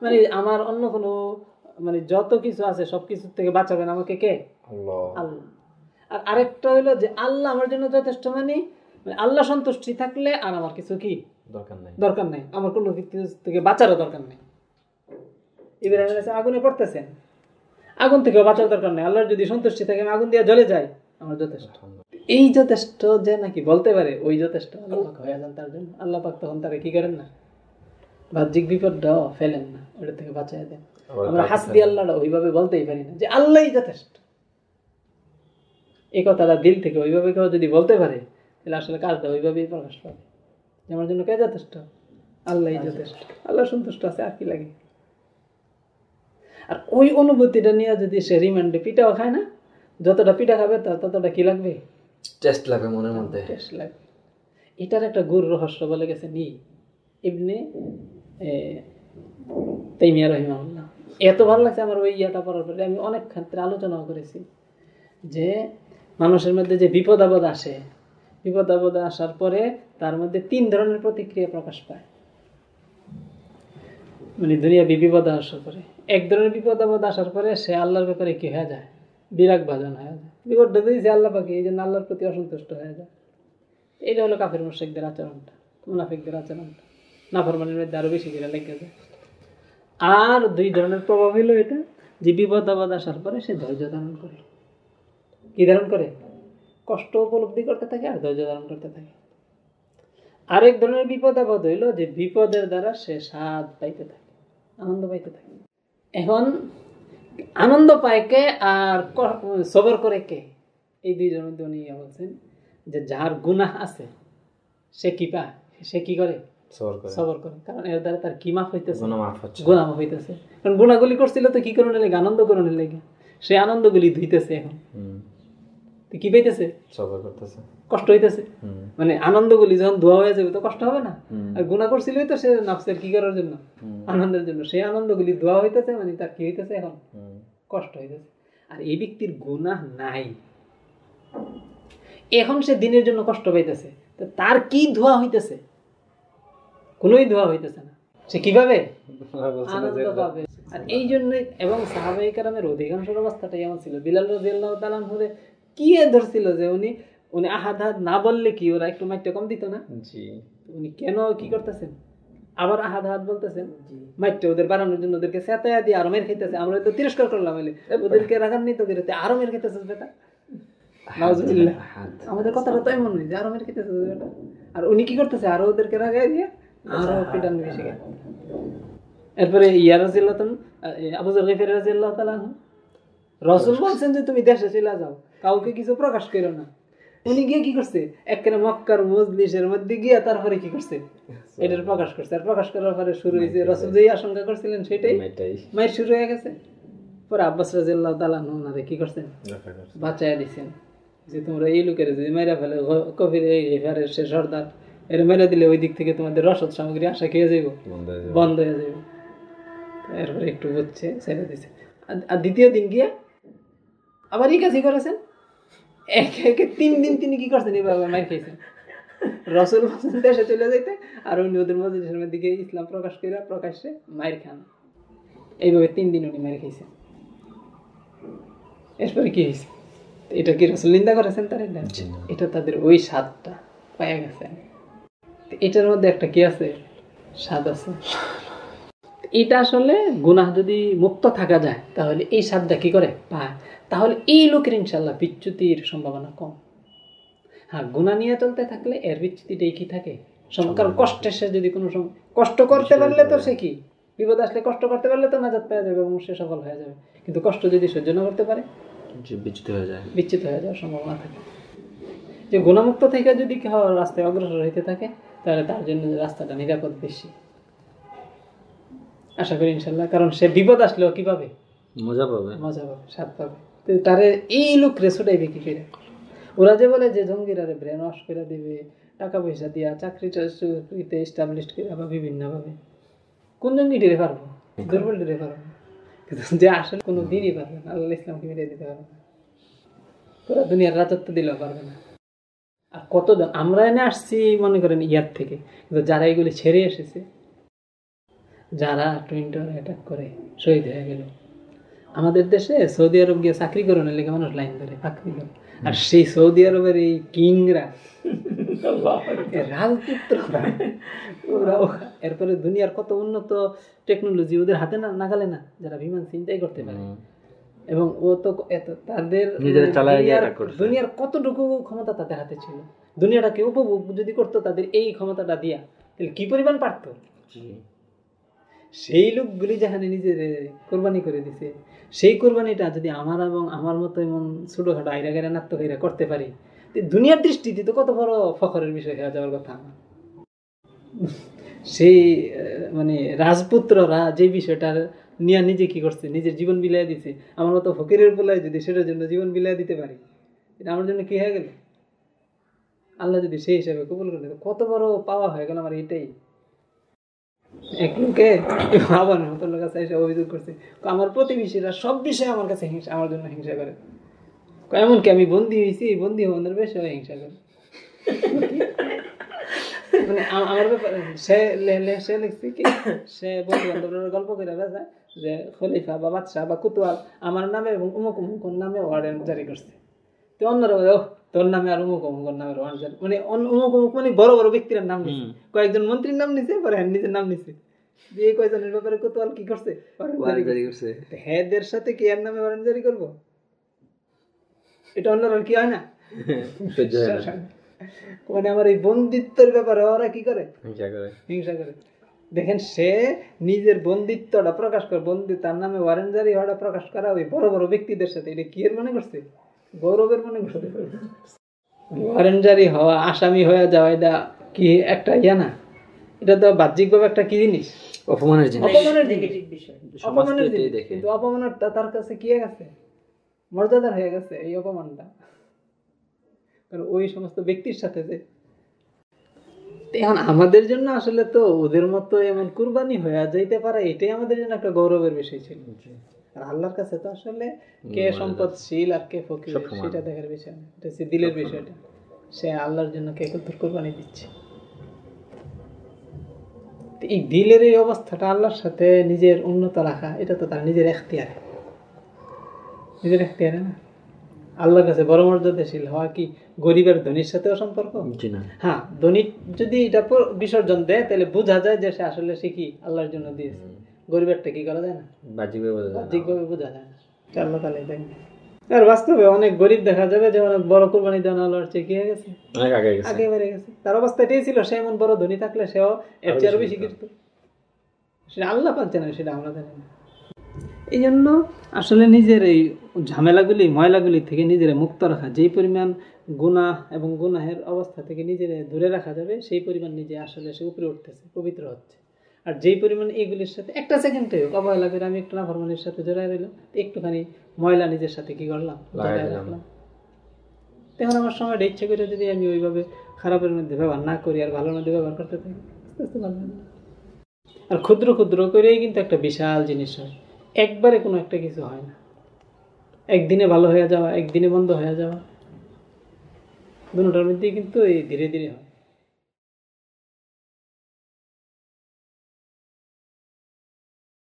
Speaker 1: মানে আমার অন্য কোনো মানে যত কিছু আছে সব কিছুর থেকে বাঁচাবেন আমাকে কে?
Speaker 2: আল্লাহ।
Speaker 1: আল্লাহ। আর আরেকটা হইল যে আল্লাহ আমার জন্য যথেষ্ট মানে মানে আল্লাহ সন্তুষ্টি থাকলে আর আমার কিছু কি?
Speaker 2: দরকার নাই।
Speaker 1: দরকার নেই। আমার কোনো কিছু থেকে বাঁচারও দরকার নেই। ইব্রাহিম আলাইহিস আগুনে পড়তেছেন আগুন থেকেও বাঁচার দরকার নেই। আল্লাহর যদি সন্তুষ্টি থাকে আমি আগুন দিয়ে জ্বলে যাই আমার যথেষ্ট। এই যথেষ্ট যে নাকি বলতে পারে ওই যথেষ্ট। আল্লাহ পাক হয়ে যান তার জন্য। আল্লাহ পাক তখন তারা কি করেন না? বাহ্যিক বিপদটাও ফেলেন না। ওটা থেকে বাঁচাই দেন। আমরা হাসবি আল্লাহটা ওইভাবে বলতেই পারি না যে আল্লাহই যথেষ্ট। এই কথাটা দিল থেকে ওইভাবে কেউ যদি বলতে পারে তাহলে আসলে কাজটা ওইভাবেই প্রকাশ পাবে। আমার জন্য কে যথেষ্ট? আল্লাহই যথেষ্ট। আল্লাহ সন্তুষ্ট আছে আর কি লাগে? আর ওই অনুভূতিটা নিয়ে যদি সে রিমান্ডে পিঠাও খায় না যতটা পিঠা খাবে তার ততটা কি লাগবে?
Speaker 2: টেস্ট লাগবে মনের মধ্যে।
Speaker 1: টেস্ট লাগবে। এটার একটা গুর রহস্য বলে গেছে নি ইবনে এ, তাইমিয়া রহিমাউল্লাহ এত ভালো লাগছে আমার ওই ইয়াটা পড়ার পরে। আমি অনেক ক্ষেত্রে আলোচনাও করেছি যে মানুষের মধ্যে যে বিপদ আপদ আসে বিপদ আপদ আসার পরে তার মধ্যে তিন ধরনের প্রতিক্রিয়া প্রকাশ পায়। মানে দুনিয়া বিপদ আসার পরে। এক ধরনের বিপদ আপদ আসার পরে সে আল্লাহর ব্যাপারে কি হয়ে যায়? বিরাগ ভাজন হয়ে যায়। বিপদটা দিয়েছে আল্লাহ পাকে, এই জন্য আল্লাহর প্রতি অসন্তুষ্ট হয়ে যায়। এটা হলো কাফের মুর্শিকদের আচরণটা, মুনাফিকদের আচরণটা। নাফরমানের মধ্যে আরও বেশি করে লেগে যায়। আর দুই ধরনের প্রভাব হলো এটা, যে বিপদ আপদ আসার পরে সে ধৈর্য ধারণ করে। কি ধারণ করে? কষ্ট উপলব্ধি করতে থাকে আর ধৈর্য ধারণ করতে থাকে। আরেক ধরনের বিপদ আপদ হইল যে বিপদের দ্বারা সে স্বাদ পাইতে থাকে, আনন্দ পাইতে থাকে। এখন আনন্দ পায় কে আর সবর করে কে? এই দুইজনের মধ্যে উনি বলছেন যে যার গুনাহ আছে, সে কি পায়? সে কি করে?
Speaker 2: সবর করে।
Speaker 1: কারণ এর দ্বারা তার কি মাফ হইতেছে?
Speaker 2: গুনাহ মাফ হচ্ছে।
Speaker 1: গুণা হইতেছে। কারণ গুণাগুলি করছিল তো কি করণের লেগে? আনন্দ করণের লেগে। সে আনন্দগুলি ধুইতেছে এখন। কি পাইতেছে?
Speaker 2: সবর করতেছে।
Speaker 1: কষ্ট হইতেছে। মানে আনন্দগুলি যখন ধোয়া হয়ে যাবে তো কষ্ট হবে না? আর গুণা করছিলই তো সে নফসের কি করার জন্য? আনন্দের জন্য। সেই আনন্দগুলি ধোয়া হইতেছে মানে তার কি হইতেছে এখন? কষ্ট হইতেছে। আর এই ব্যক্তির গুনাহ নাই। এখন সে দিনের জন্য কষ্ট পাইতেছে। তার কি ধোয়া হইতেছে? কোনোই ধোয়া হইতেছে না। সে কীভাবে? আনন্দ পাবে আর এই জন্যই এবং সাহাবাই কারামের অধিকাংশ অবস্থাটাই এমন ছিল। বিলাল রাজিয়াল্লাহ তালান হলে কি ধরছিল যে উনি উনি আহাদ হাত না বললে কি ওরা একটু মাইটটা কম দিত না?
Speaker 2: জি।
Speaker 1: উনি কেন কি করতেছেন? আবার আহাদ হাত বলতেছেন? মাইটটা ওদের বাড়ানোর জন্য ওদেরকে সেতায়া দিয়ে আরও মের খাইতেছে। আমরা তো তিরস্কার করলাম হলে ওদেরকে রাগান্বিত করে আরও মের খাইতেছে বেটা। আমাদের কথাটা তো এমন নয় যে আরও মের খাইতেছে বেটা। আর উনি কি করতেছে? আরও ওদেরকে রাগাই দিয়ে আরও পিটান বেশি এরপরে ইয়া রাজিল্লাহ আবু রসুল বলছেন যে তুমি দেশে চলে যাও কাউকে কিছু প্রকাশ করো না উনি গিয়ে কি করছে একেবারে মক্কার মজলিসের মধ্যে গিয়ে তারপরে কি করছে এটার প্রকাশ করছে আর প্রকাশ করার পরে শুরু হয়েছে রসুল যেই আশঙ্কা করছিলেন সেটাই মায়ের শুরু হয়ে গেছে পরে আব্বাস রাজিয়াল্লাহ তাআলা ওনারে কি করছেন বাঁচাইয়া দিছেন যে তোমরা এই লোকের যদি মেরা ফেলে কবির এই সে সর্দার এর মেরে দিলে ওই দিক থেকে তোমাদের রসদ সামগ্রী আশা খেয়ে যাইব।
Speaker 2: বন্ধ হয়ে যাবে।
Speaker 1: বন্ধ হয়ে যাবে এরপরে একটু হচ্ছে ছেড়ে দিছে। আর- দ্বিতীয় দিন গিয়ে আবার এই কাজই করেছেন? একে একে তিন দিন তিনি কি করছেন? এইভাবে মার খেয়েছেন রসুল দেশে চলে যাইতে। আর উনি ওদের মধ্যে দিকে ইসলাম প্রকাশ করে প্রকাশ্যে মায়ের খান। এইভাবে তিন দিন উনি মেরে খেয়েছেন এরপরে কি হয়েছে এটা কি রসুল নিন্দা করেছেন তার? এটা এটা তাদের ওই স্বাদটা পাওয়া গেছে এটার মধ্যে একটা কি আছে? স্বাদ আছে। এটা আসলে গুনাহ যদি মুক্ত থাকা যায় তাহলে এই স্বাদটা কি করে পায়? তাহলে এই লোকের ইনশাল্লাহ বিচ্যুতির সম্ভাবনা কম। হ্যাঁ গুণা নিয়ে চলতে থাকলে এর বিচ্যুতিটাই কি থাকে? কারণ কষ্টের সে যদি কোনো সময় কষ্ট করতে পারলে তো সে কি? বিপদ আসলে কষ্ট করতে পারলে তো নাজাত পাওয়া যাবে এবং সে সফল হয়ে যাবে। কিন্তু কষ্ট যদি সহ্য না করতে পারে
Speaker 2: যে বিচ্যুত হয়ে যায়।
Speaker 1: বিচ্যুত হয়ে যাওয়ার সম্ভাবনা থাকে। যে গুণমুক্ত থেকে যদি কেউ রাস্তায় অগ্রসর হইতে থাকে তাহলে তার জন্য রাস্তাটা নিরাপদ বেশি। আশা করি ইনশাল্লাহ কারণ সে বিপদ আসলেও কি পাবে
Speaker 2: মজা পাবে।
Speaker 1: মজা পাবে স্বাদ পাবে। তারে এই লোক রেসোটাই বিক্রি করে। ওরা যে বলে যে জঙ্গিরা ব্রেন ওয়াশ করে দিবে টাকা পয়সা দিয়া চাকরি চাকরিতে এস্টাবলিশ করে বা বিভিন্নভাবে। কোন জঙ্গি ডিরে পারব? দুর্বল ডেরে পারব। কিন্তু যে আসলে কোনো দিনই পারবে না আল্লাহ ইসলামকে মিলিয়ে দিতে পারবে না। পুরো দুনিয়ার রাজত্ব দিলেও পারবে না। আর কতজন? আমরা এনে আসছি মনে করেন ইয়ার থেকে। কিন্তু যারা এগুলি ছেড়ে এসেছে যারা টুইন টাওয়ার অ্যাটাক করে শহীদ হয়ে গেল। আমাদের দেশে সৌদি আরব গিয়ে চাকরি করানোর লেগে মানুষ লাইন ধরে চাকরি করে? আর সেই সৌদি আরবের এই কিংরা রাজপুত্ররা এরপরে দুনিয়ার কত উন্নত টেকনোলজি ওদের হাতে না নাগালে না যারা বিমান চিন্তাই করতে পারে। এবং ও তো তাদের
Speaker 2: গিয়ে
Speaker 1: দুনিয়ার- কতটুকু ক্ষমতা তাদের হাতে ছিল? দুনিয়াটাকে উপভোগ যদি করতো তাদের এই ক্ষমতাটা দিয়া তাহলে কি পরিমাণ পারতো? সেই লোকগুলি যেখানে নিজের কোরবানি করে দিছে সেই কোরবানিটা যদি আমার এবং আমার মতো এমন ছোটোখাটো আইরা গাইরা নাত্মকাইরা করতে পারি দুনিয়ার দৃষ্টিতে তো কত বড় ফখরের বিষয় হয়ে যাওয়ার কথা। আমার সেই মানে রাজপুত্ররা যে বিষয়টা নিয়ে নিজে কি করছে? নিজের জীবন বিলাই দিছে। আমার মতো ফকিরের বলায় যদি সেটার জন্য জীবন বিলাই দিতে পারি, এটা আমার জন্য কি হয়ে গেল? আল্লাহ যদি সেই হিসাবে কবুল করে কত বড় পাওয়া হয়ে গেল আমার এটাই। এক লোকে আবার মতো লোক কাছে এসে অভিযোগ করছে আমার প্রতিবেশীরা সব বিষয়ে আমার কাছে হিংসা, আমার জন্য হিংসা করে। এমনকি আমি বন্দি হয়েছি, বন্দি হওয়ার বেশি হিংসা করে। মানে আমার ব্যাপারে সে লে- লে- সে লিখছে কি সে বন্ধু বান্ধবরা গল্প করে বেড়ায় যে খলিফা বা বাদশাহ বা কুতুয়াল আমার নামে এবং উমুক উমুক নামে ওয়ার্ডেন জারি করছে। তো অন্যরা বলে তোর নামে আর উমুক নামের ওয়ার্ড জারি মানে উমুক উমুক মানে বড় বড় ব্যক্তির নাম নিছে। কয়েকজন মন্ত্রীর নাম নিছে পরে হ্যাঁ নিজের নাম নিছে। দিয়ে কয়েকজনের ব্যাপারে কুতুয়াল কি করছে? ওয়ারেন্ট জারি করছে। তো সাথে কি আর নামে ওয়ারেন্ট জারি করব? এটা অন্যরা কি [LAUGHS] হয় না।
Speaker 2: সহ্য হয় না।
Speaker 1: মানে আমার এই বন্দিত্বের ব্যাপারে ওরা কি করে?
Speaker 2: হিংসা করে।
Speaker 1: দেখেন সে নিজের বন্দিত্বটা প্রকাশ করে বন্দি তার নামে ওয়ারেন্ট জারি হওয়াটা প্রকাশ করা ওই বড় বড় ব্যক্তিদের সাথে। এটা কি এর মনে করছে? গৌরবের মনে করছে। ওয়ারেন্ট জারি হওয়া আসামি হয়ে যাওয়া এটা কি একটা ইয়া না? এটা তো বাহ্যিকভাবে একটা কি জিনিস?
Speaker 2: অপমানের জিনিস।
Speaker 1: অপমানের জিনিস। অপমানের জিনিস। কিন্তু অপমানটা তার কাছে কি হয়ে গেছে? মর্যাদার হয়ে গেছে এই অপমানটা। কারণ ওই সমস্ত ব্যক্তির সাথে যে এখন আমাদের জন্য আসলে তো ওদের মতো এমন কুরবানি হয়ে যাইতে পারে এটাই আমাদের জন্য একটা গৌরবের বিষয় ছিল। আর আল্লাহর কাছে তো আসলে কে সম্পদশীল আর কে ফকির সেটা দেখার বিষয় না। এটা হচ্ছে দিলের বিষয়টা। সে আল্লাহর জন্য কে কত কোরবানি দিচ্ছে। এই দিলের এই অবস্থাটা আল্লাহর সাথে নিজের উন্নত রাখা এটা তো তার নিজের এখতিয়ারে। নিজের এখতিয়ারে না? আল্লাহর কাছে বড় মর্যাদাশীল হওয়া কি গরিবের ধনির সাথেও সম্পর্ক? হ্যাঁ ধনী যদি এটা বিসর্জন দেয় তাহলে বোঝা যায় যে সে আসলে সে কি আল্লাহর জন্য দিয়েছে। গরিবেরটা কি করা যায় না?
Speaker 2: বাহ্যিকভাবে বোঝা যায় না।
Speaker 1: আল্লাহ তালাই দেখবে আর বাস্তবে অনেক গরিব দেখা যাবে যে অনেক বড় কোরবানি দেওয়া আল্লাহর চেয়ে কি হয়ে
Speaker 2: আগে গেছে।
Speaker 1: আগে বেড়ে গেছে। তার অবস্থা এটাই ছিল সে এমন বড় ধনী থাকলে সেও এর চেয়ে আরও বেশি কিন্তু সেটা আল্লাহ পাচ্ছে না সেটা আমরা জানি না। এই জন্য আসলে নিজের এই ঝামেলাগুলি ময়লাগুলি থেকে নিজের মুক্ত রাখা যেই পরিমাণ গুনাহ এবং গুনাহের অবস্থা থেকে নিজের দূরে রাখা যাবে সেই পরিমাণ নিজে আসলে সে উপরে উঠতেছে পবিত্র হচ্ছে। আর যেই পরিমাণ এইগুলির সাথে একটা সেকেন্ডে হোক অবহেলা করে আমি একটু নাফরমানির সাথে জড়াই রইলাম একটুখানি ময়লা নিজের সাথে কি করলাম। রাখলাম। তখন আমার সময়টা ইচ্ছে করে যদি আমি ওইভাবে খারাপের মধ্যে ব্যবহার না করি আর ভালোর মধ্যে ব্যবহার করতে থাকি আস্তে আস্তে ভালো আর ক্ষুদ্র ক্ষুদ্র করেই কিন্তু একটা বিশাল জিনিস হয়। একবারে কোনো একটা কিছু হয় না। একদিনে ভালো হয়ে যাওয়া, একদিনে বন্ধ হয়ে যাওয়া। দুটার মধ্যেই কিন্তু এই ধীরে ধীরে হয়।